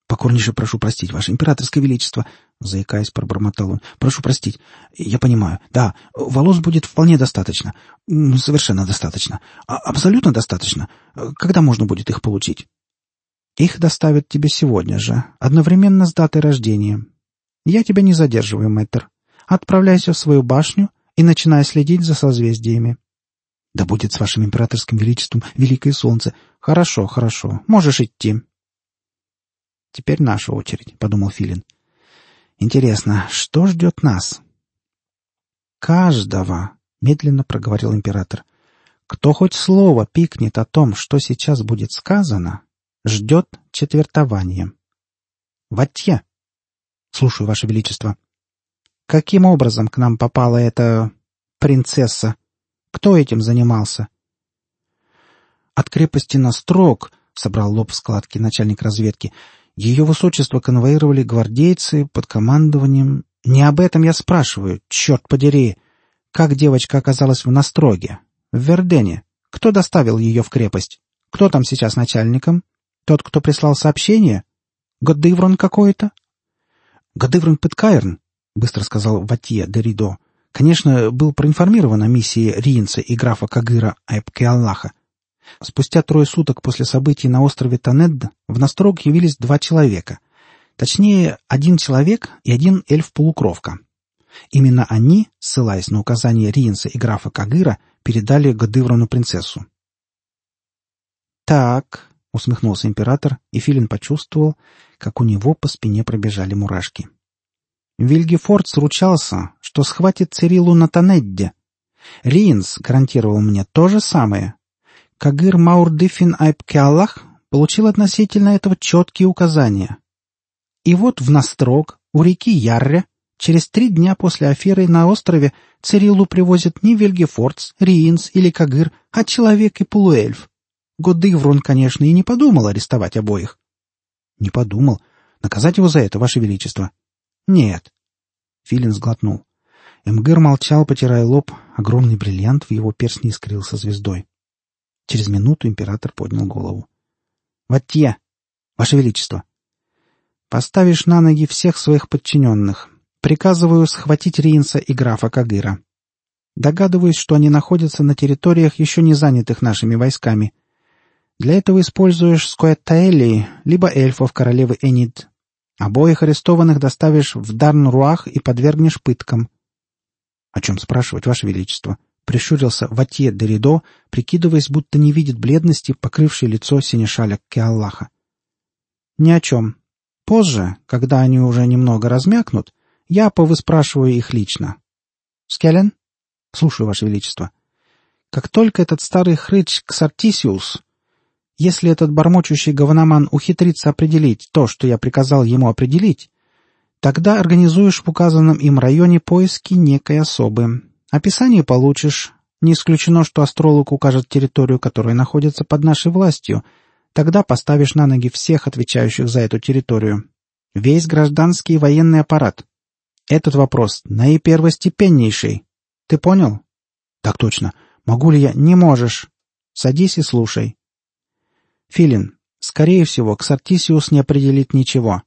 «Покорнейше прошу простить, Ваше Императорское Величество!» — заикаясь, пробормотал он. «Прошу простить. Я понимаю. Да, волос будет вполне достаточно. Совершенно достаточно. А абсолютно достаточно. Когда можно будет их получить?» «Их доставят тебе сегодня же, одновременно с датой рождения. Я тебя не задерживаю, мэтр. Отправляйся в свою башню и начинай следить за созвездиями». «Да будет с Вашим Императорским Величеством Великое Солнце. Хорошо, хорошо. Можешь идти». Теперь наша очередь, — подумал Филин. Интересно, что ждет нас? Каждого, — медленно проговорил император. Кто хоть слово пикнет о том, что сейчас будет сказано, ждет четвертование. Ватье. Слушаю, Ваше Величество. Каким образом к нам попала эта принцесса? Кто этим занимался? От крепости на строк, — собрал лоб в складке начальник разведки, — ее высочество конвоировали гвардейцы под командованием... Не об этом я спрашиваю, черт подери. Как девочка оказалась в Настроге? В Вердене? Кто доставил ее в крепость? Кто там сейчас начальником? Тот, кто прислал сообщение? Годыврон какой-то? Годыврон Петкайрн, быстро сказал Ватье Деридо. Конечно, был проинформирован о миссии Риенца и графа Кагыра Айбке Аллаха. Спустя трое суток после событий на острове Танедд в Настрог явились два человека. Точнее, один человек и один эльф-полукровка. Именно они, ссылаясь на указания Риенса и графа Кагыра, передали Гадыврону принцессу. «Так», — усмехнулся император, и Филин почувствовал, как у него по спине пробежали мурашки. Вильгефорд сручался, что схватит Цирилу на Танедде. Риенс гарантировал мне то же самое, Кагыр Маурдыфин Айпкеаллах получил относительно этого четкие указания. И вот в Настрог, у реки Ярре, через три дня после аферы на острове Цириллу привозят не Вильгефордс, Риинс или Кагыр, а человек и полуэльф. Годыврон, конечно, и не подумал арестовать обоих. Не подумал. Наказать его за это, Ваше Величество? Нет. Филин сглотнул. Эмгыр молчал, потирая лоб, огромный бриллиант в его перстне искрился звездой. Через минуту император поднял голову. «Ватье! Ваше Величество! Поставишь на ноги всех своих подчиненных. Приказываю схватить Ринса и графа Кагыра. Догадываюсь, что они находятся на территориях, еще не занятых нашими войсками. Для этого используешь Скоэттаэлли, либо эльфов королевы Энид. Обоих арестованных доставишь в Дарн-Руах и подвергнешь пыткам. — О чем спрашивать, Ваше Величество? прищурился Ватье Деридо, прикидываясь, будто не видит бледности, покрывшей лицо синешаля Кеаллаха. «Ни о чем. Позже, когда они уже немного размякнут, я повыспрашиваю их лично. Скелен? Слушаю, Ваше Величество. Как только этот старый хрыч Ксартисиус, если этот бормочущий говноман ухитрится определить то, что я приказал ему определить, тогда организуешь в указанном им районе поиски некой особы, Описание получишь. Не исключено, что астролог укажет территорию, которая находится под нашей властью. Тогда поставишь на ноги всех отвечающих за эту территорию. Весь гражданский и военный аппарат. Этот вопрос наипервостепеннейший. Ты понял? Так точно. Могу ли я? Не можешь. Садись и слушай. Филин, скорее всего, Ксартисиус не определит ничего.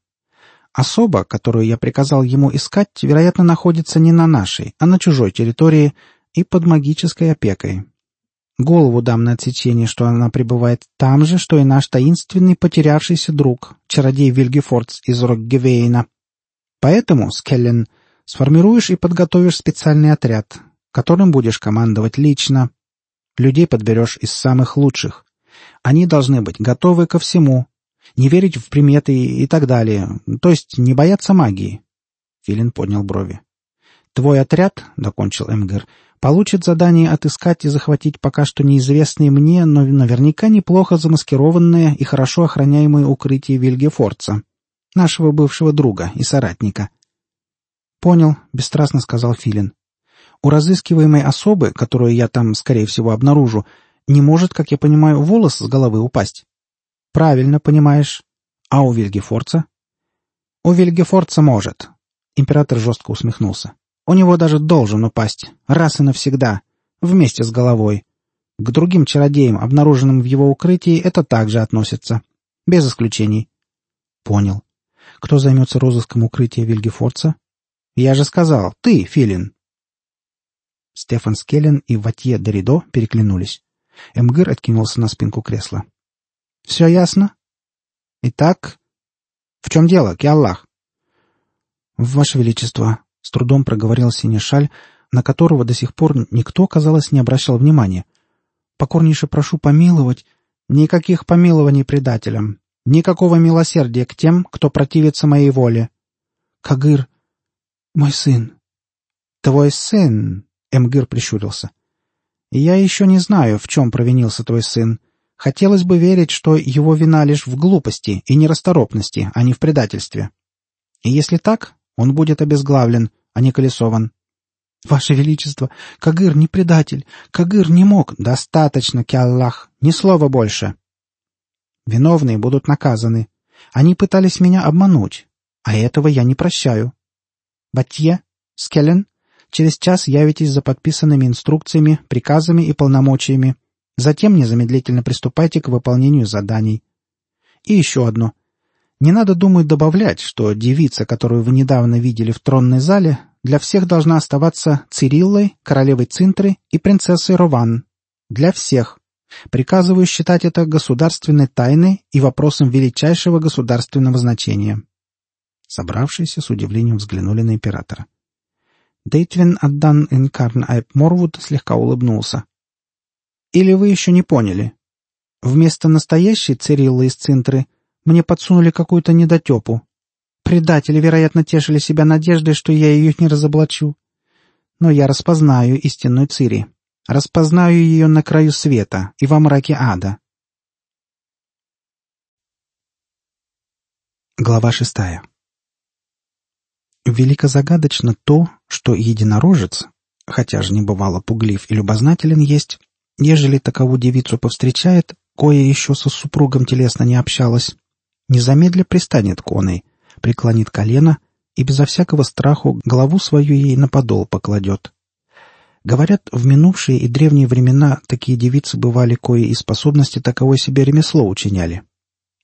Особа, которую я приказал ему искать, вероятно, находится не на нашей, а на чужой территории и под магической опекой. Голову дам на отсечение, что она пребывает там же, что и наш таинственный потерявшийся друг, чародей Вильгефордс из Рокгевейна. Поэтому, Скеллен, сформируешь и подготовишь специальный отряд, которым будешь командовать лично. Людей подберешь из самых лучших. Они должны быть готовы ко всему, не верить в приметы и так далее, то есть не бояться магии. Филин поднял брови. «Твой отряд, — докончил Эмгер, — получит задание отыскать и захватить пока что неизвестные мне, но наверняка неплохо замаскированное и хорошо охраняемое укрытие Вильгефорца, нашего бывшего друга и соратника». «Понял», — бесстрастно сказал Филин. «У разыскиваемой особы, которую я там, скорее всего, обнаружу, не может, как я понимаю, волос с головы упасть». «Правильно понимаешь. А у Вильгефорца?» «У Вильгефорца может». Император жестко усмехнулся. У него даже должен упасть, раз и навсегда, вместе с головой. К другим чародеям, обнаруженным в его укрытии, это также относится. Без исключений. Понял. Кто займется розыском укрытия Вильгефорца? Я же сказал, ты, Филин. Стефан Скеллен и Ватье Доридо переглянулись. Эмгыр откинулся на спинку кресла. — Все ясно? — Итак, в чем дело, Киаллах? — Ваше Величество, — с трудом проговорил Синешаль, на которого до сих пор никто, казалось, не обращал внимания. «Покорнейше прошу помиловать. Никаких помилований предателям. Никакого милосердия к тем, кто противится моей воле. Кагыр, мой сын». «Твой сын?» — Эмгир прищурился. «Я еще не знаю, в чем провинился твой сын. Хотелось бы верить, что его вина лишь в глупости и нерасторопности, а не в предательстве. И если так, он будет обезглавлен, а не колесован. «Ваше Величество, Кагыр не предатель. Кагыр не мог. Достаточно, Киаллах. Ни слова больше. Виновные будут наказаны. Они пытались меня обмануть, а этого я не прощаю. Батье, Скеллен, через час явитесь за подписанными инструкциями, приказами и полномочиями. Затем незамедлительно приступайте к выполнению заданий. И еще одно. Не надо, думаю, добавлять, что девица, которую вы недавно видели в тронной зале, для всех должна оставаться Цириллой, королевой Цинтры и принцессой Рован. Для всех. Приказываю считать это государственной тайной и вопросом величайшего государственного значения. Собравшиеся с удивлением взглянули на императора. Дейтвин Аддан Инкарн Айп Морвуд слегка улыбнулся. «Или вы еще не поняли? Вместо настоящей Цириллы из Цинтры — мне подсунули какую-то недотепу. Предатели, вероятно, тешили себя надеждой, что я ее не разоблачу. Но я распознаю истинную Цири. Распознаю ее на краю света и во мраке ада. Глава шестая Велико загадочно то, что единорожец, хотя же не бывало пуглив и любознателен есть, ежели такову девицу повстречает, кое еще со супругом телесно не общалась, незамедля пристанет к оной, преклонит колено и безо всякого страху голову свою ей на подол покладет. Говорят, в минувшие и древние времена такие девицы бывали кое и способности таковой себе ремесло учиняли.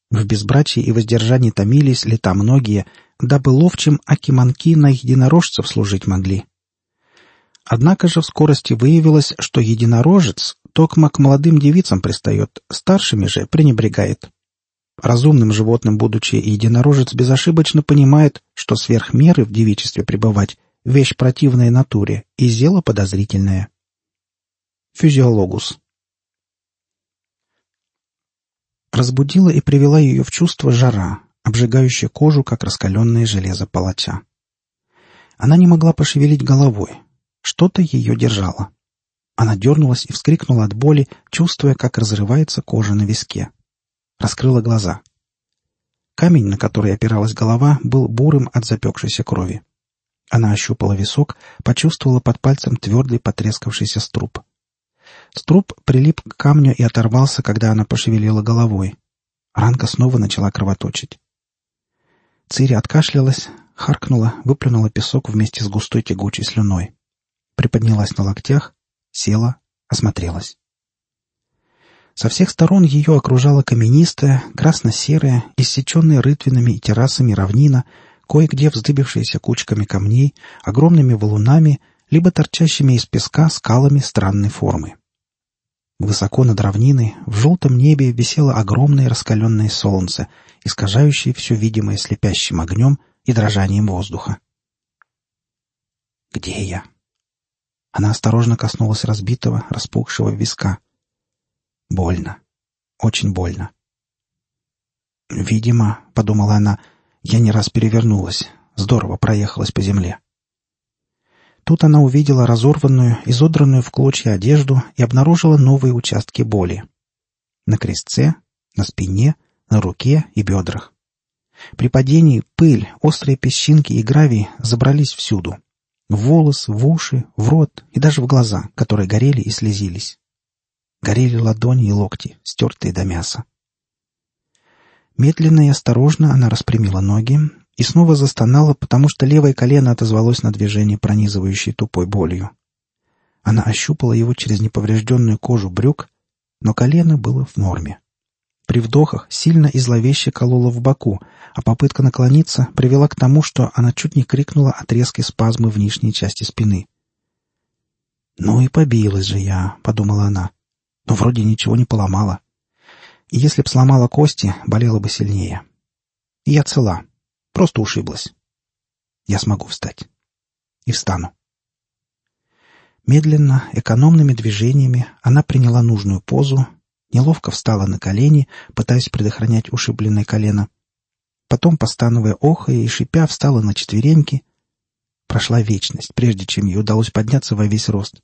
В безбрачии и воздержании томились лета многие, дабы ловчим акиманки на единорожцев служить могли. Однако же в скорости выявилось, что единорожец токмо к молодым девицам пристает, старшими же пренебрегает. Разумным животным будучи, единорожец безошибочно понимает, что сверх меры в девичестве пребывать — вещь противная натуре и зело подозрительное. Физиологус. Разбудила и привела ее в чувство жара, обжигающая кожу, как раскаленное железо палача. Она не могла пошевелить головой. Что-то ее держало. Она дернулась и вскрикнула от боли, чувствуя, как разрывается кожа на виске раскрыла глаза. Камень, на который опиралась голова, был бурым от запекшейся крови. Она ощупала висок, почувствовала под пальцем твердый потрескавшийся струп. Струп прилип к камню и оторвался, когда она пошевелила головой. Ранка снова начала кровоточить. Цири откашлялась, харкнула, выплюнула песок вместе с густой тягучей слюной. Приподнялась на локтях, села, осмотрелась. Со всех сторон ее окружала каменистая, красно-серая, иссеченная рытвинами и террасами равнина, кое-где вздыбившаяся кучками камней, огромными валунами, либо торчащими из песка скалами странной формы. Высоко над равниной, в желтом небе, висело огромное раскаленное солнце, искажающее все видимое слепящим огнем и дрожанием воздуха. «Где я? Она осторожно коснулась разбитого, распухшего виска. Больно. Очень больно. «Видимо, — подумала она, — я не раз перевернулась, здорово проехалась по земле». Тут она увидела разорванную, изодранную в клочья одежду и обнаружила новые участки боли. На крестце, на спине, на руке и бедрах. При падении пыль, острые песчинки и гравий забрались всюду. В волосы, в уши, в рот и даже в глаза, которые горели и слезились. Горели ладони и локти, стертые до мяса. Медленно и осторожно она распрямила ноги и снова застонала, потому что левое колено отозвалось на движение, пронизывающей тупой болью. Она ощупала его через неповрежденную кожу брюк, но колено было в норме. При вдохах сильно и зловеще кололо в боку, а попытка наклониться привела к тому, что она чуть не крикнула от резкой спазмы в нижней части спины. «Ну и побилась же я», — подумала она. «Но вроде ничего не поломала. И если б сломала кости, болела бы сильнее. И я цела. Просто ушиблась. Я смогу встать. И встану. Медленно, экономными движениями она приняла нужную позу, неловко встала на колени, пытаясь предохранять ушибленное колено. Потом, постановая охая и шипя, встала на четвереньки. Прошла вечность, прежде чем ей удалось подняться во весь рост.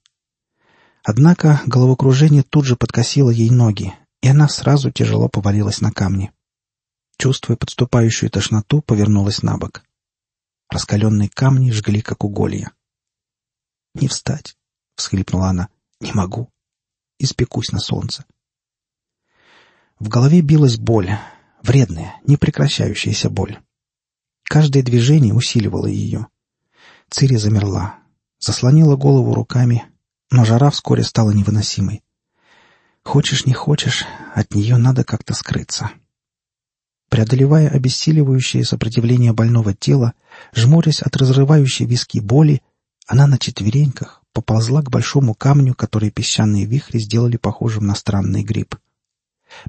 Однако головокружение тут же подкосило ей ноги, и она сразу тяжело повалилась на камни. Чувствуя подступающую тошноту, повернулась на бок. Раскаленные камни жгли, как уголья. «Не встать!» — всхлипнула она. «Не могу. Испекусь на солнце». В голове билась боль, вредная, непрекращающаяся боль. Каждое движение усиливало ее. Цири замерла, заслонила голову руками, но жара вскоре стала невыносимой. Хочешь, не хочешь, от нее надо как-то скрыться. Преодолевая обессиливающее сопротивление больного тела, жмурясь от разрывающей виски боли, она на четвереньках поползла к большому камню, который песчаные вихри сделали похожим на странный гриб.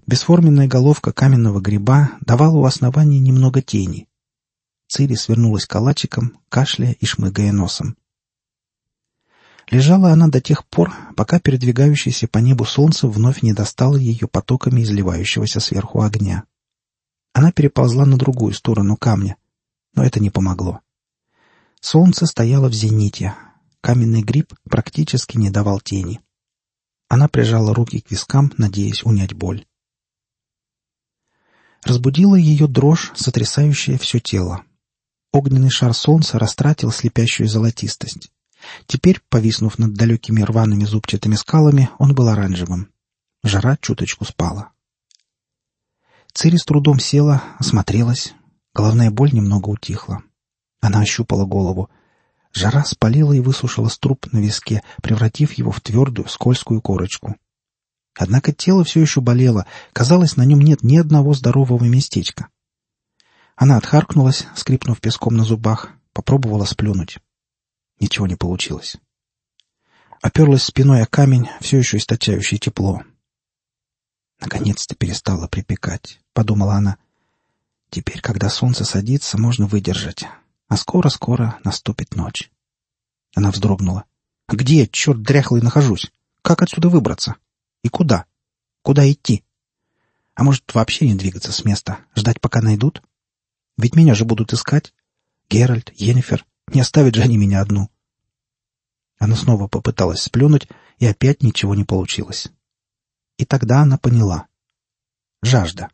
Бесформенная головка каменного гриба давала у основания немного тени. Цири свернулась калачиком, кашляя и шмыгая носом. Лежала она до тех пор, пока передвигающееся по небу солнце вновь не достало ее потоками изливающегося сверху огня. Она переползла на другую сторону камня, но это не помогло. Солнце стояло в зените. Каменный гриб практически не давал тени. Она прижала руки к вискам, надеясь унять боль. Разбудила ее дрожь, сотрясающая все тело. Огненный шар солнца растратил слепящую золотистость. Теперь, повиснув над далекими рваными зубчатыми скалами, он был оранжевым. Жара чуточку спала. Цири с трудом села, осмотрелась. Головная боль немного утихла. Она ощупала голову. Жара спалила и высушила струп на виске, превратив его в твердую, скользкую корочку. Однако тело все еще болело, казалось, на нем нет ни одного здорового местечка. Она отхаркнулась, скрипнув песком на зубах, попробовала сплюнуть. Ничего не получилось. Оперлась спиной о камень, все еще источающий тепло. Наконец-то перестала припекать, — подумала она. Теперь, когда солнце садится, можно выдержать, а скоро-скоро наступит ночь. Она вздрогнула. «Где, черт дряхлый, нахожусь? Как отсюда выбраться? И куда? Куда идти? А может, вообще не двигаться с места, ждать, пока найдут? Ведь меня же будут искать. Геральт, Йеннифер. Не оставят же они меня одну. Она снова попыталась сплюнуть, и опять ничего не получилось. И тогда она поняла. Жажда.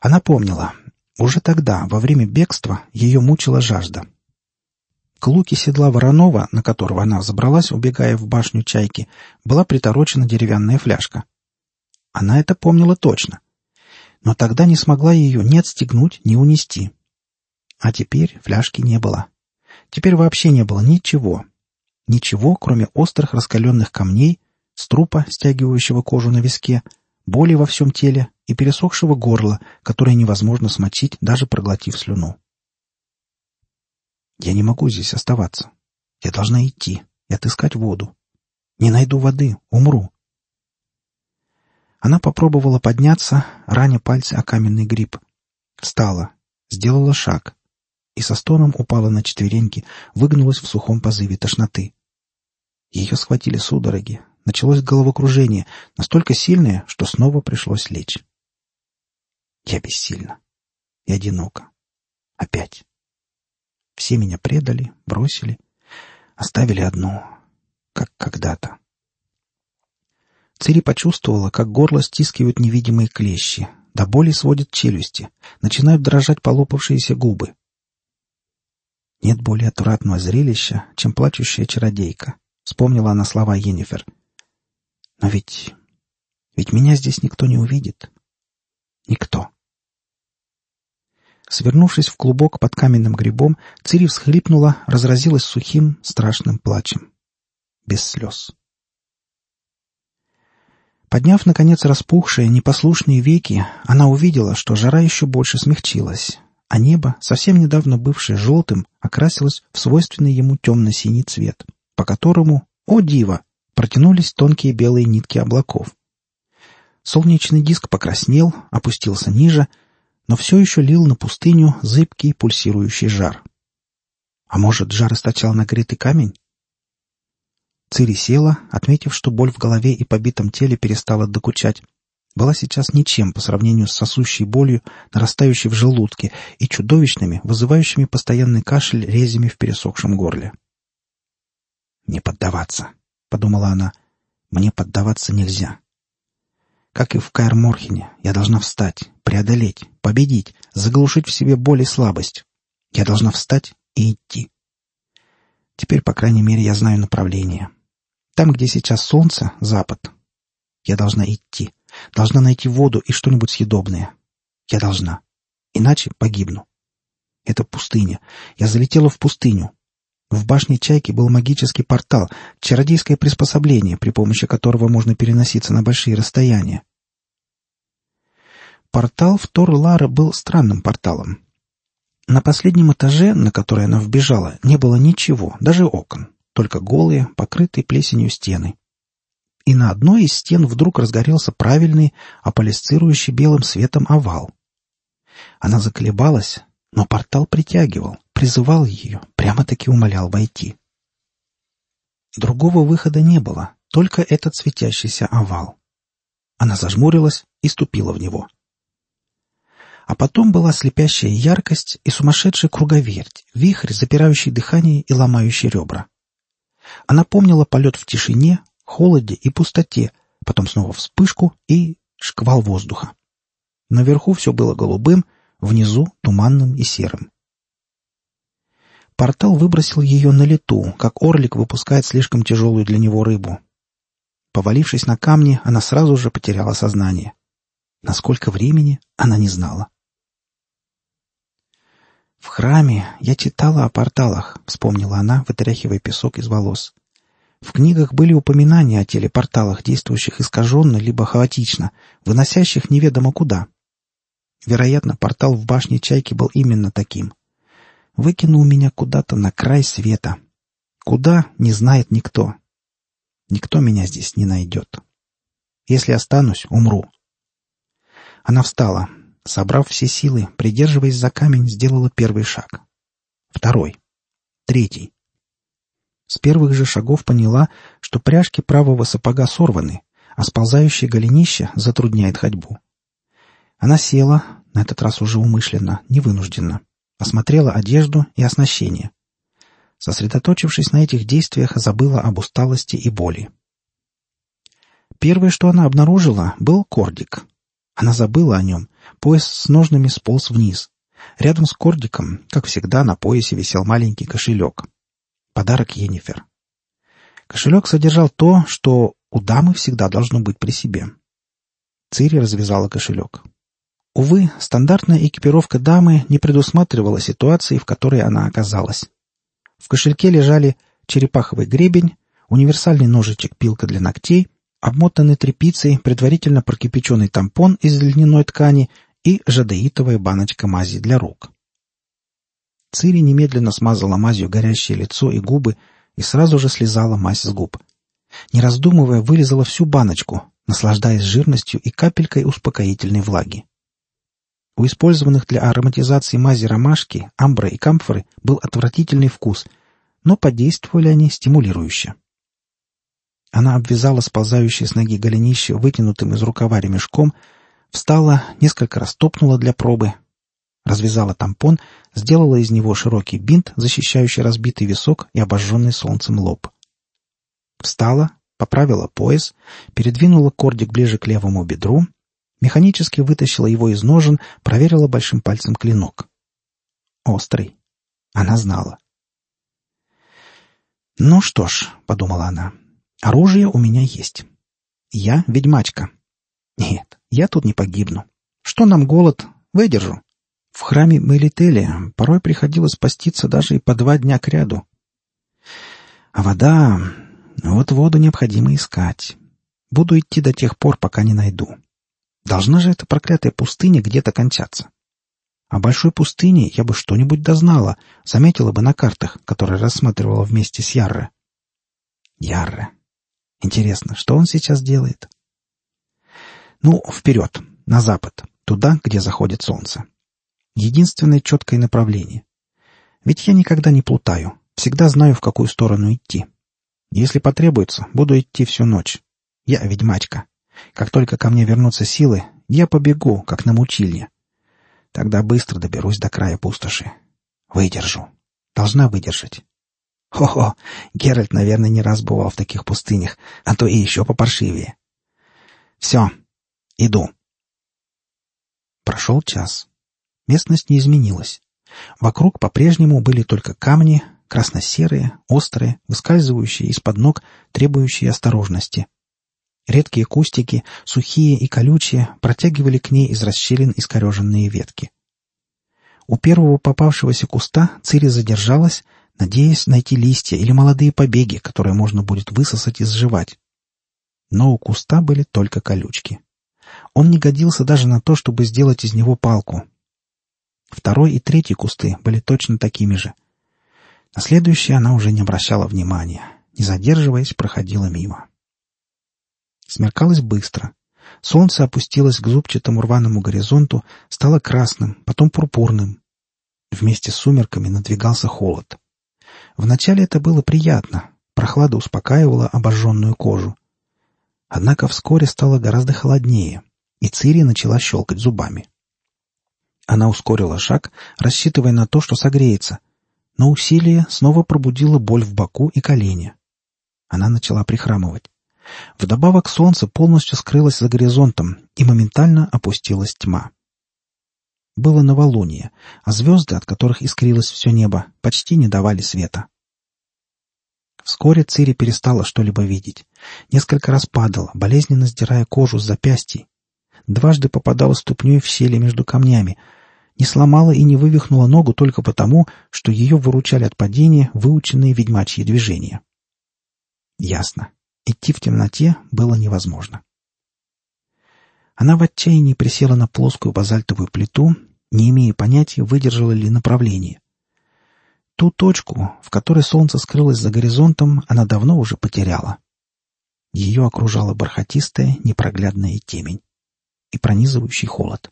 Она помнила. Уже тогда, во время бегства, ее мучила жажда. К луке седла Воронова, на которого она забралась, убегая в башню чайки, была приторочена деревянная фляжка. Она это помнила точно. Но тогда не смогла ее ни отстегнуть, ни унести. А теперь фляжки не было. Теперь вообще не было ничего. Ничего, кроме острых раскаленных камней, струпа, стягивающего кожу на виске, боли во всем теле и пересохшего горла, которое невозможно смочить, даже проглотив слюну. Я не могу здесь оставаться. Я должна идти и отыскать воду. Не найду воды, умру. Она попробовала подняться, раня пальцы о каменный гриб. Встала, сделала шаг и со стоном упала на четвереньки, выгнулась в сухом позыве тошноты. Ее схватили судороги. Началось головокружение, настолько сильное, что снова пришлось лечь. Я бессильна. И одинока. Опять. Все меня предали, бросили, оставили одну, как когда-то. Цири почувствовала, как горло стискивают невидимые клещи, до боли сводят челюсти, начинают дрожать полопавшиеся губы. Нет более отвратного зрелища, чем плачущая чародейка, вспомнила она слова Йеннифер. Но ведь... ведь меня здесь никто не увидит. Никто. Свернувшись в клубок под каменным грибом, Цири всхлипнула, разразилась сухим, страшным плачем. Без слез. Подняв, наконец, распухшие, непослушные веки, она увидела, что жара еще больше смягчилась, а небо, совсем недавно бывшее желтым, окрасилось в свойственный ему темно-синий цвет, по которому, о диво, протянулись тонкие белые нитки облаков. Солнечный диск покраснел, опустился ниже, но все еще лил на пустыню зыбкий пульсирующий жар. А может, жар источал нагретый камень? Цири села, отметив, что боль в голове и побитом теле перестала докучать. Была сейчас ничем по сравнению с сосущей болью, нарастающей в желудке, и чудовищными, вызывающими постоянный кашель резями в пересохшем горле. «Не поддаваться», — подумала она. «Мне поддаваться нельзя. Как и в Каэр-Морхене, я должна встать, преодолеть, победить, заглушить в себе боль и слабость. Я должна встать и идти. Теперь, по крайней мере, я знаю направление. Там, где сейчас солнце, запад. Я должна идти. Должна найти воду и что-нибудь съедобное. Я должна. Иначе погибну. Это пустыня. Я залетела в пустыню. В башне Чайки был магический портал, чародейское приспособление, при помощи которого можно переноситься на большие расстояния. Портал в Тор-Лара был странным порталом. На последнем этаже, на который она вбежала, не было ничего, даже окон только голые, покрытые плесенью стены. И на одной из стен вдруг разгорелся правильный, аполисцирующий белым светом овал. Она заколебалась, но портал притягивал, призывал ее, прямо-таки умолял войти. Другого выхода не было, только этот светящийся овал. Она зажмурилась и ступила в него. А потом была слепящая яркость и сумасшедшая круговерть, вихрь, запирающий дыхание и ломающий ребра. Она помнила полет в тишине, холоде и пустоте, потом снова вспышку и шквал воздуха. Наверху все было голубым, внизу — туманным и серым. Портал выбросил ее на лету, как орлик выпускает слишком тяжелую для него рыбу. Повалившись на камни, она сразу же потеряла сознание. Насколько времени, она не знала. «В храме я читала о порталах», — вспомнила она, вытряхивая песок из волос. В книгах были упоминания о телепорталах, действующих искаженно либо хаотично, выносящих неведомо куда. Вероятно, портал в башне Чайки был именно таким. Выкинул меня куда-то на край света. Куда, не знает никто. Никто меня здесь не найдет. Если останусь, умру. Она встала, Собрав все силы, придерживаясь за камень, сделала первый шаг. Второй. Третий. С первых же шагов поняла, что пряжки правого сапога сорваны, а сползающее голенище затрудняет ходьбу. Она села, на этот раз уже умышленно, невынужденно, осмотрела одежду и оснащение. Сосредоточившись на этих действиях, забыла об усталости и боли. Первое, что она обнаружила, был кордик. Она забыла о нем Пояс с ножными сполз вниз. Рядом с кордиком, как всегда, на поясе висел маленький кошелек. Подарок Енифер. Кошелек содержал то, что у дамы всегда должно быть при себе. Цири развязала кошелек. Увы, стандартная экипировка дамы не предусматривала ситуации, в которой она оказалась. В кошельке лежали черепаховый гребень, универсальный ножичек-пилка для ногтей, обмотанный тряпицей, предварительно прокипяченный тампон из льняной ткани и жадеитовая баночка мази для рук. Цири немедленно смазала мазью горящее лицо и губы и сразу же слезала мазь с губ. Не раздумывая, вылезала всю баночку, наслаждаясь жирностью и капелькой успокоительной влаги. У использованных для ароматизации мази ромашки, амбра и камфоры был отвратительный вкус, но подействовали они стимулирующе. Она обвязала сползающее с ноги голенище вытянутым из рукава ремешком, встала, несколько раз топнула для пробы, развязала тампон, сделала из него широкий бинт, защищающий разбитый висок и обожженный солнцем лоб. Встала, поправила пояс, передвинула кордик ближе к левому бедру, механически вытащила его из ножен, проверила большим пальцем клинок. Острый. Она знала. «Ну что ж», — подумала она, — «оружие у меня есть. Я ведьмачка. Нет, я тут не погибну. Что нам голод? Выдержу. В храме Мелители порой приходилось поститься даже и по два дня кряду. А вода... Вот воду необходимо искать. Буду идти до тех пор, пока не найду. Должна же эта проклятая пустыня где-то кончаться. О большой пустыне я бы что-нибудь дознала, заметила бы на картах, которые рассматривала вместе с Ярре. Ярре. Интересно, что он сейчас делает? Ну, вперед, на запад, туда, где заходит солнце. Единственное четкое направление. Ведь я никогда не плутаю, всегда знаю, в какую сторону идти. Если потребуется, буду идти всю ночь. Я ведьмачка. Как только ко мне вернутся силы, я побегу, как на мучильне. Тогда быстро доберусь до края пустоши. Выдержу. Должна выдержать. Хо-хо, Геральт, наверное, не раз бывал в таких пустынях, а то и еще попаршивее. Все, иду. Прошел час. Местность не изменилась. Вокруг по-прежнему были только камни, красно-серые, острые, выскальзывающие из-под ног, требующие осторожности. Редкие кустики, сухие и колючие, протягивали к ней из расщелин искореженные ветки. У первого попавшегося куста Цири задержалась, надеясь найти листья или молодые побеги, которые можно будет высосать и сживать. Но у куста были только колючки. Он не годился даже на то, чтобы сделать из него палку, Второй и третий кусты были точно такими же. На следующие она уже не обращала внимания. Не задерживаясь, проходила мимо. Смеркалось быстро. Солнце опустилось к зубчатому рваному горизонту, стало красным, потом пурпурным. Вместе с сумерками надвигался холод. Вначале это было приятно, прохлада успокаивала обожженную кожу. Однако вскоре стало гораздо холоднее, и Цири начала щелкать зубами. Она ускорила шаг, рассчитывая на то, что согреется, но усилие снова пробудило боль в боку и колене. Она начала прихрамывать. Вдобавок солнце полностью скрылось за горизонтом, и моментально опустилась тьма. Было новолуние, а звезды, от которых искрилось все небо, почти не давали света. Вскоре Цири перестала что-либо видеть. Несколько раз падала, болезненно сдирая кожу с запястьей. Дважды попадала ступней в щели между камнями, не сломала и не вывихнула ногу только потому, что ее выручали от падения выученные ведьмачьи движения. Ясно. Идти в темноте было невозможно. Она в отчаянии присела на плоскую базальтовую плиту, не имея понятия, выдержала ли направление. Ту точку, в которой солнце скрылось за горизонтом, она давно уже потеряла. Ее окружала бархатистая, непроглядная темень и пронизывающий холод.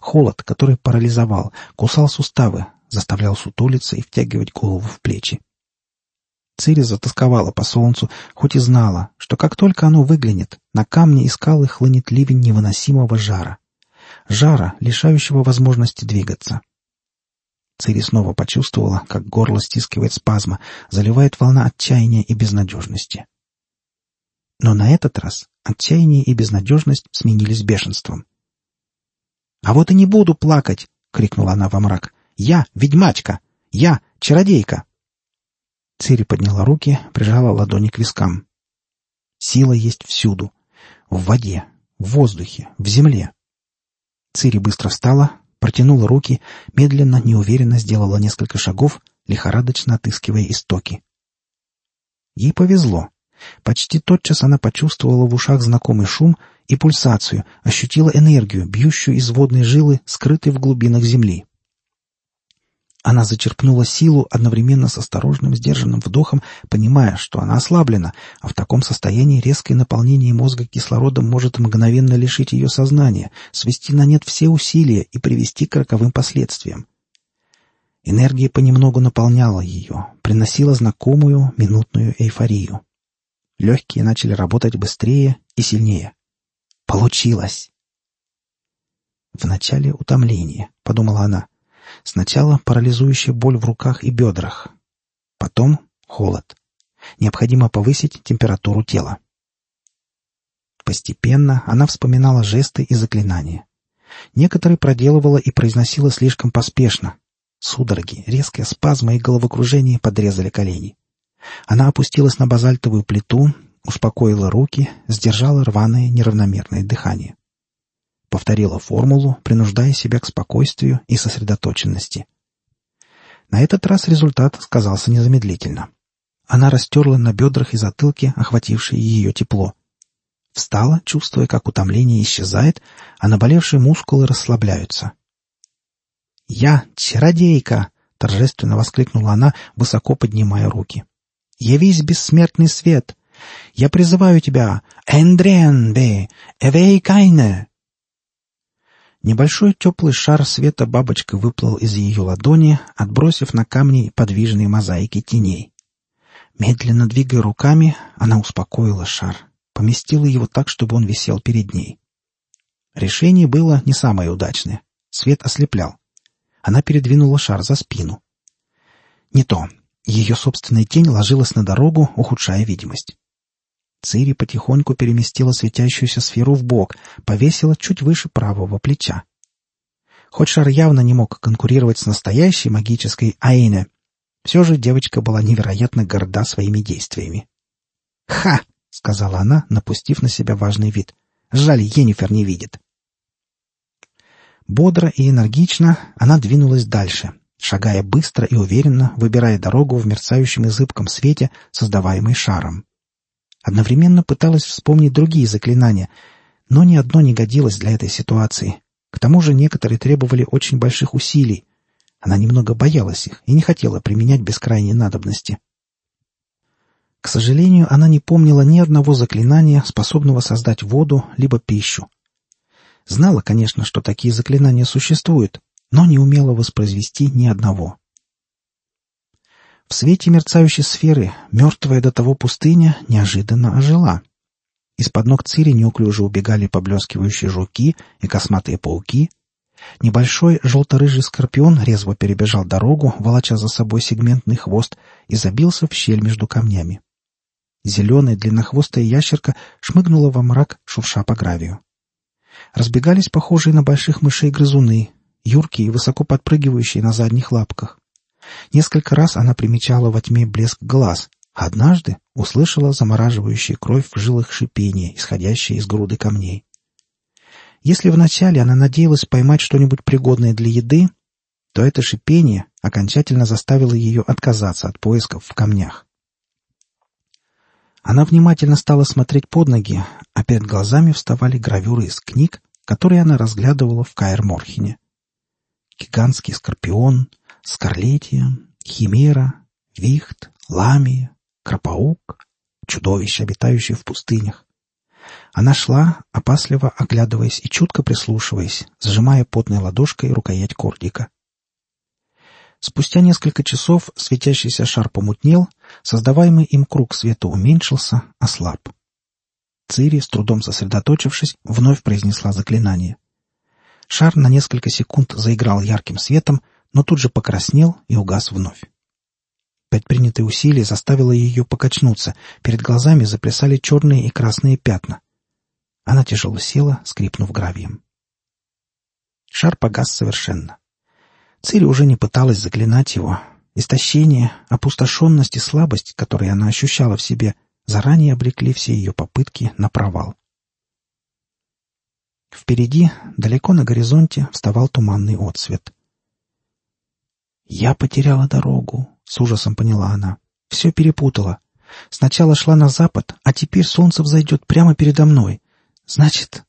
Холод, который парализовал, кусал суставы, заставлял сутулиться и втягивать голову в плечи. Цири затасковала по солнцу, хоть и знала, что как только оно выглянет, на камни и скалы хлынет ливень невыносимого жара. Жара, лишающего возможности двигаться. Цири снова почувствовала, как горло стискивает спазма, заливает волна отчаяния и безнадежности. Но на этот раз отчаяние и безнадежность сменились бешенством. «А вот и не буду плакать!» — крикнула она во мрак. «Я ведьмачка! Я чародейка!» Цири подняла руки, прижала ладони к вискам. Сила есть всюду. В воде, в воздухе, в земле. Цири быстро встала, протянула руки, медленно, неуверенно сделала несколько шагов, лихорадочно отыскивая истоки. Ей повезло. Почти тотчас она почувствовала в ушах знакомый шум и пульсацию, ощутила энергию, бьющую из водной жилы, скрытой в глубинах земли. Она зачерпнула силу одновременно с осторожным, сдержанным вдохом, понимая, что она ослаблена, а в таком состоянии резкое наполнение мозга кислородом может мгновенно лишить ее сознания, свести на нет все усилия и привести к роковым последствиям. Энергия понемногу наполняла ее, приносила знакомую минутную эйфорию. Легкие начали работать быстрее и сильнее. Получилось! Вначале утомление, подумала она. Сначала парализующая боль в руках и бедрах. Потом холод. Необходимо повысить температуру тела. Постепенно она вспоминала жесты и заклинания. Некоторые проделывала и произносила слишком поспешно. Судороги, резкие спазмы и головокружение подрезали колени. Она опустилась на базальтовую плиту, успокоила руки, сдержала рваное неравномерное дыхание. Повторила формулу, принуждая себя к спокойствию и сосредоточенности. На этот раз результат сказался незамедлительно. Она растерла на бедрах и затылке охватившее ее тепло. Встала, чувствуя, как утомление исчезает, а наболевшие мускулы расслабляются. «Я — чародейка!» — торжественно воскликнула она, высоко поднимая руки. «Явись, бессмертный свет! Я призываю тебя! Эндренбе! Эвейкайне!» Небольшой теплый шар света бабочка выплыл из ее ладони, отбросив на камни подвижные мозаики теней. Медленно двигая руками, она успокоила шар, поместила его так, чтобы он висел перед ней. Решение было не самое удачное. Свет ослеплял. Она передвинула шар за спину. Не то. Ее собственная тень ложилась на дорогу, ухудшая видимость. Цири потихоньку переместила светящуюся сферу в бок, повесила чуть выше правого плеча. Хоть шар явно не мог конкурировать с настоящей магической Айне, все же девочка была невероятно горда своими действиями. «Ха!» — сказала она, напустив на себя важный вид. «Жаль, Енифер не видит». Бодро и энергично она двинулась дальше, шагая быстро и уверенно, выбирая дорогу в мерцающем и зыбком свете, создаваемый шаром. Одновременно пыталась вспомнить другие заклинания, но ни одно не годилось для этой ситуации. К тому же некоторые требовали очень больших усилий. Она немного боялась их и не хотела применять без крайней надобности. К сожалению, она не помнила ни одного заклинания, способного создать воду либо пищу. Знала, конечно, что такие заклинания существуют, но не умела воспроизвести ни одного. В свете мерцающей сферы мертвая до того пустыня неожиданно ожила. Из-под ног Цири неуклюже убегали поблескивающие жуки и косматые пауки. Небольшой желто-рыжий скорпион резво перебежал дорогу, волоча за собой сегментный хвост, и забился в щель между камнями. Зеленая длиннохвостая ящерка шмыгнула во мрак, шурша по гравию. Разбегались похожие на больших мышей грызуны, юркие и высоко подпрыгивающие на задних лапках. Несколько раз она примечала во тьме блеск глаз, а однажды услышала замораживающее кровь в жилах шипение, исходящее из груды камней. Если вначале она надеялась поймать что-нибудь пригодное для еды, то это шипение окончательно заставило ее отказаться от поисков в камнях. Она внимательно стала смотреть под ноги, а перед глазами вставали гравюры из книг, которые она разглядывала в Каэр-Морхене. Гигантский скорпион, скарлетия, химера, вихт, ламия, кропаук, чудовище, обитающее в пустынях. Она шла, опасливо оглядываясь и чутко прислушиваясь, сжимая потной ладошкой рукоять кордика. Спустя несколько часов светящийся шар помутнел, создаваемый им круг света уменьшился, ослаб. Цири, с трудом сосредоточившись, вновь произнесла заклинание. Шар на несколько секунд заиграл ярким светом, но тут же покраснел и угас вновь. Предпринятые усилия заставило ее покачнуться, перед глазами заплясали черные и красные пятна. Она тяжело села, скрипнув гравием. Шар погас совершенно. Цири уже не пыталась заклинать его. Истощение, опустошенность и слабость, которые она ощущала в себе, заранее обрекли все ее попытки на провал. Впереди, далеко на горизонте, вставал туманный отсвет. «Я потеряла дорогу», — с ужасом поняла она. «Все перепутала. Сначала шла на запад, а теперь солнце взойдет прямо передо мной. Значит...»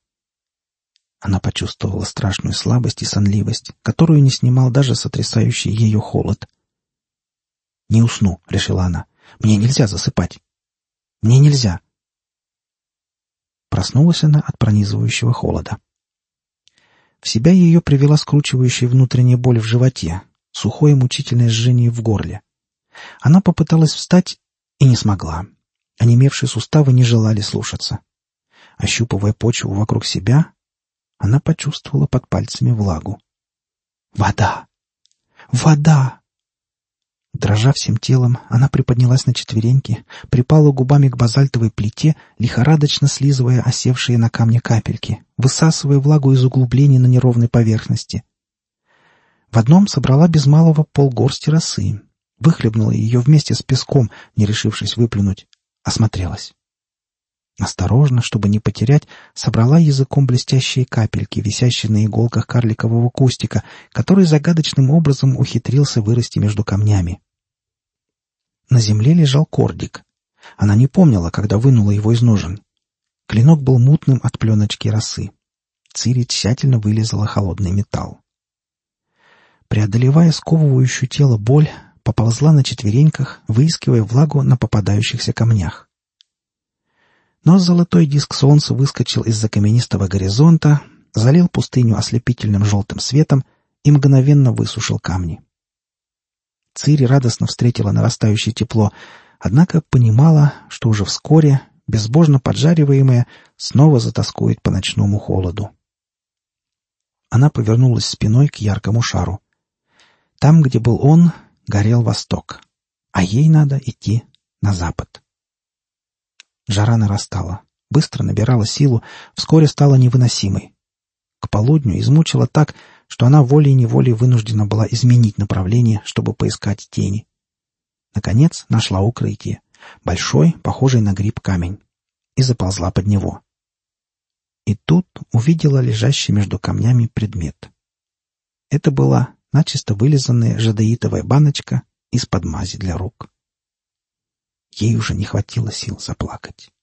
Она почувствовала страшную слабость и сонливость, которую не снимал даже сотрясающий ее холод. «Не усну», — решила она. «Мне нельзя засыпать. Мне нельзя». Проснулась она от пронизывающего холода. В себя ее привела скручивающая внутренняя боль в животе, сухое мучительное жжение в горле. Она попыталась встать и не смогла. Онемевшие суставы не желали слушаться. Ощупывая почву вокруг себя, она почувствовала под пальцами влагу. «Вода! Вода!» Дрожа всем телом, она приподнялась на четвереньки, припала губами к базальтовой плите, лихорадочно слизывая осевшие на камне капельки, высасывая влагу из углублений на неровной поверхности. В одном собрала без малого полгорсти росы, выхлебнула ее вместе с песком, не решившись выплюнуть, осмотрелась. Осторожно, чтобы не потерять, собрала языком блестящие капельки, висящие на иголках карликового кустика, который загадочным образом ухитрился вырасти между камнями. На земле лежал кордик. Она не помнила, когда вынула его из ножен. Клинок был мутным от пленочки росы. Цири тщательно вылезала холодный металл. Преодолевая сковывающую тело боль, поползла на четвереньках, выискивая влагу на попадающихся камнях. Но золотой диск солнца выскочил из-за каменистого горизонта, залил пустыню ослепительным желтым светом и мгновенно высушил камни. Цири радостно встретила нарастающее тепло, однако понимала, что уже вскоре, безбожно поджариваемая, снова затаскует по ночному холоду. Она повернулась спиной к яркому шару. Там, где был он, горел восток, а ей надо идти на запад. Жара нарастала, быстро набирала силу, вскоре стала невыносимой. К полудню измучила так, что она волей-неволей вынуждена была изменить направление, чтобы поискать тени. Наконец нашла укрытие, большой, похожий на гриб камень, и заползла под него. И тут увидела лежащий между камнями предмет. Это была начисто вылизанная жадеитовая баночка из-под мази для рук. Ей уже не хватило сил заплакать.